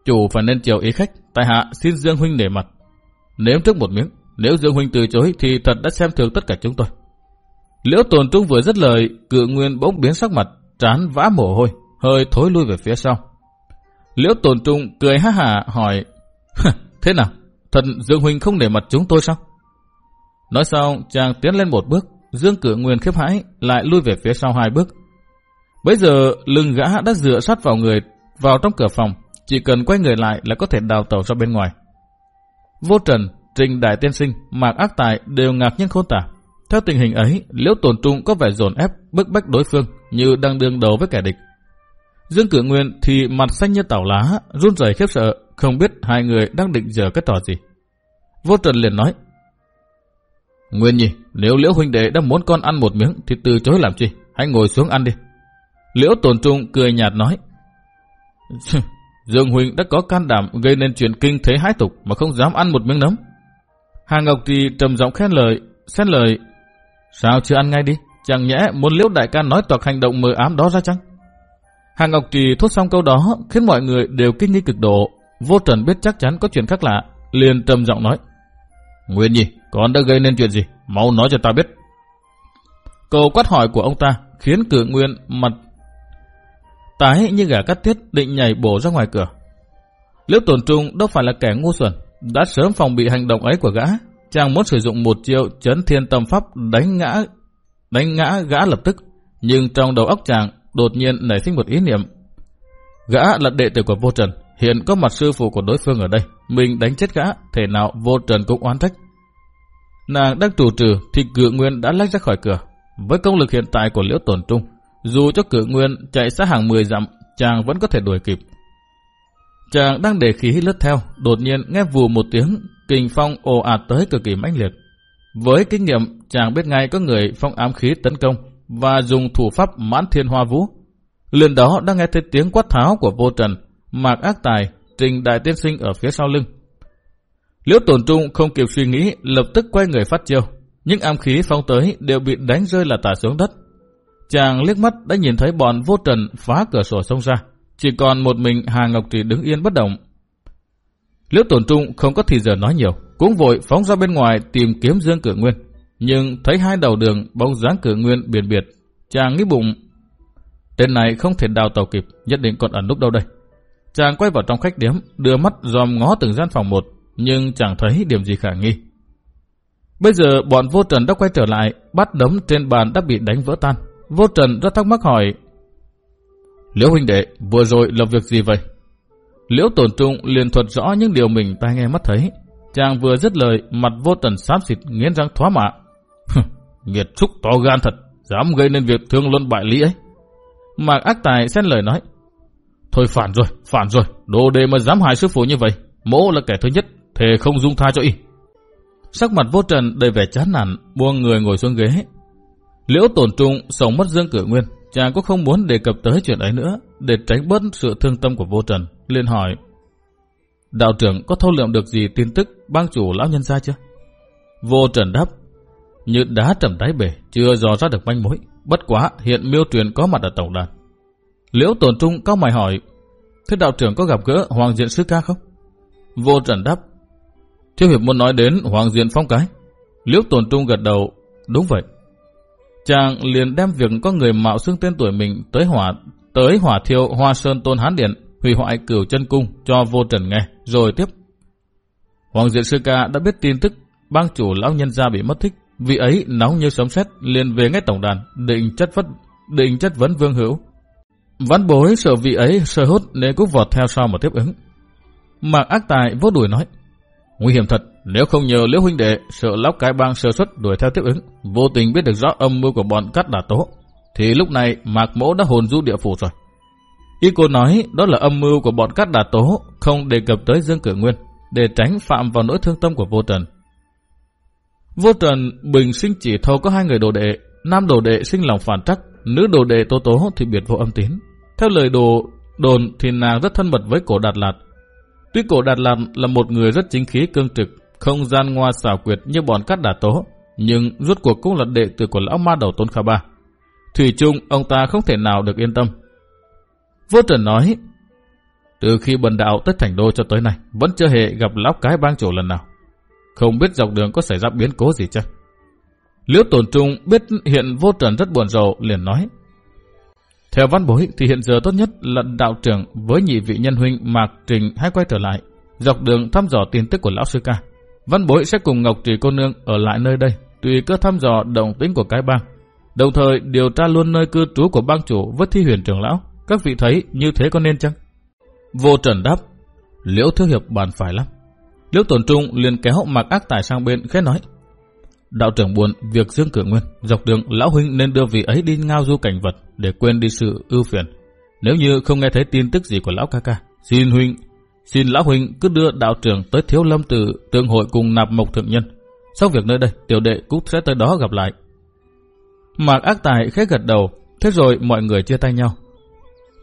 Chủ phải nên chiều ý khách, tại hạ xin Dương Huynh để mặt. Nếm trước một miếng, nếu Dương Huynh từ chối thì thật đã xem thường tất cả chúng tôi. Liễu Tổn Trung vừa dứt lời, cự nguyên bỗng biến sắc mặt, trán vã mồ hôi, hơi thối lui về phía sau. Liễu Tồn Trung cười ha hả hỏi, thế nào, thật Dương Huynh không để mặt chúng tôi sao? Nói xong, chàng tiến lên một bước, Dương Cử Nguyên khiếp hãi, lại lui về phía sau hai bước, Bây giờ lưng gã đã dựa sát vào người, vào trong cửa phòng, chỉ cần quay người lại là có thể đào tẩu ra bên ngoài. Vô Trần, Trình Đại Tiên Sinh, Mạc Ác Tài đều ngạc nhiên khôn tả. Theo tình hình ấy, Liễu Tồn Trung có vẻ dồn ép, bức bách đối phương như đang đương đầu với kẻ địch. Dương Cử Nguyên thì mặt xanh như tảo lá, run rẩy khiếp sợ, không biết hai người đang định giờ cái trò gì. Vô Trần liền nói, Nguyên Nhi, nếu Liễu huynh đệ đã muốn con ăn một miếng thì từ chối làm chi, hãy ngồi xuống ăn đi. Liễu Tồn Trung cười nhạt nói, Dương huynh đã có can đảm gây nên chuyện kinh thế hái tục mà không dám ăn một miếng nấm. Hà Ngọc thì trầm giọng khen lời, xét lời, sao chưa ăn ngay đi, chẳng nhẽ muốn Liễu đại ca nói toạc hành động mờ ám đó ra chăng? Hà Ngọc Trì thốt xong câu đó khiến mọi người đều kinh nghi cực độ. Vô Trần biết chắc chắn có chuyện khác lạ, liền trầm giọng nói. Nguyên Nhi, con đã gây nên chuyện gì? Mau nói cho ta biết. Câu quát hỏi của ông ta khiến cử nguyên mặt tái như gà cắt tiết định nhảy bổ ra ngoài cửa. Liễu tổn trung đâu phải là kẻ ngu xuẩn, đã sớm phòng bị hành động ấy của gã. Chàng muốn sử dụng một chiêu chấn thiên tâm pháp đánh ngã đánh ngã gã lập tức. Nhưng trong đầu óc chàng đột nhiên nảy sinh một ý niệm. Gã là đệ tử của vô trần, hiện có mặt sư phụ của đối phương ở đây. Mình đánh chết gã, thể nào vô trần cũng oán trách. Nàng đang chủ trừ thì cự nguyên đã lách ra khỏi cửa. Với công lực hiện tại của liễu tổn trung, dù cho cự nguyên chạy xa hàng 10 dặm, chàng vẫn có thể đuổi kịp. Chàng đang để khí lướt theo, đột nhiên nghe vù một tiếng, kình phong ồ ạt tới cực kỳ mãnh liệt. Với kinh nghiệm, chàng biết ngay có người phong ám khí tấn công và dùng thủ pháp mãn thiên hoa vũ. Liền đó đang nghe thấy tiếng quát tháo của vô trần, mạc ác tài, trình đại tiên sinh ở phía sau lưng. Liễu tổn trung không kịp suy nghĩ, lập tức quay người phát chiêu. Những am khí phong tới đều bị đánh rơi là tả xuống đất. Chàng liếc mắt đã nhìn thấy bọn vô trần phá cửa sổ xông ra. Chỉ còn một mình Hà Ngọc Trì đứng yên bất động. Liễu tổn trung không có thì giờ nói nhiều, cũng vội phóng ra bên ngoài tìm kiếm Dương Cử Nguyên. Nhưng thấy hai đầu đường bóng dáng Cử Nguyên biệt biệt, chàng nghĩ bụng. Tên này không thể đào tàu kịp, nhất định còn ẩn lúc đâu đây. Chàng quay vào trong khách điếm, đưa mắt dòm ngó từng gian phòng một, nhưng chẳng thấy điểm gì khả nghi. Bây giờ bọn vô trần đã quay trở lại, bắt đấm trên bàn đã bị đánh vỡ tan. Vô trần rất thắc mắc hỏi, Liễu huynh đệ, vừa rồi làm việc gì vậy? Liễu tổn trung liền thuật rõ những điều mình tai nghe mắt thấy. Chàng vừa dứt lời, mặt vô trần xám xịt nghiến răng thoá mạ. Nghiệt trúc to gan thật, dám gây nên việc thương luân bại lý ấy. Mạc ác tài xen lời nói. Thôi phản rồi, phản rồi, đồ đề mà dám hại sư phụ như vậy. Mỗ là kẻ thứ nhất, thề không dung tha cho y. Sắc mặt vô trần đầy vẻ chán nản, buông người ngồi xuống ghế. Liễu tổn trung sống mất dương cử nguyên, chàng cũng không muốn đề cập tới chuyện ấy nữa, để tránh bớt sự thương tâm của vô trần, liền hỏi. Đạo trưởng có thâu lượng được gì tin tức bang chủ lão nhân ra chưa? Vô trần đáp, như đá trầm đáy bể, chưa dò ra được manh mối. Bất quá, hiện miêu truyền có mặt ở tổng đàn. Liễu tổn trung cao mày hỏi, thế đạo trưởng có gặp gỡ Hoàng Diện Sư Ca không? Vô trần đáp, Thiếu hiệp muốn nói đến Hoàng Diện Phong cái. Liễu tổn trung gật đầu, đúng vậy. Chàng liền đem việc có người mạo xưng tên tuổi mình tới hỏa tới hỏa thiêu Hoa Sơn Tôn Hán Điện, hủy hoại cửu chân cung cho vô trần nghe, rồi tiếp. Hoàng Diện Sư Ca đã biết tin tức bang chủ lão nhân gia bị mất thích vị ấy nóng như sấm sét liền về ngay tổng đàn, định chất vấn định chất vấn Vương Hữu. Văn bối sợ vị ấy sơ hốt nên cũng vọt theo sau mà tiếp ứng. Mạc ác tài vô đuổi nói, nguy hiểm thật, nếu không nhờ liễu huynh đệ sợ lóc cái bang sơ xuất đuổi theo tiếp ứng, vô tình biết được rõ âm mưu của bọn cắt đà tố, thì lúc này Mạc Mỗ đã hồn du địa phủ rồi. Y cô nói đó là âm mưu của bọn cắt đà tố, không đề cập tới Dương Cử Nguyên, để tránh phạm vào nỗi thương tâm của vô trần. Vô trần bình sinh chỉ thâu có hai người đồ đệ, nam đồ đệ sinh lòng phản trắc, nữ đồ đệ tố tố thì biệt vô âm tín. Theo lời đồ đồn thì nàng rất thân mật với cổ Đạt Lạt. Tuy cổ Đạt Lạt là một người rất chính khí cương trực, không gian ngoa xảo quyệt như bọn cắt đà tố, nhưng rốt cuộc cũng là đệ tử của lão ma đầu Tôn Kha Ba. Thủy chung ông ta không thể nào được yên tâm. Vô Trần nói, từ khi bần đạo tới thành đô cho tới nay, vẫn chưa hề gặp lão cái bang chủ lần nào. Không biết dọc đường có xảy ra biến cố gì chứ? Liễu tổn trung biết hiện vô trần rất buồn rầu, liền nói. Theo văn bối thì hiện giờ tốt nhất là đạo trưởng với nhị vị nhân huynh Mạc Trình hãy quay trở lại, dọc đường thăm dò tin tức của lão sư ca. Văn bối sẽ cùng Ngọc Trì cô nương ở lại nơi đây, tùy cơ thăm dò động tính của cái bang. Đồng thời điều tra luôn nơi cư trú của bang chủ với thi huyền trưởng lão. Các vị thấy như thế có nên chăng? Vô trần đáp, liễu thiếu hiệp bàn phải lắm. Liễu tổn trung liền kéo mặc ác tài sang bên khẽ nói. Đạo trưởng buồn việc Dương Cử Nguyên, dọc đường lão huynh nên đưa vị ấy đi ngao du cảnh vật để quên đi sự ưu phiền. Nếu như không nghe thấy tin tức gì của lão ca ca, xin huynh, xin lão huynh cứ đưa đạo trưởng tới thiếu lâm từ tương hội cùng nạp mộc thượng nhân. Sau việc nơi đây, tiểu đệ cũng sẽ tới đó gặp lại. Mạc ác tài khẽ gật đầu, thế rồi mọi người chia tay nhau.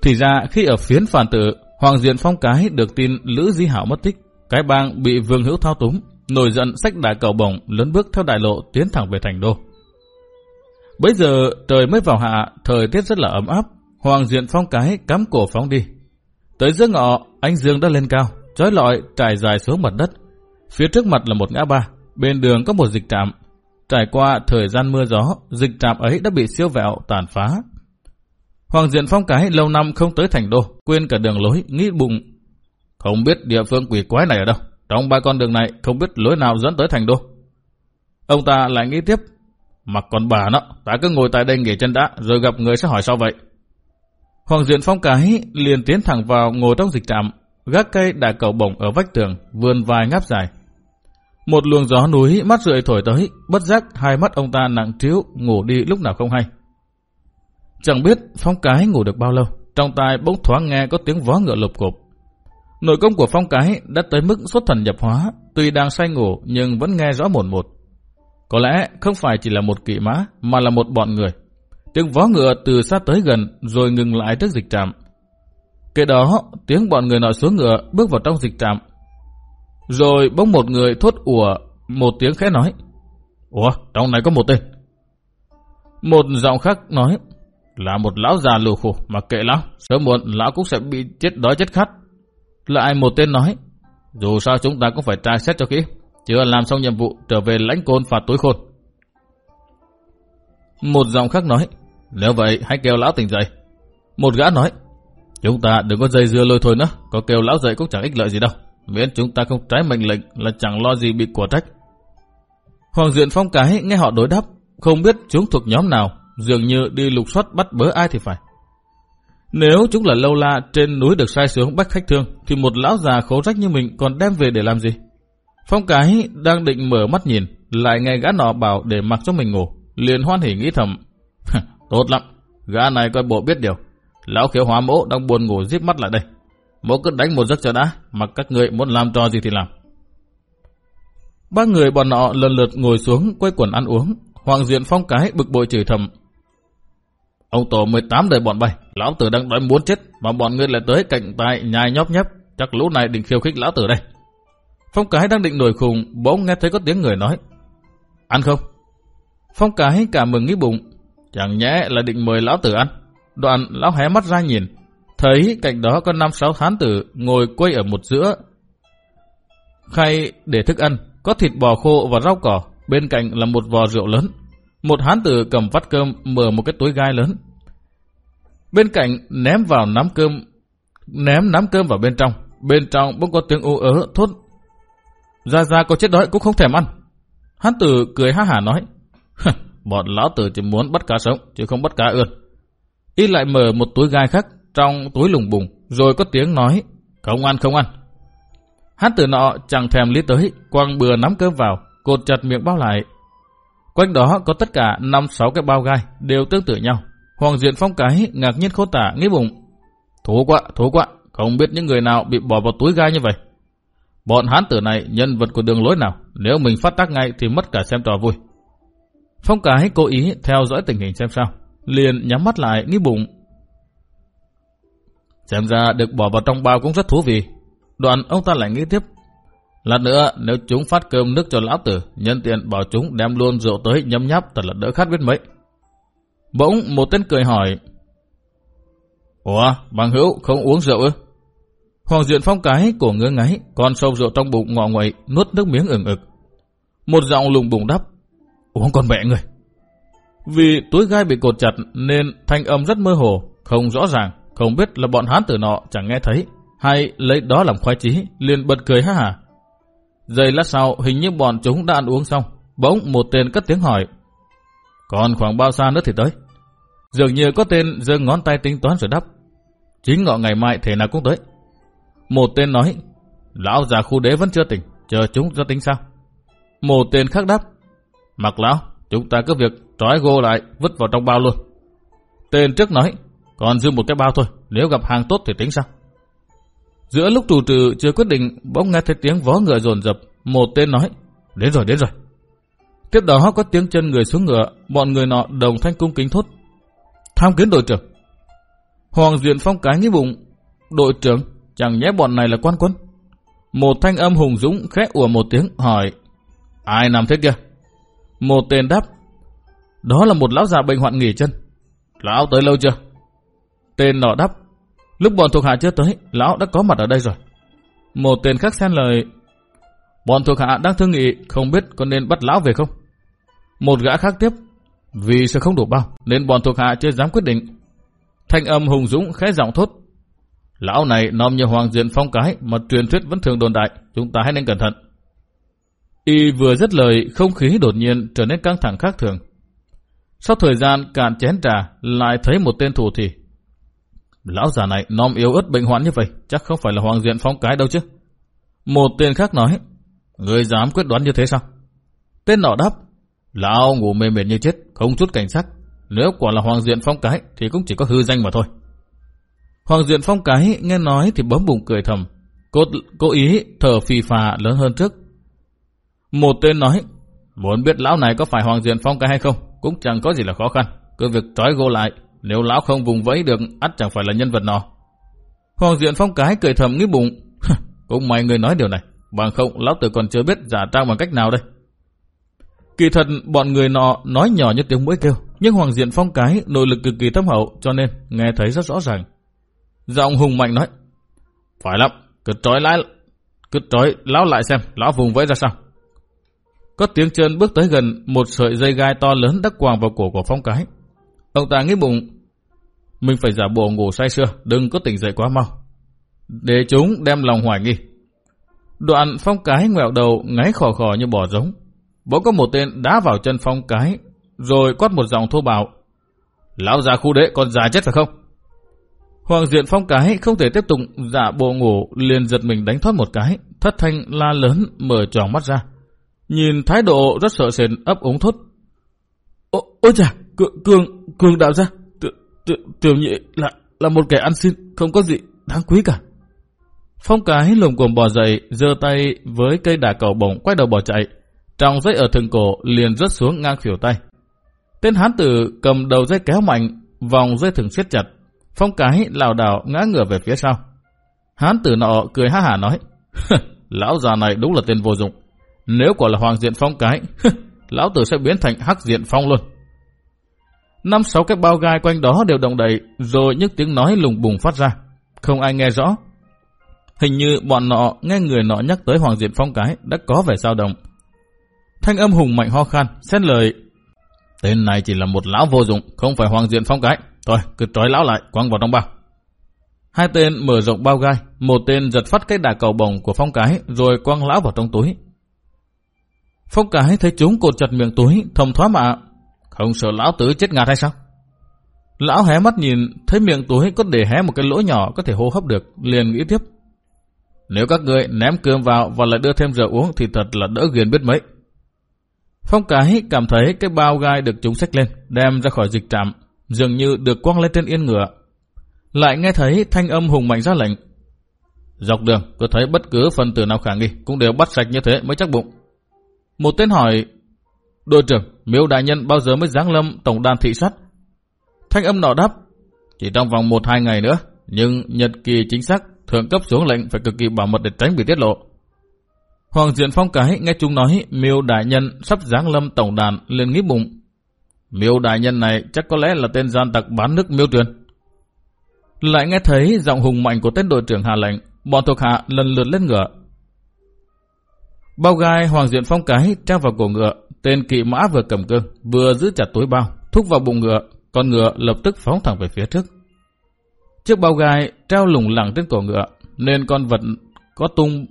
Thì ra khi ở phiến phản tự, Hoàng Diện Phong Cái được tin Lữ Di Hảo mất tích, cái bang bị Vương Hữu thao túng, nổi giận sách đại cầu bổng lớn bước theo đại lộ tiến thẳng về thành đô. Bây giờ trời mới vào hạ, thời tiết rất là ấm áp, Hoàng Diện Phong Cái cắm cổ phóng đi. Tới giữa ngọ, anh Dương đã lên cao, trói lọi trải dài xuống mặt đất. Phía trước mặt là một ngã ba, bên đường có một dịch trạm. Trải qua thời gian mưa gió, dịch trạm ấy đã bị siêu vẹo tàn phá. Hoàng Diện Phong Cái lâu năm không tới thành đô, quên cả đường lối, nghĩ bụng. Không biết địa phương quỷ quái này ở đâu. Trong ba con đường này không biết lối nào dẫn tới thành đô. Ông ta lại nghĩ tiếp. Mặc còn bà nó, ta cứ ngồi tại đây nghỉ chân đã, rồi gặp người sẽ hỏi sao vậy. Hoàng Diện Phong Cái liền tiến thẳng vào ngồi trong dịch trạm, gác cây đại cầu bổng ở vách tường, vươn vai ngáp dài. Một luồng gió núi mắt rượi thổi tới, bất giác hai mắt ông ta nặng trĩu ngủ đi lúc nào không hay. Chẳng biết Phong Cái ngủ được bao lâu, trong tai bỗng thoáng nghe có tiếng vó ngựa lục cộp. Nội công của Phong Cái đã tới mức xuất thần nhập hóa, tuy đang say ngủ nhưng vẫn nghe rõ một một. Có lẽ không phải chỉ là một kỵ mã, mà là một bọn người. Tiếng vó ngựa từ xa tới gần rồi ngừng lại trước dịch trạm. Kế đó, tiếng bọn người nọ xuống ngựa bước vào trong dịch trạm. Rồi bỗng một người thốt ủa, một tiếng khẽ nói. Ủa, trong này có một tên. Một giọng khác nói, là một lão già lù khổ mà kệ lão, sớm muộn lão cũng sẽ bị chết đói chết khát. Lại một tên nói, dù sao chúng ta cũng phải tra xét cho kỹ, chưa làm xong nhiệm vụ trở về lãnh côn phạt tối khôn. Một giọng khác nói, nếu vậy hãy kêu lão tỉnh dậy. Một gã nói, chúng ta đừng có dây dưa lôi thôi nữa, có kêu lão dậy cũng chẳng ích lợi gì đâu. Miễn chúng ta không trái mệnh lệnh là chẳng lo gì bị quả trách. Hoàng Diện Phong Cái nghe họ đối đáp, không biết chúng thuộc nhóm nào, dường như đi lục soát bắt bớ ai thì phải. Nếu chúng là lâu la trên núi được sai xuống bắt khách thương, thì một lão già khố rách như mình còn đem về để làm gì? Phong Cái đang định mở mắt nhìn, lại nghe gã nọ bảo để mặc cho mình ngủ, liền hoan hỉ nghĩ thầm. Tốt lắm, gã này coi bộ biết điều. Lão khiếu hóa mỗ đang buồn ngủ díp mắt lại đây. Mỗ cứ đánh một giấc cho đã, mặc các người muốn làm trò gì thì làm. Ba người bọn nọ lần lượt ngồi xuống quay quần ăn uống. Hoàng diện phong cái bực bội chửi thầm. Ông tổ 18 đời bọn bay, lão tử đang đói muốn chết, mà bọn ngươi lại tới cạnh tai nhai nhóp nhép. Chắc lũ này định khiêu khích lão tử đây. Phong cái đang định nổi khùng, bỗng nghe thấy có tiếng người nói. Ăn không? Phong cái cả mừng nghĩ bụng, chẳng nhẽ là định mời lão tử ăn. Đoạn lão hé mắt ra nhìn, thấy cạnh đó có năm sáu hán tử ngồi quay ở một giữa khay để thức ăn, có thịt bò khô và rau cỏ, bên cạnh là một vò rượu lớn. Một hán tử cầm vắt cơm mở một cái túi gai lớn. Bên cạnh ném vào nắm cơm, ném nắm cơm vào bên trong. Bên trong bỗng có tiếng u ớ thốt. Ra ra có chết đói cũng không thèm ăn. Hán tử cười ha hả nói. Bọn lão tử chỉ muốn bắt cá sống, chứ không bắt cá ươn. Y lại mở một túi gai khác trong túi lùng bùng, rồi có tiếng nói, không ăn không ăn. hán tử nọ chẳng thèm lý tới, quăng bừa nắm cơm vào, cột chặt miệng bao lại. Quanh đó có tất cả 5-6 cái bao gai, đều tương tự nhau. Hoàng diện phong cái ngạc nhiên khô tả nghĩ bụng. Thú quá, thú quá, không biết những người nào bị bỏ vào túi gai như vậy. Bọn hán tử này nhân vật của đường lối nào, nếu mình phát tác ngay thì mất cả xem trò vui. Phong cái cố ý theo dõi tình hình xem sao. Liền nhắm mắt lại nghĩ bụng. Xem ra được bỏ vào trong bao cũng rất thú vị. Đoạn ông ta lại nghĩ tiếp. Lát nữa nếu chúng phát cơm nước cho lão tử, nhân tiện bảo chúng đem luôn rượu tới nhấm nháp thật là đỡ khát biết mấy. Bỗng một tên cười hỏi. Ủa, bằng hữu không uống rượu ư? Hoàng diện phong cái của ngứa ngáy, con sâu rượu trong bụng ngọ nguậy, nuốt nước miếng ửng ực. Một giọng lùng bùng đắp. Uống con mẹ người. Vì túi gai bị cột chặt nên thanh âm rất mơ hồ, không rõ ràng, không biết là bọn hán tử nọ chẳng nghe thấy, hay lấy đó làm khoái chí, liền bật cười ha hả. Giây lát sau hình như bọn chúng đã ăn uống xong, bỗng một tên cất tiếng hỏi. Còn khoảng bao xa nữa thì tới? Dường như có tên giơ ngón tay tính toán rồi đắp. Chính ngọ ngày mai thể nào cũng tới. Một tên nói, lão già khu đế vẫn chưa tỉnh, chờ chúng ra tính sao? Một tên khác đáp, Mặc lão, chúng ta cứ việc trói gô lại, vứt vào trong bao luôn. Tên trước nói, còn dư một cái bao thôi, nếu gặp hàng tốt thì tính sao? Giữa lúc tù trừ chưa quyết định, bỗng nghe thấy tiếng vó ngựa rồn rập, một tên nói, đến rồi, đến rồi. Tiếp đó có tiếng chân người xuống ngựa, bọn người nọ đồng thanh cung kính thốt. Tham kiến đội trưởng. Hoàng Duyện Phong cái nghĩ bụng, đội trưởng, chẳng nhẽ bọn này là quan quân. Một thanh âm hùng dũng khẽ ủa một tiếng hỏi, ai nằm thế kia? Một tên đáp, đó là một lão già bệnh hoạn nghỉ chân. Lão tới lâu chưa? Tên nọ đáp, lúc bọn thuộc hạ chưa tới, lão đã có mặt ở đây rồi. Một tên khác xen lời, bọn thuộc hạ đang thương nghị, không biết có nên bắt lão về không? Một gã khác tiếp, vì sẽ không đủ bao, nên bọn thuộc hạ chưa dám quyết định. Thanh âm hùng dũng khẽ giọng thốt, Lão này nom như hoàng diện phong cái mà truyền thuyết vẫn thường đồn đại, chúng ta hãy nên cẩn thận. Y vừa dứt lời, không khí đột nhiên trở nên căng thẳng khác thường. Sau thời gian cạn chén trà, lại thấy một tên thủ thì. Lão già này nom yếu ớt bệnh hoạn như vậy, chắc không phải là hoàng diện phong cái đâu chứ. Một tên khác nói, người dám quyết đoán như thế sao? Tên nọ đáp, lão ngủ mê mệt như chết, không chút cảnh sát Nếu quả là hoàng diện phong cái thì cũng chỉ có hư danh mà thôi. Hoàng diện phong cái nghe nói thì bấm bụng cười thầm. Cố, cố ý thở phì phà lớn hơn trước. Một tên nói, muốn biết lão này có phải hoàng diện phong cái hay không, cũng chẳng có gì là khó khăn. Cứ việc trói gô lại, nếu lão không vùng vẫy được, ắt chẳng phải là nhân vật nọ. Hoàng diện phong cái cười thầm nghĩ bụng, cũng may người nói điều này, bằng không lão tử còn chưa biết giả trang bằng cách nào đây. Kỳ thật bọn người nọ nói nhỏ như tiếng mũi kêu, nhưng Hoàng Diện Phong cái nội lực cực kỳ thâm hậu cho nên nghe thấy rất rõ ràng. Giọng hùng mạnh nói, phải lắm, cứ trói lại, cứ trói lão lại xem, lão vùng vẫy ra sao. Có tiếng chân bước tới gần một sợi dây gai to lớn đắc quàng vào cổ của Phong cái. Ông ta nghĩ bụng, mình phải giả bộ ngủ say sưa, đừng có tỉnh dậy quá mau. Để chúng đem lòng hoài nghi. Đoạn Phong cái ngẹo đầu ngáy khò khò như bò giống. Bỗng có một tên đá vào chân Phong cái, rồi quát một giọng thô bạo. Lão già khu đệ còn già chết phải không? Hoàng diện phong cái không thể tiếp tục giả bộ ngủ liền giật mình đánh thoát một cái, thất thanh la lớn mở tròn mắt ra. Nhìn thái độ rất sợ sệt ấp ống thốt. Ô, ôi chà, cường, cường, cường đạo ra, tiểu nhị là là một kẻ ăn xin, không có gì đáng quý cả. Phong cái lồng cuồng bò dậy, giơ tay với cây đà cầu bổng quay đầu bỏ chạy. Trong dây ở thừng cổ liền rớt xuống ngang khỉu tay. Tên hán tử cầm đầu dây kéo mạnh, vòng dây thừng siết chặt, Phong cái lảo đảo ngã ngửa về phía sau. Hán tử nọ cười ha hả nói, lão già này đúng là tên vô dụng. Nếu quả là hoàng diện phong cái, lão tử sẽ biến thành hắc diện phong luôn. Năm sáu cái bao gai quanh đó đều động đậy, rồi những tiếng nói lùng bùng phát ra. Không ai nghe rõ. Hình như bọn nọ nghe người nọ nhắc tới hoàng diện phong cái đã có vẻ dao động. Thanh âm hùng mạnh ho khan, xét lời. Tên này chỉ là một lão vô dụng, không phải hoàng diện phong cái. Thôi, cứ trói lão lại, quăng vào trong bao. Hai tên mở rộng bao gai, một tên giật phát cái đà cầu bồng của phong cái, rồi quăng lão vào trong túi. Phong cái thấy chúng cột chặt miệng túi, thầm thoá mà ông sợ lão tử chết ngạt hay sao? Lão hé mắt nhìn, thấy miệng túi có để hé một cái lỗ nhỏ có thể hô hấp được, liền nghĩ tiếp. Nếu các người ném cơm vào và lại đưa thêm rượu uống thì thật là đỡ ghiền biết mấy. Phong cái cảm thấy cái bao gai được chúng xách lên, đem ra khỏi dịch trạm, dường như được quăng lên trên yên ngựa. Lại nghe thấy thanh âm hùng mạnh ra lệnh. Dọc đường, có thấy bất cứ phần tử nào khả nghi, cũng đều bắt sạch như thế mới chắc bụng. Một tên hỏi, đội trưởng, miếu đại nhân bao giờ mới giáng lâm tổng đàn thị sát? Thanh âm nọ đáp, chỉ trong vòng một hai ngày nữa, nhưng nhật kỳ chính xác, thượng cấp xuống lệnh phải cực kỳ bảo mật để tránh bị tiết lộ. Hoàng Diện Phong cái nghe chúng nói miêu đại nhân sắp giáng lâm tổng đàn liền nghĩ bụng Miêu đại nhân này chắc có lẽ là tên gian tặc bán nước miêu truyền. Lại nghe thấy giọng hùng mạnh của tên đội trưởng hạ lệnh, bọn thuộc hạ lần lượt lên ngựa. Bao gai hoàng diện phong cái trang vào cổ ngựa, tên kỵ mã vừa cầm cương, vừa giữ chặt túi bao, thúc vào bụng ngựa, con ngựa lập tức phóng thẳng về phía trước. Chiếc bao gai treo lủng lẳng trên cổ ngựa, nên con vật có tung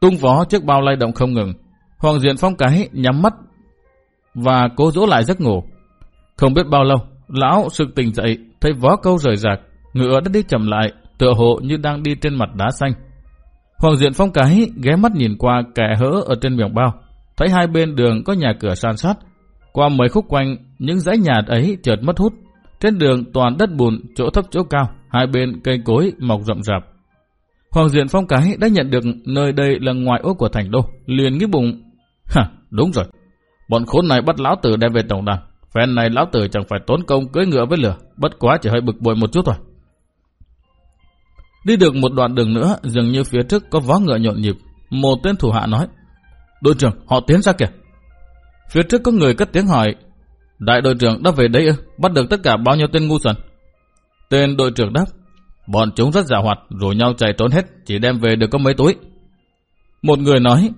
tung vó chiếc bao lay động không ngừng. Hoàng diện phong cái nhắm mắt và cố dỗ lại giấc ngủ. Không biết bao lâu, lão sực tỉnh dậy, thấy vó câu rời rạc, ngựa đã đi chậm lại, tựa hộ như đang đi trên mặt đá xanh. Hoàng diện phong cái ghé mắt nhìn qua kẻ hỡ ở trên miệng bao thấy hai bên đường có nhà cửa san sát. Qua mấy khúc quanh, những dãy nhà ấy chợt mất hút. Trên đường toàn đất bùn, chỗ thấp chỗ cao, hai bên cây cối mọc rậm rạp. Hoàng Diện Phong Cái đã nhận được nơi đây là ngoài ô của thành đô, liền nghĩ bụng. Hả, đúng rồi. Bọn khốn này bắt lão tử đem về tổng đàn. Phen này lão tử chẳng phải tốn công cưỡi ngựa với lửa, bất quá chỉ hơi bực bội một chút thôi. Đi được một đoạn đường nữa, dường như phía trước có vó ngựa nhộn nhịp. Một tên thủ hạ nói, Đội trưởng, họ tiến ra kìa. Phía trước có người cất tiếng hỏi, Đại đội trưởng đã về đây ư? Bắt được tất cả bao nhiêu tên ngu xuẩn? Tên đội trưởng đáp, Bọn chúng rất giả hoạt, rủ nhau chạy trốn hết, chỉ đem về được có mấy túi. Một người nói,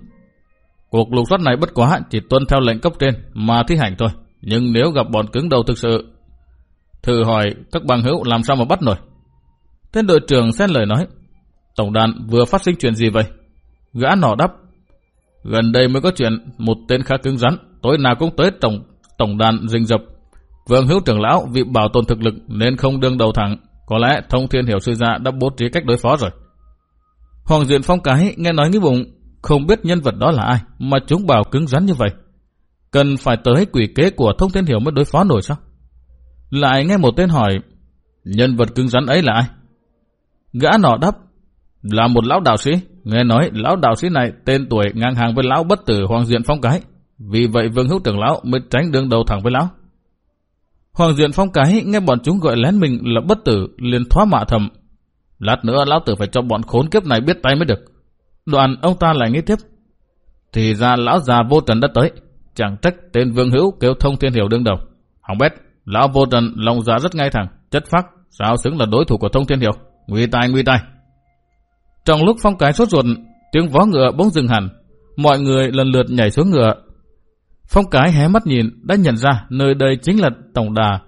Cuộc lục soát này bất quá chỉ tuân theo lệnh cấp trên mà thi hành thôi. Nhưng nếu gặp bọn cứng đầu thực sự, thử hỏi các bằng hữu làm sao mà bắt nổi. Tên đội trưởng xen lời nói, Tổng đàn vừa phát sinh chuyện gì vậy? Gã nỏ đáp gần đây mới có chuyện một tên khá cứng rắn, tối nào cũng tới tổng tổng đàn rình rập. Vương hữu trưởng lão vì bảo tồn thực lực nên không đương đầu thẳng, có lẽ thông thiên hiểu sư gia đã bố trí cách đối phó rồi. Hoàng Diện Phong cái nghe nói nghĩ bụng, không biết nhân vật đó là ai mà chúng bảo cứng rắn như vậy. Cần phải tới quỷ kế của thông thiên hiểu mới đối phó nổi sao? Lại nghe một tên hỏi, nhân vật cứng rắn ấy là ai? Gã nọ đáp, là một lão đạo sĩ. Nghe nói lão đạo sĩ này tên tuổi ngang hàng với lão bất tử Hoàng Diện Phong cái. Vì vậy Vương Hữu trưởng lão mới tránh đương đầu thẳng với lão. Hoàng Diện Phong cái nghe bọn chúng gọi lén mình là bất tử liền thoá mạ thầm. Lát nữa lão tử phải cho bọn khốn kiếp này biết tay mới được. Đoạn ông ta lại nghĩ tiếp. Thì ra lão già vô trần đã tới. Chẳng trách tên Vương Hữu kêu thông thiên hiểu đương đầu. Hỏng bét, lão vô trần lòng dạ rất ngay thẳng, chất phác, sao xứng là đối thủ của thông thiên hiểu. Nguy tai, nguy tai. Trong lúc phong cái sốt ruột, tiếng vó ngựa bỗng dừng hẳn. Mọi người lần lượt nhảy xuống ngựa. Phong cái hé mắt nhìn, đã nhận ra nơi đây chính là tổng đà.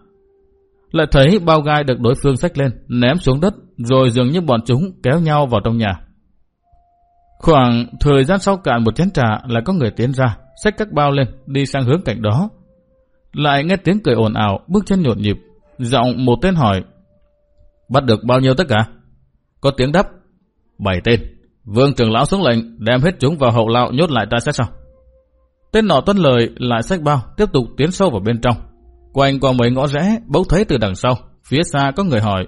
Lại thấy bao gai được đối phương xách lên, ném xuống đất, rồi dường như bọn chúng kéo nhau vào trong nhà. Khoảng thời gian sau cạn một chén trà là có người tiến ra, xách các bao lên, đi sang hướng cạnh đó. Lại nghe tiếng cười ồn ào, bước chân nhộn nhịp. Giọng một tên hỏi, bắt được bao nhiêu tất cả? Có tiếng đáp, bảy tên. Vương trưởng lão xuống lệnh, đem hết chúng vào hậu lao nhốt lại ta sẽ sao? Tên nọ tuân lời lại sách bao, tiếp tục tiến sâu vào bên trong. Quanh qua mấy ngõ rẽ, bỗng thấy từ đằng sau, phía xa có người hỏi.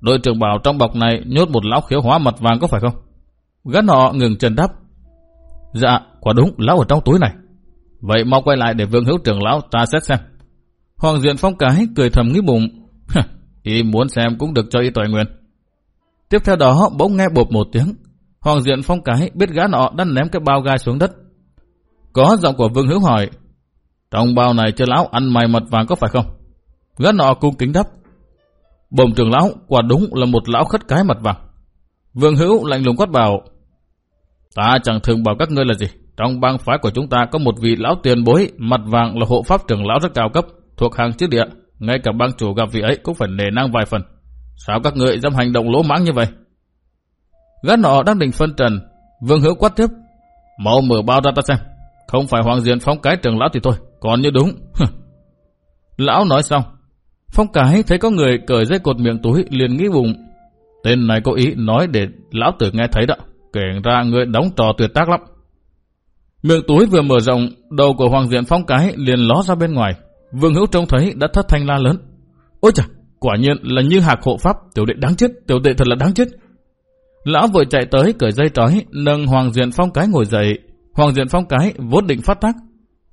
Đội trưởng bảo trong bọc này nhốt một lão khiếu hóa mặt vàng có phải không? Gã nọ ngừng chân đáp. Dạ, quả đúng, lão ở trong túi này. Vậy mau quay lại để vương hữu trưởng lão ta xét xem. Hoàng diện phong cái cười thầm nghĩ bụng. y muốn xem cũng được cho y tội nguyện. Tiếp theo đó bỗng nghe bột một tiếng. Hoàng diện phong cái biết gã nọ đang ném cái bao gai xuống đất. Có giọng của vương hữu hỏi. Trong bao này cho lão ăn mày mật vàng có phải không? Gã nọ cung kính đáp. Bồng trưởng lão quả đúng là một lão khất cái mật vàng. Vương Hữu lạnh lùng quát bảo, ta chẳng thường bảo các ngươi là gì. Trong bang phái của chúng ta có một vị lão tiền bối, mặt vàng là hộ pháp trưởng lão rất cao cấp, thuộc hàng chữ địa. Ngay cả bang chủ gặp vị ấy cũng phải nề nang vài phần. Sao các người dám hành động lỗ mãng như vậy? Gã nọ đang định phân trần, Vương Hữu quát tiếp, mau mở bao ra ta xem. Không phải hoàng diện phong cái trưởng lão thì thôi, còn như đúng. lão nói xong, phong cái thấy có người cởi dây cột miệng túi liền nghĩ bụng Tên này có ý nói để lão tử nghe thấy đó. Kể ra người đóng trò tuyệt tác lắm. Miệng túi vừa mở rộng, đầu của Hoàng Diện Phong cái liền ló ra bên ngoài. Vương Hữu trông thấy đã thất thanh la lớn. Ôi trời! Quả nhiên là như hạc hộ pháp, tiểu đệ đáng chết, tiểu đệ thật là đáng chết. Lão vội chạy tới cởi dây trói, nâng Hoàng Diện Phong cái ngồi dậy. Hoàng Diện Phong cái vốn định phát tác.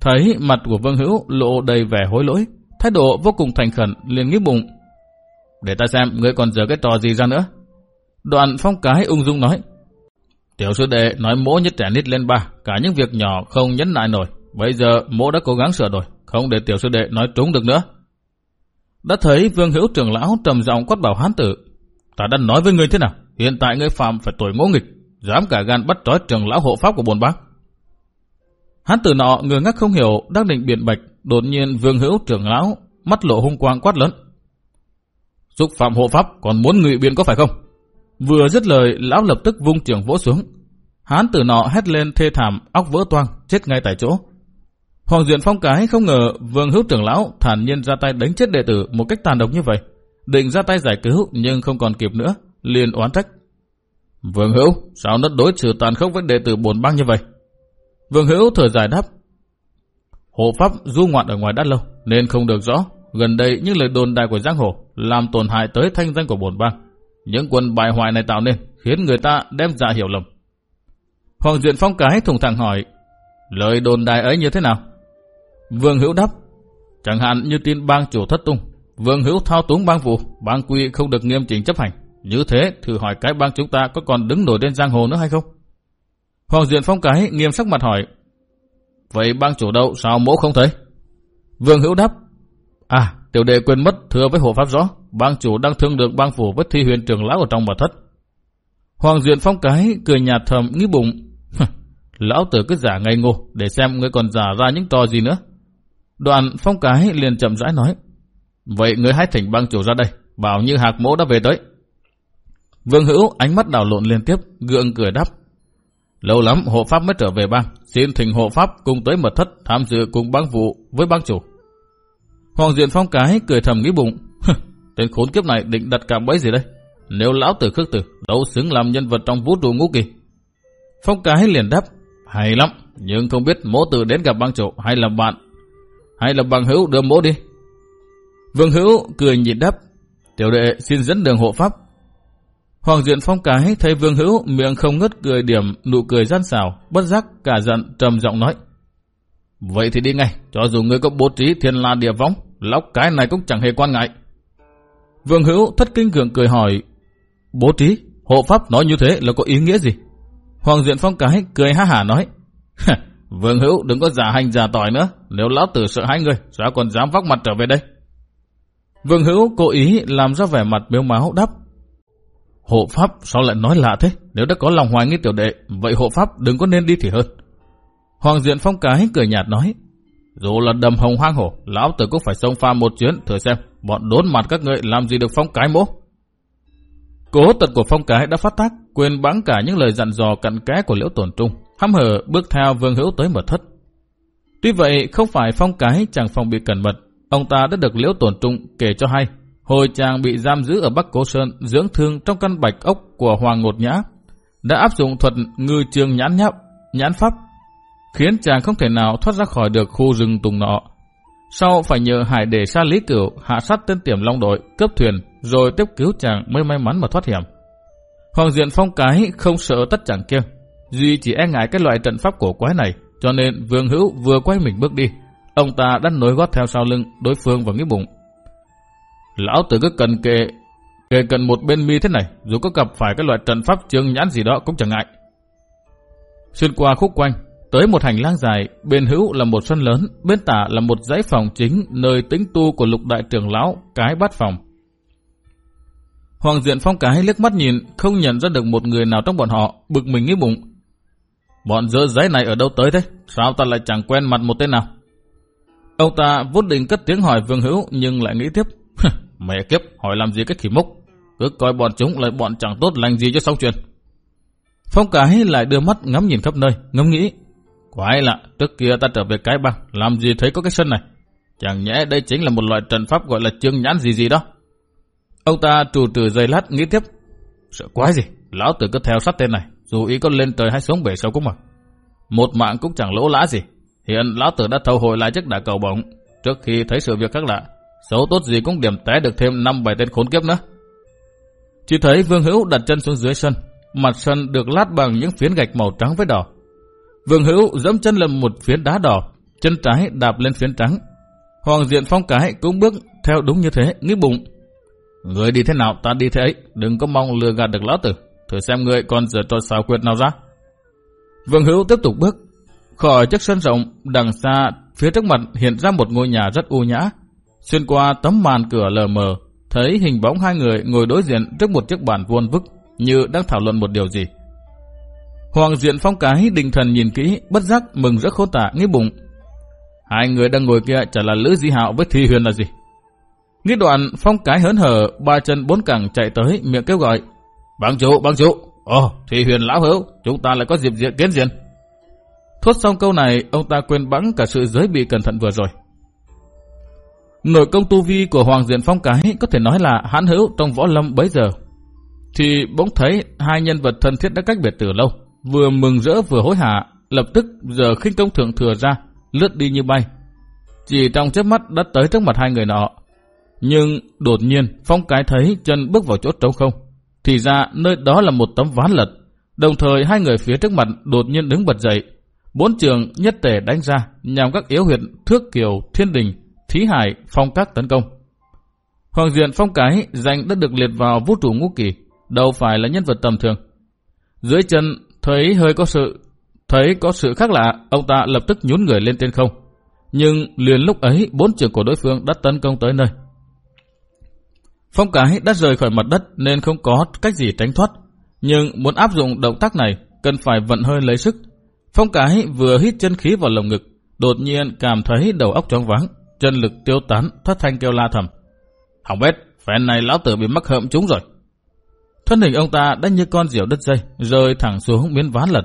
Thấy mặt của Vương Hữu lộ đầy vẻ hối lỗi, thái độ vô cùng thành khẩn, liền nghĩ bụng. Để ta xem, ngươi còn giở cái trò gì ra nữa. Đoạn phong cái ung dung nói. Tiểu sư đệ nói mỗ nhất trẻ nít lên ba, cả những việc nhỏ không nhấn lại nổi. Bây giờ mỗ đã cố gắng sửa rồi, không để tiểu sư đệ nói trúng được nữa. Đã thấy vương hữu trưởng lão trầm giọng quát bảo hán tử. Ta đã nói với ngươi thế nào, hiện tại ngươi phạm phải tuổi ngỗ nghịch, dám cả gan bắt trói trưởng lão hộ pháp của bồn bác. Hán tử nọ người ngắc không hiểu, đang định biện bạch, đột nhiên vương hữu trưởng lão mắt lộ hung quang quát lớn. Xúc phạm hộ pháp còn muốn ngụy biện có phải không? Vừa dứt lời, lão lập tức vung trường vỗ xuống. Hán tử nọ hét lên thê thảm, óc vỡ toang, chết ngay tại chỗ. Hoàng Diện Phong cái không ngờ Vương Hữu trưởng lão thản nhiên ra tay đánh chết đệ tử một cách tàn độc như vậy. Định ra tay giải cứu nhưng không còn kịp nữa, liền oán trách. Vương Hữu, sao nó đối xử tàn khốc với đệ tử bổn băng như vậy? Vương Hữu thở dài đáp. Hộ pháp du ngoạn ở ngoài đã lâu nên không được rõ. Gần đây những lời đồn đại của giang hồ làm tổn hại tới thanh danh của bổn bang. Những quân bài hoại này tạo nên khiến người ta đem ra hiểu lầm. Hoàng Duyện Phong cái thùng thẳng hỏi lời đồn đại ấy như thế nào? Vương Hữu đáp chẳng hạn như tin bang chủ thất tung. Vương Hữu thao túng bang vụ, bang quy không được nghiêm chỉnh chấp hành. Như thế thử hỏi cái bang chúng ta có còn đứng nổi trên giang hồ nữa hay không? Hoàng Diện Phong cái nghiêm sắc mặt hỏi Vậy bang chủ đâu sao mỗ không thấy? Vương Hữu đáp À tiểu đệ quên mất thưa với hộ pháp rõ Bang chủ đang thương được bang phủ với thi huyền trưởng lão ở trong mật thất Hoàng Diện Phong cái cười nhạt thầm nghĩ bụng Lão tử cứ giả ngây ngô Để xem ngươi còn giả ra những trò gì nữa Đoạn Phong cái liền chậm rãi nói Vậy người hãy thỉnh bang chủ ra đây Bảo như hạc mỗ đã về tới Vương Hữu ánh mắt đảo lộn liên tiếp Gượng cười đáp Lâu lắm hộ pháp mới trở về bang, xin thỉnh hộ pháp cùng tới mật thất tham dự cùng bang vụ với bang chủ. Hoàng Diện Phong cái cười thầm nghĩ bụng, tên khốn kiếp này định đặt cảm bẫy gì đây? Nếu lão tử khước tử, đâu xứng làm nhân vật trong vũ trụ ngũ kỳ. Phong cái liền đáp, hay lắm, nhưng không biết mỗ tử đến gặp bang chủ hay là bạn, hay là bằng hữu đưa mỗ đi. Vương hữu cười nhịn đáp, tiểu đệ xin dẫn đường hộ pháp Hoàng Diện Phong cái thấy Vương Hữu miệng không ngớt cười điểm nụ cười gian xảo, bất giác cả giận trầm giọng nói. Vậy thì đi ngay, cho dù ngươi có bố trí thiên la địa võng, lóc cái này cũng chẳng hề quan ngại. Vương Hữu thất kinh cường cười hỏi, bố trí, hộ pháp nói như thế là có ý nghĩa gì? Hoàng Diện Phong cái cười ha hả nói, Vương Hữu đừng có giả hành giả tỏi nữa, nếu lão tử sợ hai người, sao còn dám vóc mặt trở về đây? Vương Hữu cố ý làm ra vẻ mặt miếu máu đắp, Hộ pháp sao lại nói lạ thế? Nếu đã có lòng hoài nghi tiểu đệ, vậy hộ pháp đừng có nên đi thì hơn. Hoàng Diện Phong cái cười nhạt nói, dù là đầm hồng hoang hổ, lão tử cũng phải xông pha một chuyến thử xem, bọn đốn mặt các ngươi làm gì được phong cái mỗ. Cố tật của phong cái đã phát tác, quên bắn cả những lời dặn dò cặn kẽ của liễu tổn trung, hăm hở bước theo vương hữu tới mở thất. Tuy vậy không phải phong cái chàng phòng bị cẩn mật, ông ta đã được liễu tổn trung kể cho hay Hồi chàng bị giam giữ ở Bắc Cố Sơn dưỡng thương trong căn bạch ốc của Hoàng Ngột Nhã, đã áp dụng thuật ngư trường nhãn nháp, nhãn pháp, khiến chàng không thể nào thoát ra khỏi được khu rừng tùng nọ. Sau phải nhờ hải để xa Lý Cửu hạ sát tên tiềm long đội, cướp thuyền, rồi tiếp cứu chàng mới may mắn mà thoát hiểm. Hoàng Diện Phong cái không sợ tất chẳng kia, Duy chỉ e ngại cái loại trận pháp cổ quái này, cho nên Vương Hữu vừa quay mình bước đi, ông ta đã nối gót theo sau lưng đối phương và nghĩ bụng. Lão tử cứ cần kề kề cần một bên mi thế này, dù có gặp phải cái loại trận pháp trương nhãn gì đó cũng chẳng ngại. Xuyên qua khúc quanh, tới một hành lang dài, bên hữu là một sân lớn, bên tả là một dãy phòng chính nơi tính tu của lục đại trưởng lão, cái bát phòng. Hoàng diện phong cái liếc mắt nhìn, không nhận ra được một người nào trong bọn họ, bực mình nghĩ bụng. Bọn dơ giấy này ở đâu tới thế? Sao ta lại chẳng quen mặt một tên nào? Ông ta vốn định cất tiếng hỏi Vương Hữu nhưng lại nghĩ tiếp. Mẹ kiếp, hỏi làm gì cái khỉ mốc. Cứ coi bọn chúng là bọn chẳng tốt lành gì cho xong chuyện. Phong cái lại đưa mắt ngắm nhìn khắp nơi, ngẫm nghĩ. Quái lạ, trước kia ta trở về cái băng, làm gì thấy có cái sân này. Chẳng nhẽ đây chính là một loại trận pháp gọi là chương nhãn gì gì đó. Ông ta trù trừ giây lát nghĩ tiếp. Sợ quái gì, lão tử cứ theo sát tên này, dù ý có lên trời hay xuống bể sâu cũng mà. Một mạng cũng chẳng lỗ lã gì. Hiện lão tử đã thâu hồi lại chiếc đại cầu bổng. Trước khi thấy sự việc khác lạ, Xấu tốt gì cũng điểm té được thêm 5-7 tên khốn kiếp nữa. Chỉ thấy Vương Hữu đặt chân xuống dưới sân. Mặt sân được lát bằng những phiến gạch màu trắng với đỏ. Vương Hữu dẫm chân lên một phiến đá đỏ, chân trái đạp lên phiến trắng. Hoàng Diện Phong cái cũng bước theo đúng như thế, nghĩ bụng. Người đi thế nào ta đi thế ấy, đừng có mong lừa gạt được lão tử. Thử xem người còn giờ trò xào quyệt nào ra. Vương Hữu tiếp tục bước. Khỏi chiếc sân rộng, đằng xa, phía trước mặt hiện ra một ngôi nhà rất u nhã, Xuyên qua tấm màn cửa lờ mờ, thấy hình bóng hai người ngồi đối diện trước một chiếc bàn vuông vức, như đang thảo luận một điều gì. Hoàng diện phong cái định thần nhìn kỹ, bất giác mừng rất khô tả, nghĩ bụng. Hai người đang ngồi kia chả là Lữ Di Hạo với Thi Huyền là gì. Nghĩ đoạn phong cái hớn hở, ba chân bốn cẳng chạy tới, miệng kêu gọi. Bang chủ, bang chủ, ồ, thì Huyền lão hữu, chúng ta lại có dịp diện kiến diện. Thốt xong câu này, ông ta quên bẵng cả sự giới bị cẩn thận vừa rồi. Nội công tu vi của Hoàng Diện Phong Cái có thể nói là hãn hữu trong võ lâm bấy giờ. Thì bỗng thấy hai nhân vật thân thiết đã cách biệt từ lâu, vừa mừng rỡ vừa hối hả, lập tức giờ khinh công thượng thừa ra, lướt đi như bay. Chỉ trong chớp mắt đã tới trước mặt hai người nọ. Nhưng đột nhiên Phong cái thấy chân bước vào chỗ trống không. Thì ra nơi đó là một tấm ván lật. Đồng thời hai người phía trước mặt đột nhiên đứng bật dậy. Bốn trường nhất tể đánh ra nhằm các yếu huyệt thước kiều, thiên đình, thí hải, phong các tấn công. Hoàng diện phong cái danh đã được liệt vào vũ trụ ngũ kỳ, đâu phải là nhân vật tầm thường. Dưới chân thấy hơi có sự, thấy có sự khác lạ, ông ta lập tức nhún người lên trên không. Nhưng liền lúc ấy bốn trường của đối phương đã tấn công tới nơi. Phong cái đã rời khỏi mặt đất nên không có cách gì tránh thoát. Nhưng muốn áp dụng động tác này cần phải vận hơi lấy sức. Phong cái vừa hít chân khí vào lồng ngực, đột nhiên cảm thấy đầu óc trống vắng, chân lực tiêu tán, thoát thanh kêu la thầm. Hỏng bét, phen này lão tử bị mắc hợm chúng rồi. Thân hình ông ta đã như con diều đất dây, rơi thẳng xuống miếng ván lật.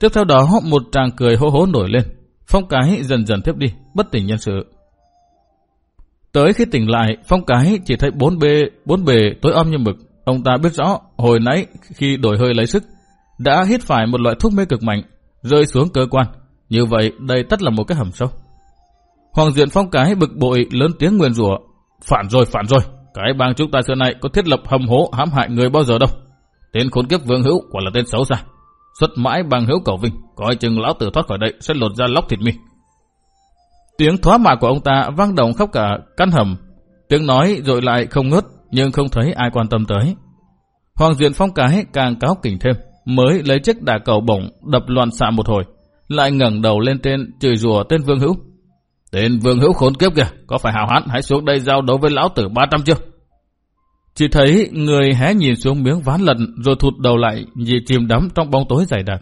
Tiếp theo đó một tràng cười hô hố nổi lên. Phong cái dần dần tiếp đi, bất tỉnh nhân sự. Tới khi tỉnh lại, Phong cái chỉ thấy bốn bề, bốn bề tối om như mực. Ông ta biết rõ, hồi nãy khi đổi hơi lấy sức, đã hít phải một loại thuốc mê cực mạnh, rơi xuống cơ quan. Như vậy, đây tất là một cái hầm sâu. Hoàng diện Phong cái bực bội lớn tiếng nguyền rủa Phản rồi, phản rồi. Cái bang chúng ta xưa nay có thiết lập hầm hố hãm hại người bao giờ đâu. Tên khốn kiếp vương hữu quả là tên xấu xa. Xuất mãi bằng hữu cầu vinh, coi chừng lão tử thoát khỏi đây sẽ lột ra lóc thịt mình. Tiếng thoá mạ của ông ta vang động khắp cả căn hầm. Tiếng nói rồi lại không ngớt, nhưng không thấy ai quan tâm tới. Hoàng diện phong cái càng cáo kỉnh thêm, mới lấy chiếc đà cầu bổng đập loạn xạ một hồi, lại ngẩng đầu lên tên chửi rủa tên vương hữu. Tên vương hữu khốn kiếp kìa, có phải hào hán hãy xuống đây giao đấu với lão tử 300 chưa? Chỉ thấy người hé nhìn xuống miếng ván lần rồi thụt đầu lại vì chìm đắm trong bóng tối dày đặc.